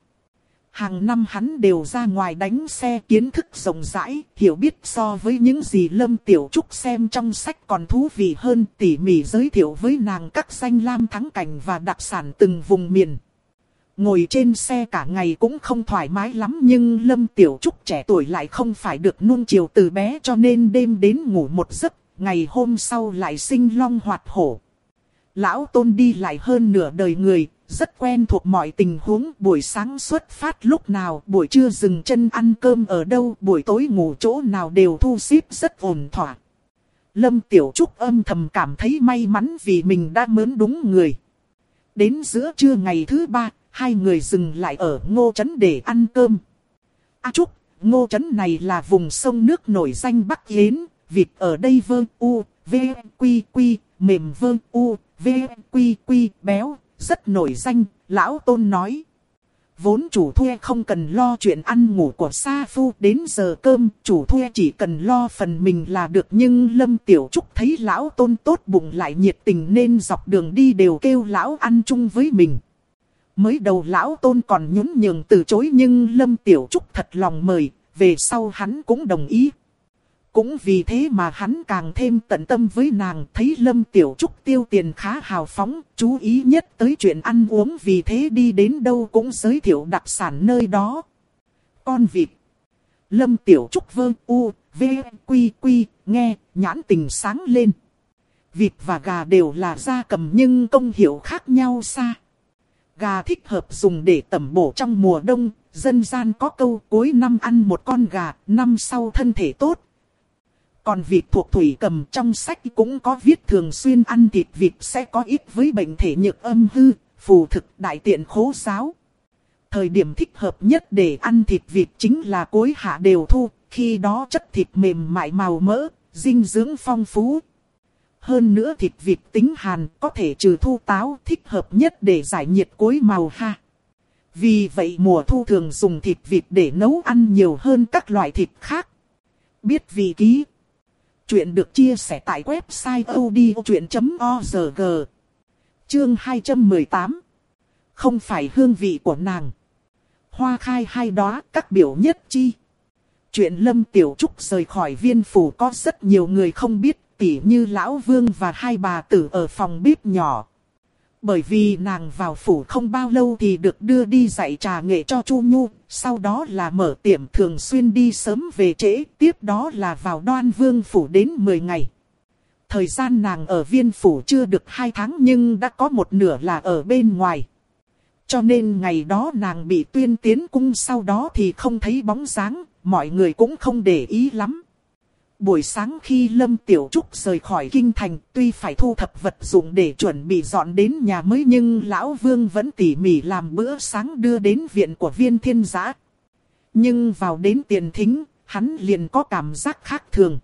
Hàng năm hắn đều ra ngoài đánh xe kiến thức rộng rãi, hiểu biết so với những gì Lâm Tiểu Trúc xem trong sách còn thú vị hơn tỉ mỉ giới thiệu với nàng các danh lam thắng cảnh và đặc sản từng vùng miền. Ngồi trên xe cả ngày cũng không thoải mái lắm nhưng Lâm Tiểu Trúc trẻ tuổi lại không phải được nuông chiều từ bé cho nên đêm đến ngủ một giấc, ngày hôm sau lại sinh long hoạt hổ. Lão Tôn đi lại hơn nửa đời người, rất quen thuộc mọi tình huống buổi sáng xuất phát lúc nào, buổi trưa dừng chân ăn cơm ở đâu, buổi tối ngủ chỗ nào đều thu xếp rất ổn thỏa. Lâm Tiểu Trúc âm thầm cảm thấy may mắn vì mình đã mướn đúng người. Đến giữa trưa ngày thứ ba, hai người dừng lại ở Ngô Trấn để ăn cơm. A Trúc, Ngô Trấn này là vùng sông nước nổi danh Bắc Yến, vịt ở đây vơ u, v, quy quy, mềm vơ u, v, quy quy, béo, rất nổi danh, lão tôn nói. Vốn chủ thuê không cần lo chuyện ăn ngủ của Sa Phu đến giờ cơm, chủ thuê chỉ cần lo phần mình là được nhưng Lâm Tiểu Trúc thấy lão tôn tốt bụng lại nhiệt tình nên dọc đường đi đều kêu lão ăn chung với mình. Mới đầu lão tôn còn nhún nhường từ chối nhưng Lâm Tiểu Trúc thật lòng mời, về sau hắn cũng đồng ý. Cũng vì thế mà hắn càng thêm tận tâm với nàng thấy Lâm Tiểu Trúc tiêu tiền khá hào phóng, chú ý nhất tới chuyện ăn uống vì thế đi đến đâu cũng giới thiệu đặc sản nơi đó. Con vịt. Lâm Tiểu Trúc vơ u, v, quy quy, nghe, nhãn tình sáng lên. Vịt và gà đều là gia cầm nhưng công hiệu khác nhau xa. Gà thích hợp dùng để tẩm bổ trong mùa đông, dân gian có câu cuối năm ăn một con gà, năm sau thân thể tốt. Còn vịt thuộc thủy cầm trong sách cũng có viết thường xuyên ăn thịt vịt sẽ có ít với bệnh thể nhược âm hư, phù thực đại tiện khố giáo. Thời điểm thích hợp nhất để ăn thịt vịt chính là cuối hạ đều thu, khi đó chất thịt mềm mại màu mỡ, dinh dưỡng phong phú. Hơn nữa thịt vịt tính hàn có thể trừ thu táo thích hợp nhất để giải nhiệt cuối màu ha. Vì vậy mùa thu thường dùng thịt vịt để nấu ăn nhiều hơn các loại thịt khác. Biết vị ký. Chuyện được chia sẻ tại website odchuyện.org. Chương 218. Không phải hương vị của nàng. Hoa khai hai đó các biểu nhất chi. Chuyện Lâm Tiểu Trúc rời khỏi viên phủ có rất nhiều người không biết, tỉ như Lão Vương và hai bà tử ở phòng bếp nhỏ. Bởi vì nàng vào phủ không bao lâu thì được đưa đi dạy trà nghệ cho Chu Nhu, sau đó là mở tiệm thường xuyên đi sớm về trễ, tiếp đó là vào đoan vương phủ đến 10 ngày. Thời gian nàng ở viên phủ chưa được 2 tháng nhưng đã có một nửa là ở bên ngoài. Cho nên ngày đó nàng bị tuyên tiến cung sau đó thì không thấy bóng dáng, mọi người cũng không để ý lắm. Buổi sáng khi Lâm Tiểu Trúc rời khỏi kinh thành, tuy phải thu thập vật dụng để chuẩn bị dọn đến nhà mới nhưng Lão Vương vẫn tỉ mỉ làm bữa sáng đưa đến viện của viên thiên giã. Nhưng vào đến tiền thính, hắn liền có cảm giác khác thường.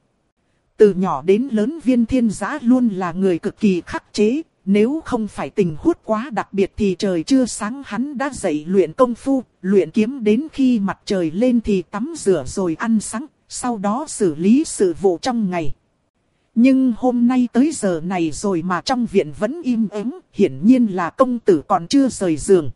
Từ nhỏ đến lớn viên thiên giã luôn là người cực kỳ khắc chế, nếu không phải tình hút quá đặc biệt thì trời chưa sáng hắn đã dậy luyện công phu, luyện kiếm đến khi mặt trời lên thì tắm rửa rồi ăn sáng, sau đó xử lý sự vụ trong ngày. Nhưng hôm nay tới giờ này rồi mà trong viện vẫn im ắng, hiển nhiên là công tử còn chưa rời giường.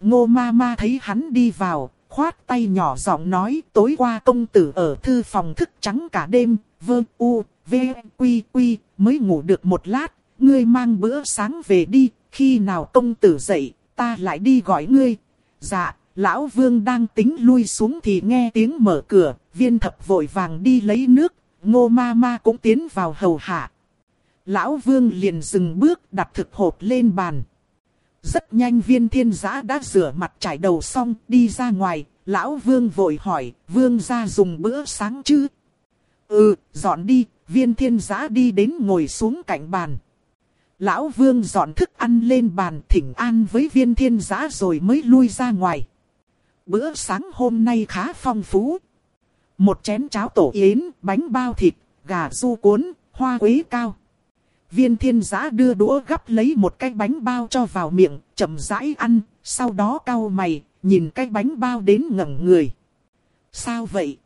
Ngô ma ma thấy hắn đi vào, khoát tay nhỏ giọng nói tối qua công tử ở thư phòng thức trắng cả đêm, vơ u, v, quy quy, mới ngủ được một lát, ngươi mang bữa sáng về đi, khi nào công tử dậy, ta lại đi gọi ngươi. Dạ, lão vương đang tính lui xuống thì nghe tiếng mở cửa, viên thập vội vàng đi lấy nước, ngô ma ma cũng tiến vào hầu hạ. Lão vương liền dừng bước đặt thực hộp lên bàn. Rất nhanh viên thiên giã đã rửa mặt trải đầu xong đi ra ngoài, lão vương vội hỏi, vương ra dùng bữa sáng chứ? Ừ, dọn đi, viên thiên giã đi đến ngồi xuống cạnh bàn. Lão vương dọn thức ăn lên bàn thỉnh an với viên thiên giã rồi mới lui ra ngoài. Bữa sáng hôm nay khá phong phú. Một chén cháo tổ yến, bánh bao thịt, gà du cuốn, hoa quế cao. Viên thiên giã đưa đũa gắp lấy một cái bánh bao cho vào miệng, chậm rãi ăn, sau đó cau mày, nhìn cái bánh bao đến ngẩng người. Sao vậy?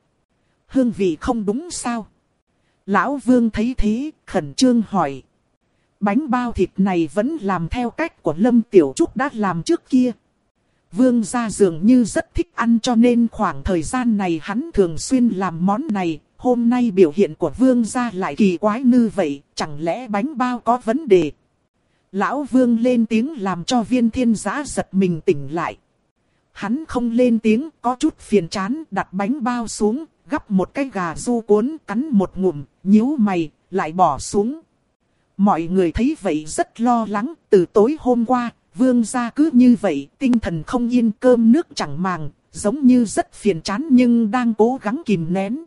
Hương vị không đúng sao? Lão vương thấy thế, khẩn trương hỏi. Bánh bao thịt này vẫn làm theo cách của Lâm Tiểu Trúc đã làm trước kia. Vương gia dường như rất thích ăn cho nên khoảng thời gian này hắn thường xuyên làm món này. Hôm nay biểu hiện của vương gia lại kỳ quái như vậy, chẳng lẽ bánh bao có vấn đề? Lão vương lên tiếng làm cho viên thiên giã giật mình tỉnh lại. Hắn không lên tiếng, có chút phiền chán, đặt bánh bao xuống, gắp một cái gà du cuốn, cắn một ngụm, nhíu mày, lại bỏ xuống. Mọi người thấy vậy rất lo lắng, từ tối hôm qua, vương gia cứ như vậy, tinh thần không yên cơm nước chẳng màng, giống như rất phiền chán nhưng đang cố gắng kìm nén.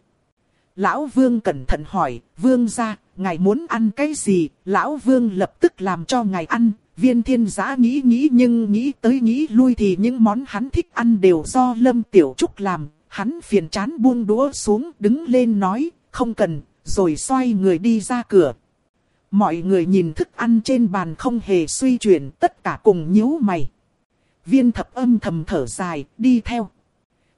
Lão vương cẩn thận hỏi, vương gia, ngài muốn ăn cái gì? Lão vương lập tức làm cho ngài ăn, viên thiên giã nghĩ nghĩ nhưng nghĩ tới nghĩ lui thì những món hắn thích ăn đều do lâm tiểu trúc làm. Hắn phiền chán buông đũa xuống, đứng lên nói, không cần, rồi xoay người đi ra cửa, Mọi người nhìn thức ăn trên bàn không hề suy chuyển, tất cả cùng nhíu mày. Viên thập âm thầm thở dài, đi theo.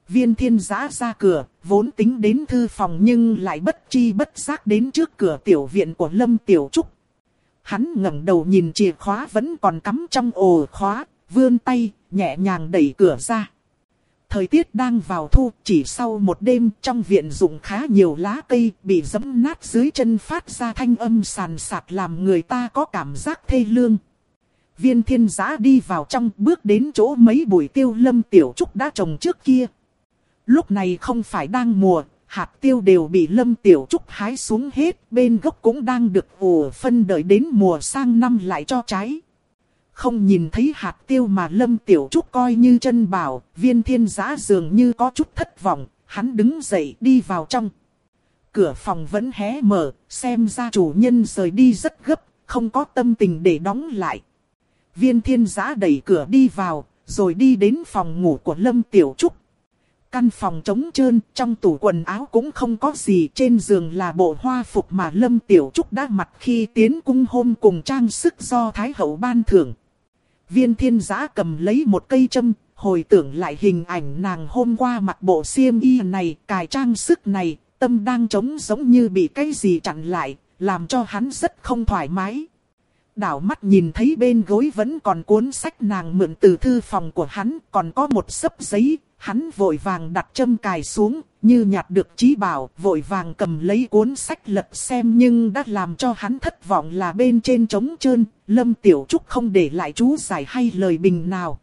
Viên thiên giã ra cửa, vốn tính đến thư phòng nhưng lại bất chi bất giác đến trước cửa tiểu viện của Lâm Tiểu Trúc. Hắn ngẩng đầu nhìn chìa khóa vẫn còn cắm trong ổ khóa, vươn tay, nhẹ nhàng đẩy cửa ra. Thời tiết đang vào thu, chỉ sau một đêm trong viện dùng khá nhiều lá cây bị dẫm nát dưới chân phát ra thanh âm sàn sạt làm người ta có cảm giác thê lương. Viên thiên giã đi vào trong bước đến chỗ mấy bụi tiêu lâm tiểu trúc đã trồng trước kia. Lúc này không phải đang mùa, hạt tiêu đều bị Lâm Tiểu Trúc hái xuống hết, bên gốc cũng đang được ủ phân đợi đến mùa sang năm lại cho trái. Không nhìn thấy hạt tiêu mà Lâm Tiểu Trúc coi như chân bảo, viên thiên giã dường như có chút thất vọng, hắn đứng dậy đi vào trong. Cửa phòng vẫn hé mở, xem ra chủ nhân rời đi rất gấp, không có tâm tình để đóng lại. Viên thiên giã đẩy cửa đi vào, rồi đi đến phòng ngủ của Lâm Tiểu Trúc. Căn phòng trống trơn, trong tủ quần áo cũng không có gì, trên giường là bộ hoa phục mà Lâm Tiểu Trúc đã mặc khi tiến cung hôm cùng trang sức do Thái Hậu ban thưởng. Viên thiên giã cầm lấy một cây châm, hồi tưởng lại hình ảnh nàng hôm qua mặc bộ xiêm y này, cài trang sức này, tâm đang trống giống như bị cái gì chặn lại, làm cho hắn rất không thoải mái. Đảo mắt nhìn thấy bên gối vẫn còn cuốn sách nàng mượn từ thư phòng của hắn, còn có một sấp giấy, hắn vội vàng đặt châm cài xuống, như nhặt được trí bảo, vội vàng cầm lấy cuốn sách lật xem nhưng đã làm cho hắn thất vọng là bên trên trống trơn, Lâm Tiểu Trúc không để lại chú giải hay lời bình nào.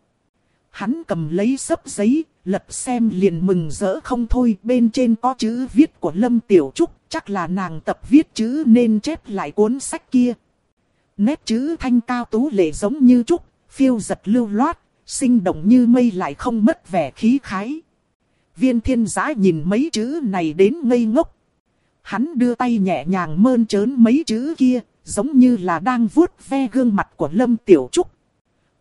Hắn cầm lấy sấp giấy, lật xem liền mừng rỡ không thôi, bên trên có chữ viết của Lâm Tiểu Trúc, chắc là nàng tập viết chữ nên chép lại cuốn sách kia. Nét chữ thanh cao tú lệ giống như trúc, phiêu giật lưu loát, sinh động như mây lại không mất vẻ khí khái. Viên thiên giã nhìn mấy chữ này đến ngây ngốc. Hắn đưa tay nhẹ nhàng mơn trớn mấy chữ kia, giống như là đang vuốt ve gương mặt của Lâm Tiểu Trúc.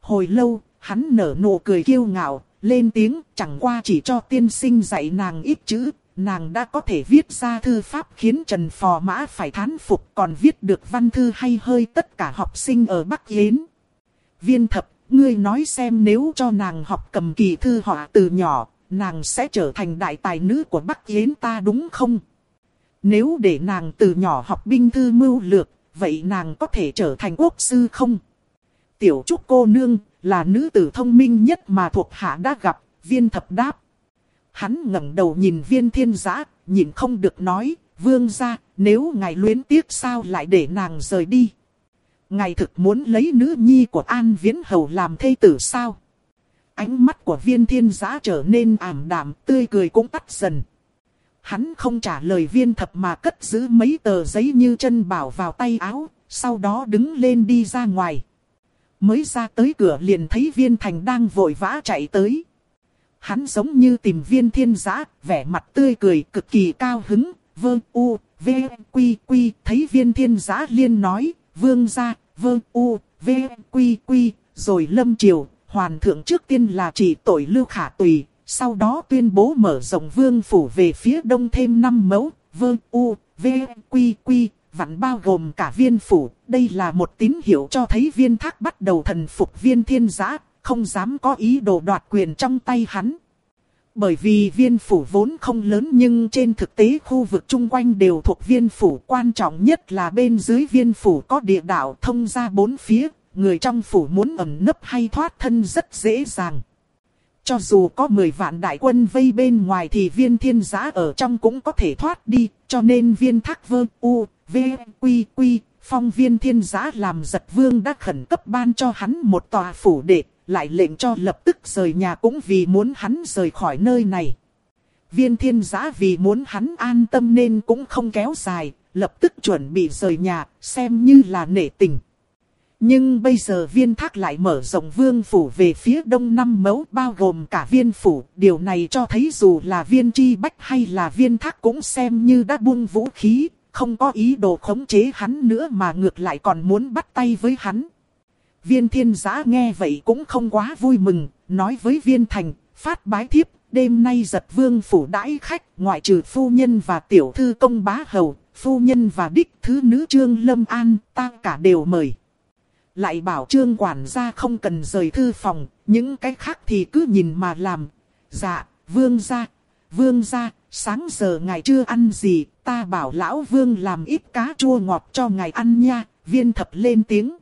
Hồi lâu, hắn nở nụ cười kiêu ngạo, lên tiếng chẳng qua chỉ cho tiên sinh dạy nàng ít chữ, nàng đã có thể viết ra thư pháp khiến Trần Phò Mã phải thán phục còn viết được văn thư hay hơi tất cả học sinh ở Bắc Yến. Viên thập, ngươi nói xem nếu cho nàng học cầm kỳ thư họa từ nhỏ, nàng sẽ trở thành đại tài nữ của Bắc Yến ta đúng không? Nếu để nàng từ nhỏ học binh thư mưu lược, vậy nàng có thể trở thành quốc sư không? Tiểu Trúc cô nương là nữ tử thông minh nhất mà thuộc hạ đã gặp, viên thập đáp. Hắn ngẩng đầu nhìn viên thiên giã, nhìn không được nói, vương ra, nếu ngài luyến tiếc sao lại để nàng rời đi. Ngài thực muốn lấy nữ nhi của An Viễn Hầu làm thê tử sao? Ánh mắt của viên thiên giã trở nên ảm đạm, tươi cười cũng tắt dần. Hắn không trả lời viên thập mà cất giữ mấy tờ giấy như chân bảo vào tay áo, sau đó đứng lên đi ra ngoài. Mới ra tới cửa liền thấy viên thành đang vội vã chạy tới. Hắn giống như tìm viên thiên giã, vẻ mặt tươi cười cực kỳ cao hứng, vơ u, v, quy quy, thấy viên thiên giã liên nói, vương ra, vơ u, v, quy quy, rồi lâm triều, hoàn thượng trước tiên là chỉ tội lưu khả tùy, sau đó tuyên bố mở rộng vương phủ về phía đông thêm năm mẫu, vơ u, v, quy quy, vặn bao gồm cả viên phủ, đây là một tín hiệu cho thấy viên thác bắt đầu thần phục viên thiên giã, không dám có ý đồ đoạt quyền trong tay hắn. Bởi vì viên phủ vốn không lớn nhưng trên thực tế khu vực chung quanh đều thuộc viên phủ. Quan trọng nhất là bên dưới viên phủ có địa đạo thông ra bốn phía, người trong phủ muốn ẩn nấp hay thoát thân rất dễ dàng. Cho dù có 10 vạn đại quân vây bên ngoài thì viên thiên giã ở trong cũng có thể thoát đi, cho nên viên thác vơ u, v, quy quy, phong viên thiên giã làm giật vương đã khẩn cấp ban cho hắn một tòa phủ đệ, lại lệnh cho lập tức rời nhà cũng vì muốn hắn rời khỏi nơi này. Viên thiên giã vì muốn hắn an tâm nên cũng không kéo dài, lập tức chuẩn bị rời nhà, xem như là nể tình. Nhưng bây giờ viên thác lại mở rộng vương phủ về phía đông năm mẫu bao gồm cả viên phủ. Điều này cho thấy dù là viên chi bách hay là viên thác cũng xem như đã buông vũ khí, không có ý đồ khống chế hắn nữa mà ngược lại còn muốn bắt tay với hắn. Viên thiên giã nghe vậy cũng không quá vui mừng, nói với viên thành, phát bái thiếp, đêm nay giật vương phủ đãi khách, ngoại trừ phu nhân và tiểu thư công bá hầu, phu nhân và đích thứ nữ trương lâm an, ta cả đều mời. Lại bảo trương quản gia không cần rời thư phòng, những cái khác thì cứ nhìn mà làm. Dạ, vương gia, vương gia, sáng giờ ngài chưa ăn gì, ta bảo lão vương làm ít cá chua ngọt cho ngài ăn nha, viên thập lên tiếng.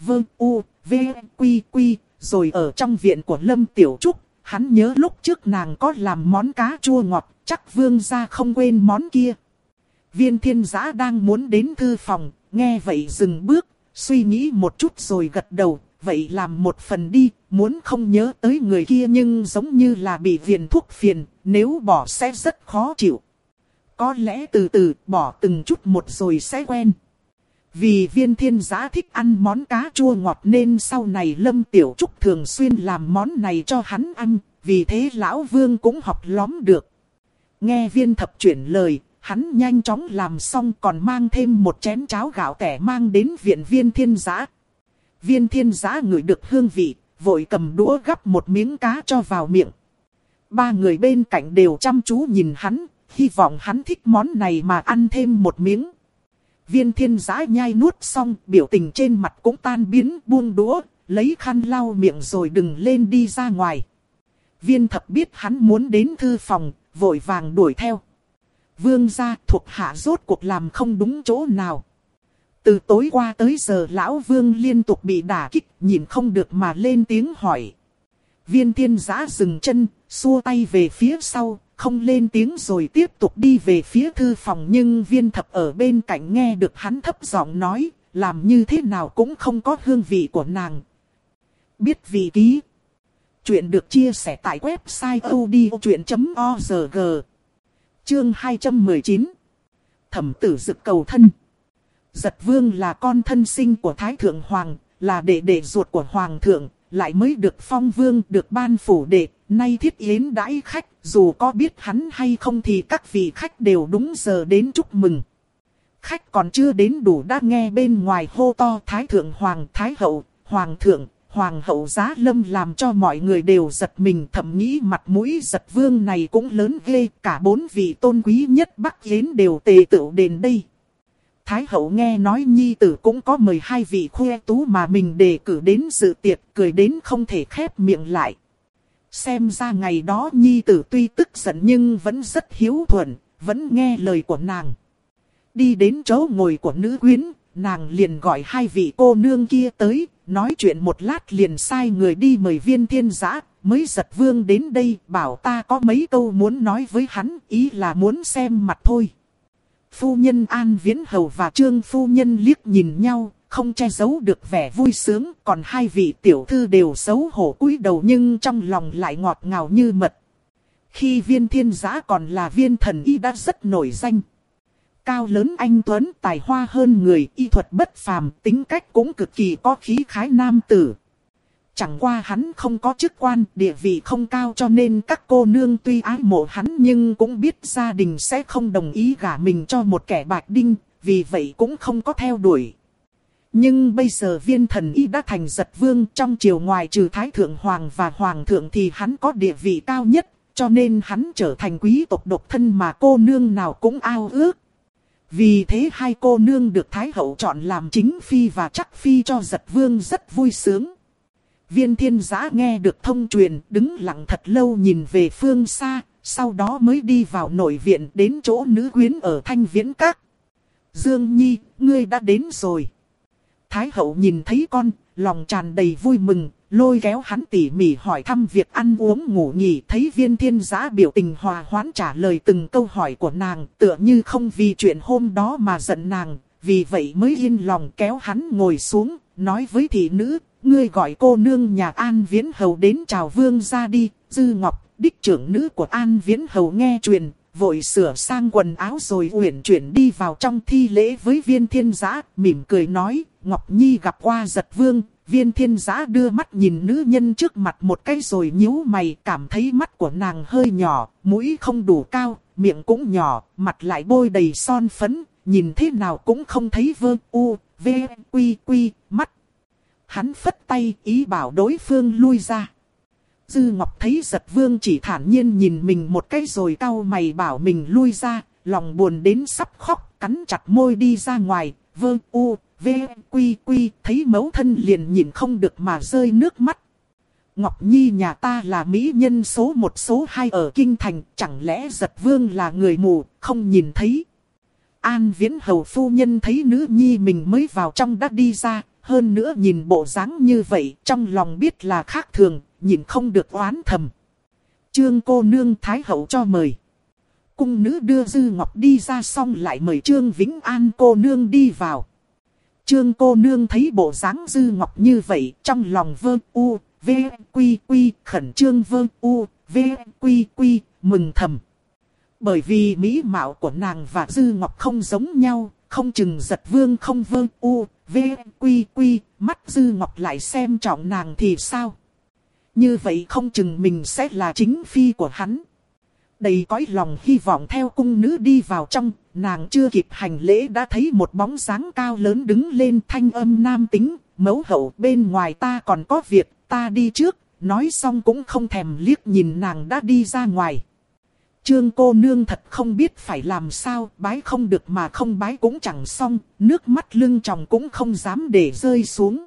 Vương u, v, quy quy, rồi ở trong viện của Lâm Tiểu Trúc, hắn nhớ lúc trước nàng có làm món cá chua ngọt, chắc vương gia không quên món kia. Viên thiên giã đang muốn đến thư phòng, nghe vậy dừng bước, suy nghĩ một chút rồi gật đầu, vậy làm một phần đi, muốn không nhớ tới người kia nhưng giống như là bị viền thuốc phiền, nếu bỏ sẽ rất khó chịu. Có lẽ từ từ bỏ từng chút một rồi sẽ quen. Vì viên thiên giá thích ăn món cá chua ngọt nên sau này Lâm Tiểu Trúc thường xuyên làm món này cho hắn ăn, vì thế Lão Vương cũng học lóm được. Nghe viên thập chuyển lời, hắn nhanh chóng làm xong còn mang thêm một chén cháo gạo tẻ mang đến viện viên thiên giá. Viên thiên giá ngửi được hương vị, vội cầm đũa gắp một miếng cá cho vào miệng. Ba người bên cạnh đều chăm chú nhìn hắn, hy vọng hắn thích món này mà ăn thêm một miếng. Viên thiên giã nhai nuốt xong, biểu tình trên mặt cũng tan biến buông đũa, lấy khăn lau miệng rồi đừng lên đi ra ngoài. Viên thập biết hắn muốn đến thư phòng, vội vàng đuổi theo. Vương gia thuộc hạ rốt cuộc làm không đúng chỗ nào. Từ tối qua tới giờ lão vương liên tục bị đả kích, nhìn không được mà lên tiếng hỏi. Viên thiên giã dừng chân, xua tay về phía sau, không lên tiếng rồi tiếp tục đi về phía thư phòng nhưng viên thập ở bên cạnh nghe được hắn thấp giọng nói, làm như thế nào cũng không có hương vị của nàng. Biết vị ký. Chuyện được chia sẻ tại website odchuyện.org. Chương 219. Thẩm tử dực cầu thân. Giật vương là con thân sinh của Thái Thượng Hoàng, là đệ đệ ruột của Hoàng thượng, lại mới được phong vương được ban phủ đệ, nay thiết yến đãi khách, dù có biết hắn hay không thì các vị khách đều đúng giờ đến chúc mừng. Khách còn chưa đến đủ đã nghe bên ngoài hô to Thái Thượng Hoàng Thái Hậu, Hoàng Thượng, Hoàng Hậu Giá Lâm làm cho mọi người đều giật mình thầm nghĩ mặt mũi giật vương này cũng lớn ghê, cả bốn vị tôn quý nhất Bắc Yến đều tề tựu đến đây. Thái hậu nghe nói nhi tử cũng có 12 vị khuê tú mà mình đề cử đến dự tiệc, cười đến không thể khép miệng lại. Xem ra ngày đó nhi tử tuy tức giận nhưng vẫn rất hiếu thuận, vẫn nghe lời của nàng. Đi đến chỗ ngồi của nữ quyến, nàng liền gọi hai vị cô nương kia tới, nói chuyện một lát liền sai người đi mời viên thiên giã, mới giật vương đến đây bảo ta có mấy câu muốn nói với hắn, ý là muốn xem mặt thôi. Phu nhân An Viễn Hầu và Trương Phu Nhân liếc nhìn nhau, không che giấu được vẻ vui sướng, còn hai vị tiểu thư đều xấu hổ cúi đầu nhưng trong lòng lại ngọt ngào như mật. Khi viên thiên giã còn là viên thần y đã rất nổi danh. Cao lớn anh Tuấn tài hoa hơn người, y thuật bất phàm, tính cách cũng cực kỳ có khí khái nam tử. Chẳng qua hắn không có chức quan, địa vị không cao cho nên các cô nương tuy ái mộ hắn nhưng cũng biết gia đình sẽ không đồng ý gả mình cho một kẻ bạc đinh, vì vậy cũng không có theo đuổi. Nhưng bây giờ viên thần y đã thành giật vương trong triều ngoài trừ Thái Thượng Hoàng và Hoàng Thượng thì hắn có địa vị cao nhất, cho nên hắn trở thành quý tộc độc thân mà cô nương nào cũng ao ước. Vì thế hai cô nương được Thái Hậu chọn làm chính phi và chắc phi cho giật vương rất vui sướng. Viên thiên giã nghe được thông truyền, đứng lặng thật lâu nhìn về phương xa, sau đó mới đi vào nội viện đến chỗ nữ quyến ở thanh viễn các. Dương Nhi, ngươi đã đến rồi. Thái hậu nhìn thấy con, lòng tràn đầy vui mừng, lôi kéo hắn tỉ mỉ hỏi thăm việc ăn uống ngủ nghỉ. Thấy viên thiên giã biểu tình hòa hoãn trả lời từng câu hỏi của nàng, tựa như không vì chuyện hôm đó mà giận nàng, vì vậy mới yên lòng kéo hắn ngồi xuống, nói với thị nữ, ngươi gọi cô nương nhà An Viễn Hầu đến chào vương ra đi, Dư Ngọc, đích trưởng nữ của An Viễn Hầu nghe truyền, vội sửa sang quần áo rồi uyển chuyển đi vào trong thi lễ với viên thiên giã, mỉm cười nói, Ngọc Nhi gặp qua giật vương, viên thiên giã đưa mắt nhìn nữ nhân trước mặt một cái rồi nhíu mày, cảm thấy mắt của nàng hơi nhỏ, mũi không đủ cao, miệng cũng nhỏ, mặt lại bôi đầy son phấn, nhìn thế nào cũng không thấy vương u, v, quy quy, mắt Hắn phất tay ý bảo đối phương lui ra. Dư Ngọc thấy giật vương chỉ thản nhiên nhìn mình một cái rồi cau mày bảo mình lui ra, lòng buồn đến sắp khóc, cắn chặt môi đi ra ngoài, Vương u, v, quy quy, thấy mẫu thân liền nhìn không được mà rơi nước mắt. Ngọc Nhi nhà ta là mỹ nhân số một số hai ở Kinh Thành, chẳng lẽ giật vương là người mù, không nhìn thấy. An viễn hầu phu nhân thấy nữ nhi mình mới vào trong đã đi ra, hơn nữa nhìn bộ dáng như vậy, trong lòng biết là khác thường, nhìn không được oán thầm. Trương cô nương thái hậu cho mời. Cung nữ đưa Dư Ngọc đi ra xong lại mời Trương Vĩnh An cô nương đi vào. Trương cô nương thấy bộ dáng dư ngọc như vậy, trong lòng vơ u, v, quy quy, khẩn trương vơ u, v, quy quy, mừng thầm. Bởi vì mỹ mạo của nàng và dư ngọc không giống nhau, không chừng giật vương không vương u, v, quy quy, mắt dư ngọc lại xem trọng nàng thì sao? Như vậy không chừng mình sẽ là chính phi của hắn. Đầy cõi lòng hy vọng theo cung nữ đi vào trong, nàng chưa kịp hành lễ đã thấy một bóng dáng cao lớn đứng lên thanh âm nam tính, mẫu hậu bên ngoài ta còn có việc, ta đi trước, nói xong cũng không thèm liếc nhìn nàng đã đi ra ngoài. Trương cô nương thật không biết phải làm sao, bái không được mà không bái cũng chẳng xong, nước mắt lưng tròng cũng không dám để rơi xuống.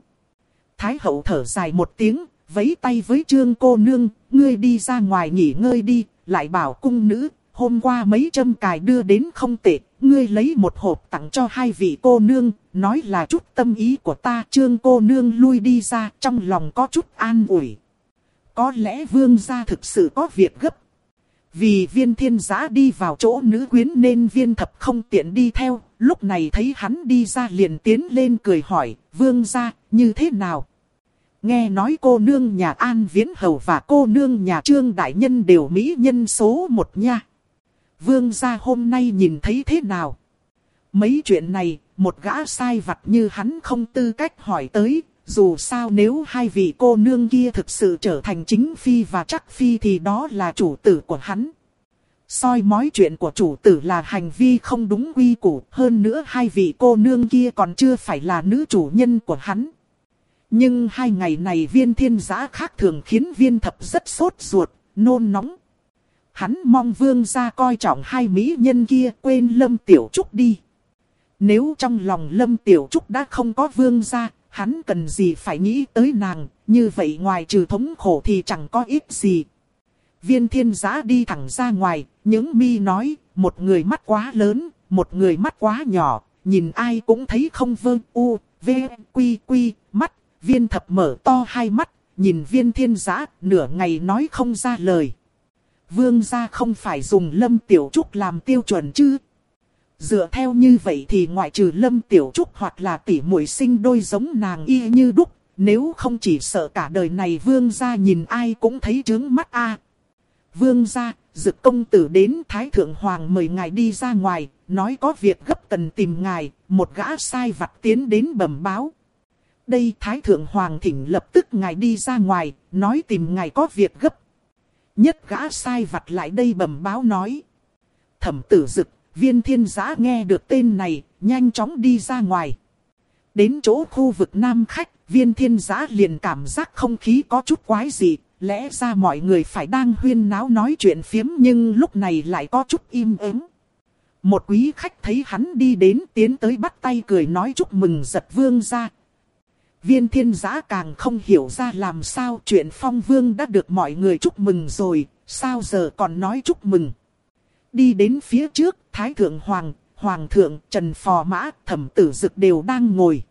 Thái hậu thở dài một tiếng, vấy tay với trương cô nương, ngươi đi ra ngoài nghỉ ngơi đi, lại bảo cung nữ, hôm qua mấy châm cài đưa đến không tệ, ngươi lấy một hộp tặng cho hai vị cô nương, nói là chút tâm ý của ta, trương cô nương lui đi ra, trong lòng có chút an ủi. Có lẽ vương gia thực sự có việc gấp. Vì viên thiên giã đi vào chỗ nữ quyến nên viên thập không tiện đi theo, lúc này thấy hắn đi ra liền tiến lên cười hỏi, vương gia, như thế nào? Nghe nói cô nương nhà An Viễn Hầu và cô nương nhà Trương Đại Nhân đều mỹ nhân số một nha. Vương gia hôm nay nhìn thấy thế nào? Mấy chuyện này, một gã sai vặt như hắn không tư cách hỏi tới, dù sao nếu hai vị cô nương kia thực sự trở thành chính phi và chắc phi thì đó là chủ tử của hắn. soi mói chuyện của chủ tử là hành vi không đúng quy củ, hơn nữa hai vị cô nương kia còn chưa phải là nữ chủ nhân của hắn. Nhưng hai ngày này viên thiên giã khác thường khiến viên thập rất sốt ruột, nôn nóng. Hắn mong vương ra coi trọng hai mỹ nhân kia quên Lâm Tiểu Trúc đi. Nếu trong lòng Lâm Tiểu Trúc đã không có vương ra, hắn cần gì phải nghĩ tới nàng, như vậy ngoài trừ thống khổ thì chẳng có ít gì. Viên thiên giã đi thẳng ra ngoài, những mi nói, một người mắt quá lớn, một người mắt quá nhỏ, nhìn ai cũng thấy không vơ u, v, quy quy, mắt Viên thập mở to hai mắt, nhìn viên thiên giã, nửa ngày nói không ra lời. Vương gia không phải dùng lâm tiểu trúc làm tiêu chuẩn chứ. Dựa theo như vậy thì ngoại trừ lâm tiểu trúc hoặc là tỷ muội sinh đôi giống nàng y như đúc. Nếu không chỉ sợ cả đời này vương gia nhìn ai cũng thấy trướng mắt a. Vương gia, dực công tử đến Thái Thượng Hoàng mời ngài đi ra ngoài, nói có việc gấp cần tìm ngài, một gã sai vặt tiến đến bẩm báo. Đây Thái Thượng Hoàng thỉnh lập tức ngài đi ra ngoài, nói tìm ngài có việc gấp. Nhất gã sai vặt lại đây bẩm báo nói. Thẩm tử dực, viên thiên giã nghe được tên này, nhanh chóng đi ra ngoài. Đến chỗ khu vực Nam Khách, viên thiên giã liền cảm giác không khí có chút quái dị. Lẽ ra mọi người phải đang huyên náo nói chuyện phiếm nhưng lúc này lại có chút im ắng. Một quý khách thấy hắn đi đến tiến tới bắt tay cười nói chúc mừng giật vương ra, Viên thiên giã càng không hiểu ra làm sao chuyện phong vương đã được mọi người chúc mừng rồi, sao giờ còn nói chúc mừng. Đi đến phía trước, Thái Thượng Hoàng, Hoàng Thượng, Trần Phò Mã, Thẩm Tử Dực đều đang ngồi.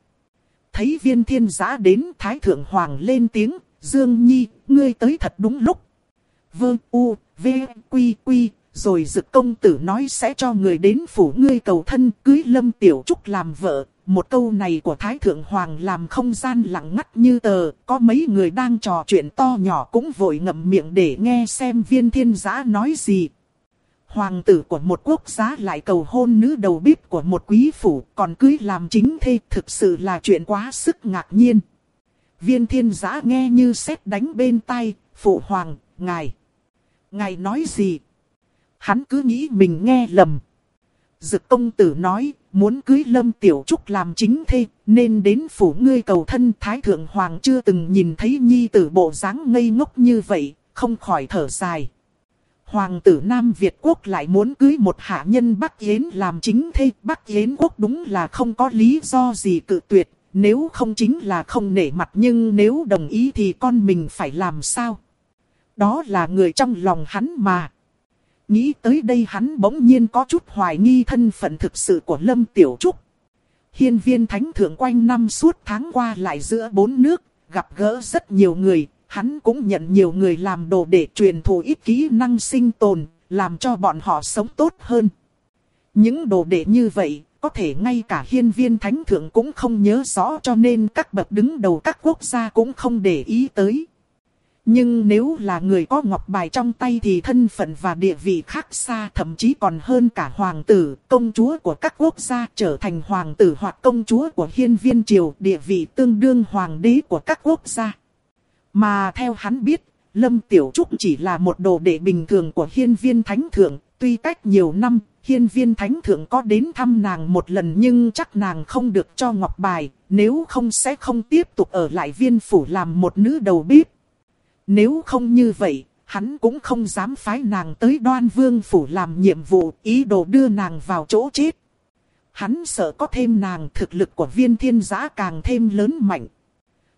Thấy viên thiên giã đến, Thái Thượng Hoàng lên tiếng, Dương Nhi, ngươi tới thật đúng lúc. Vương U, V, Quy, Quy, rồi Dực Công Tử nói sẽ cho người đến phủ ngươi cầu thân cưới Lâm Tiểu Trúc làm vợ, một câu này của Thái Thượng Hoàng làm không gian lặng ngắt như tờ, có mấy người đang trò chuyện to nhỏ cũng vội ngậm miệng để nghe xem viên thiên giã nói gì. Hoàng tử của một quốc gia lại cầu hôn nữ đầu bếp của một quý phủ còn cưới làm chính thê thực sự là chuyện quá sức ngạc nhiên. Viên thiên giã nghe như sét đánh bên tay, phụ hoàng, ngài. Ngài nói gì? Hắn cứ nghĩ mình nghe lầm. Dực công tử nói, muốn cưới Lâm Tiểu Trúc làm chính thê, nên đến phủ ngươi cầu thân Thái Thượng Hoàng chưa từng nhìn thấy nhi tử bộ dáng ngây ngốc như vậy, không khỏi thở dài. Hoàng tử Nam Việt Quốc lại muốn cưới một hạ nhân Bắc Yến làm chính thê, Bắc Yến Quốc đúng là không có lý do gì cự tuyệt, nếu không chính là không nể mặt nhưng nếu đồng ý thì con mình phải làm sao? Đó là người trong lòng hắn mà. Nghĩ tới đây hắn bỗng nhiên có chút hoài nghi thân phận thực sự của Lâm Tiểu Trúc. Hiên viên thánh thượng quanh năm suốt tháng qua lại giữa bốn nước, gặp gỡ rất nhiều người, hắn cũng nhận nhiều người làm đồ để truyền thụ ít kỹ năng sinh tồn, làm cho bọn họ sống tốt hơn. Những đồ đệ như vậy, có thể ngay cả hiên viên thánh thượng cũng không nhớ rõ cho nên các bậc đứng đầu các quốc gia cũng không để ý tới. Nhưng nếu là người có ngọc bài trong tay thì thân phận và địa vị khác xa thậm chí còn hơn cả hoàng tử, công chúa của các quốc gia trở thành hoàng tử hoặc công chúa của hiên viên triều địa vị tương đương hoàng đế của các quốc gia. Mà theo hắn biết, Lâm Tiểu Trúc chỉ là một đồ đệ bình thường của hiên viên thánh thượng, tuy cách nhiều năm, hiên viên thánh thượng có đến thăm nàng một lần nhưng chắc nàng không được cho ngọc bài, nếu không sẽ không tiếp tục ở lại viên phủ làm một nữ đầu bếp. Nếu không như vậy, hắn cũng không dám phái nàng tới đoan vương phủ làm nhiệm vụ, ý đồ đưa nàng vào chỗ chết. Hắn sợ có thêm nàng thực lực của viên thiên giã càng thêm lớn mạnh.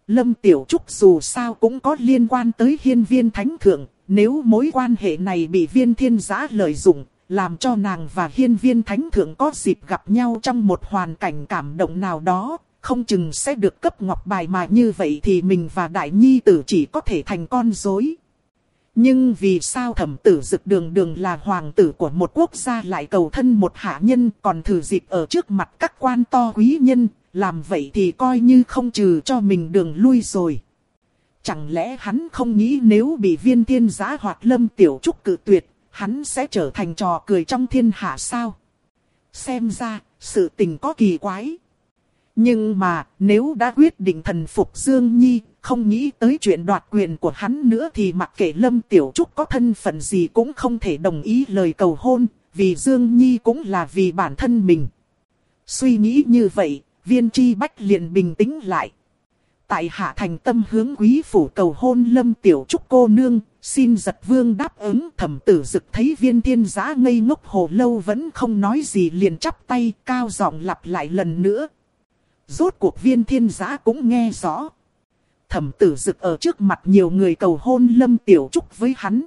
Lâm Tiểu Trúc dù sao cũng có liên quan tới hiên viên thánh thượng, nếu mối quan hệ này bị viên thiên giã lợi dụng, làm cho nàng và hiên viên thánh thượng có dịp gặp nhau trong một hoàn cảnh cảm động nào đó, không chừng sẽ được cấp ngọc bài mà như vậy thì mình và đại nhi tử chỉ có thể thành con dối. Nhưng vì sao thẩm tử dực đường đường là hoàng tử của một quốc gia lại cầu thân một hạ nhân còn thử dịp ở trước mặt các quan to quý nhân, làm vậy thì coi như không trừ cho mình đường lui rồi. Chẳng lẽ hắn không nghĩ nếu bị viên thiên giá hoặc lâm tiểu trúc cự tuyệt, hắn sẽ trở thành trò cười trong thiên hạ sao? Xem ra, sự tình có kỳ quái. Nhưng mà, nếu đã quyết định thần phục Dương Nhi, không nghĩ tới chuyện đoạt quyền của hắn nữa thì mặc kệ Lâm Tiểu Trúc có thân phận gì cũng không thể đồng ý lời cầu hôn, vì Dương Nhi cũng là vì bản thân mình. Suy nghĩ như vậy, viên tri bách liền bình tĩnh lại. Tại hạ thành tâm hướng quý phủ cầu hôn Lâm Tiểu Trúc cô nương, xin giật vương đáp ứng thẩm tử dực thấy viên thiên Giá ngây ngốc hồ lâu vẫn không nói gì liền chắp tay cao giọng lặp lại lần nữa. Rốt cuộc viên thiên Giá cũng nghe rõ. Thẩm tử dực ở trước mặt nhiều người cầu hôn Lâm Tiểu Trúc với hắn.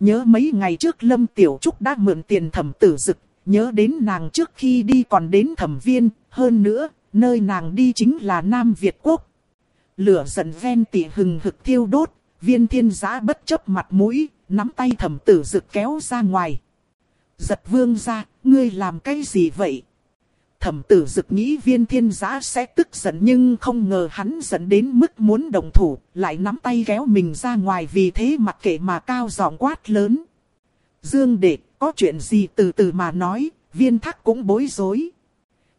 Nhớ mấy ngày trước Lâm Tiểu Trúc đã mượn tiền thẩm tử dực, nhớ đến nàng trước khi đi còn đến thẩm viên, hơn nữa, nơi nàng đi chính là Nam Việt Quốc. Lửa giận ven tỉ hừng hực thiêu đốt, viên thiên giã bất chấp mặt mũi, nắm tay thẩm tử dực kéo ra ngoài. Giật vương ra, ngươi làm cái gì vậy? Thẩm tử dực nghĩ viên thiên giã sẽ tức giận nhưng không ngờ hắn giận đến mức muốn đồng thủ, lại nắm tay kéo mình ra ngoài vì thế mặc kệ mà cao giọng quát lớn. Dương đệ, có chuyện gì từ từ mà nói, viên thắc cũng bối rối.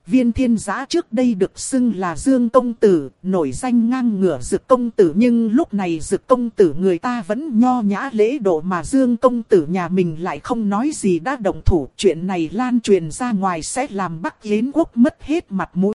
Viên thiên giã trước đây được xưng là Dương Công Tử, nổi danh ngang ngửa Dực Công Tử nhưng lúc này Dực Công Tử người ta vẫn nho nhã lễ độ mà Dương Công Tử nhà mình lại không nói gì đã động thủ. Chuyện này lan truyền ra ngoài sẽ làm Bắc Yến Quốc mất hết mặt mũi.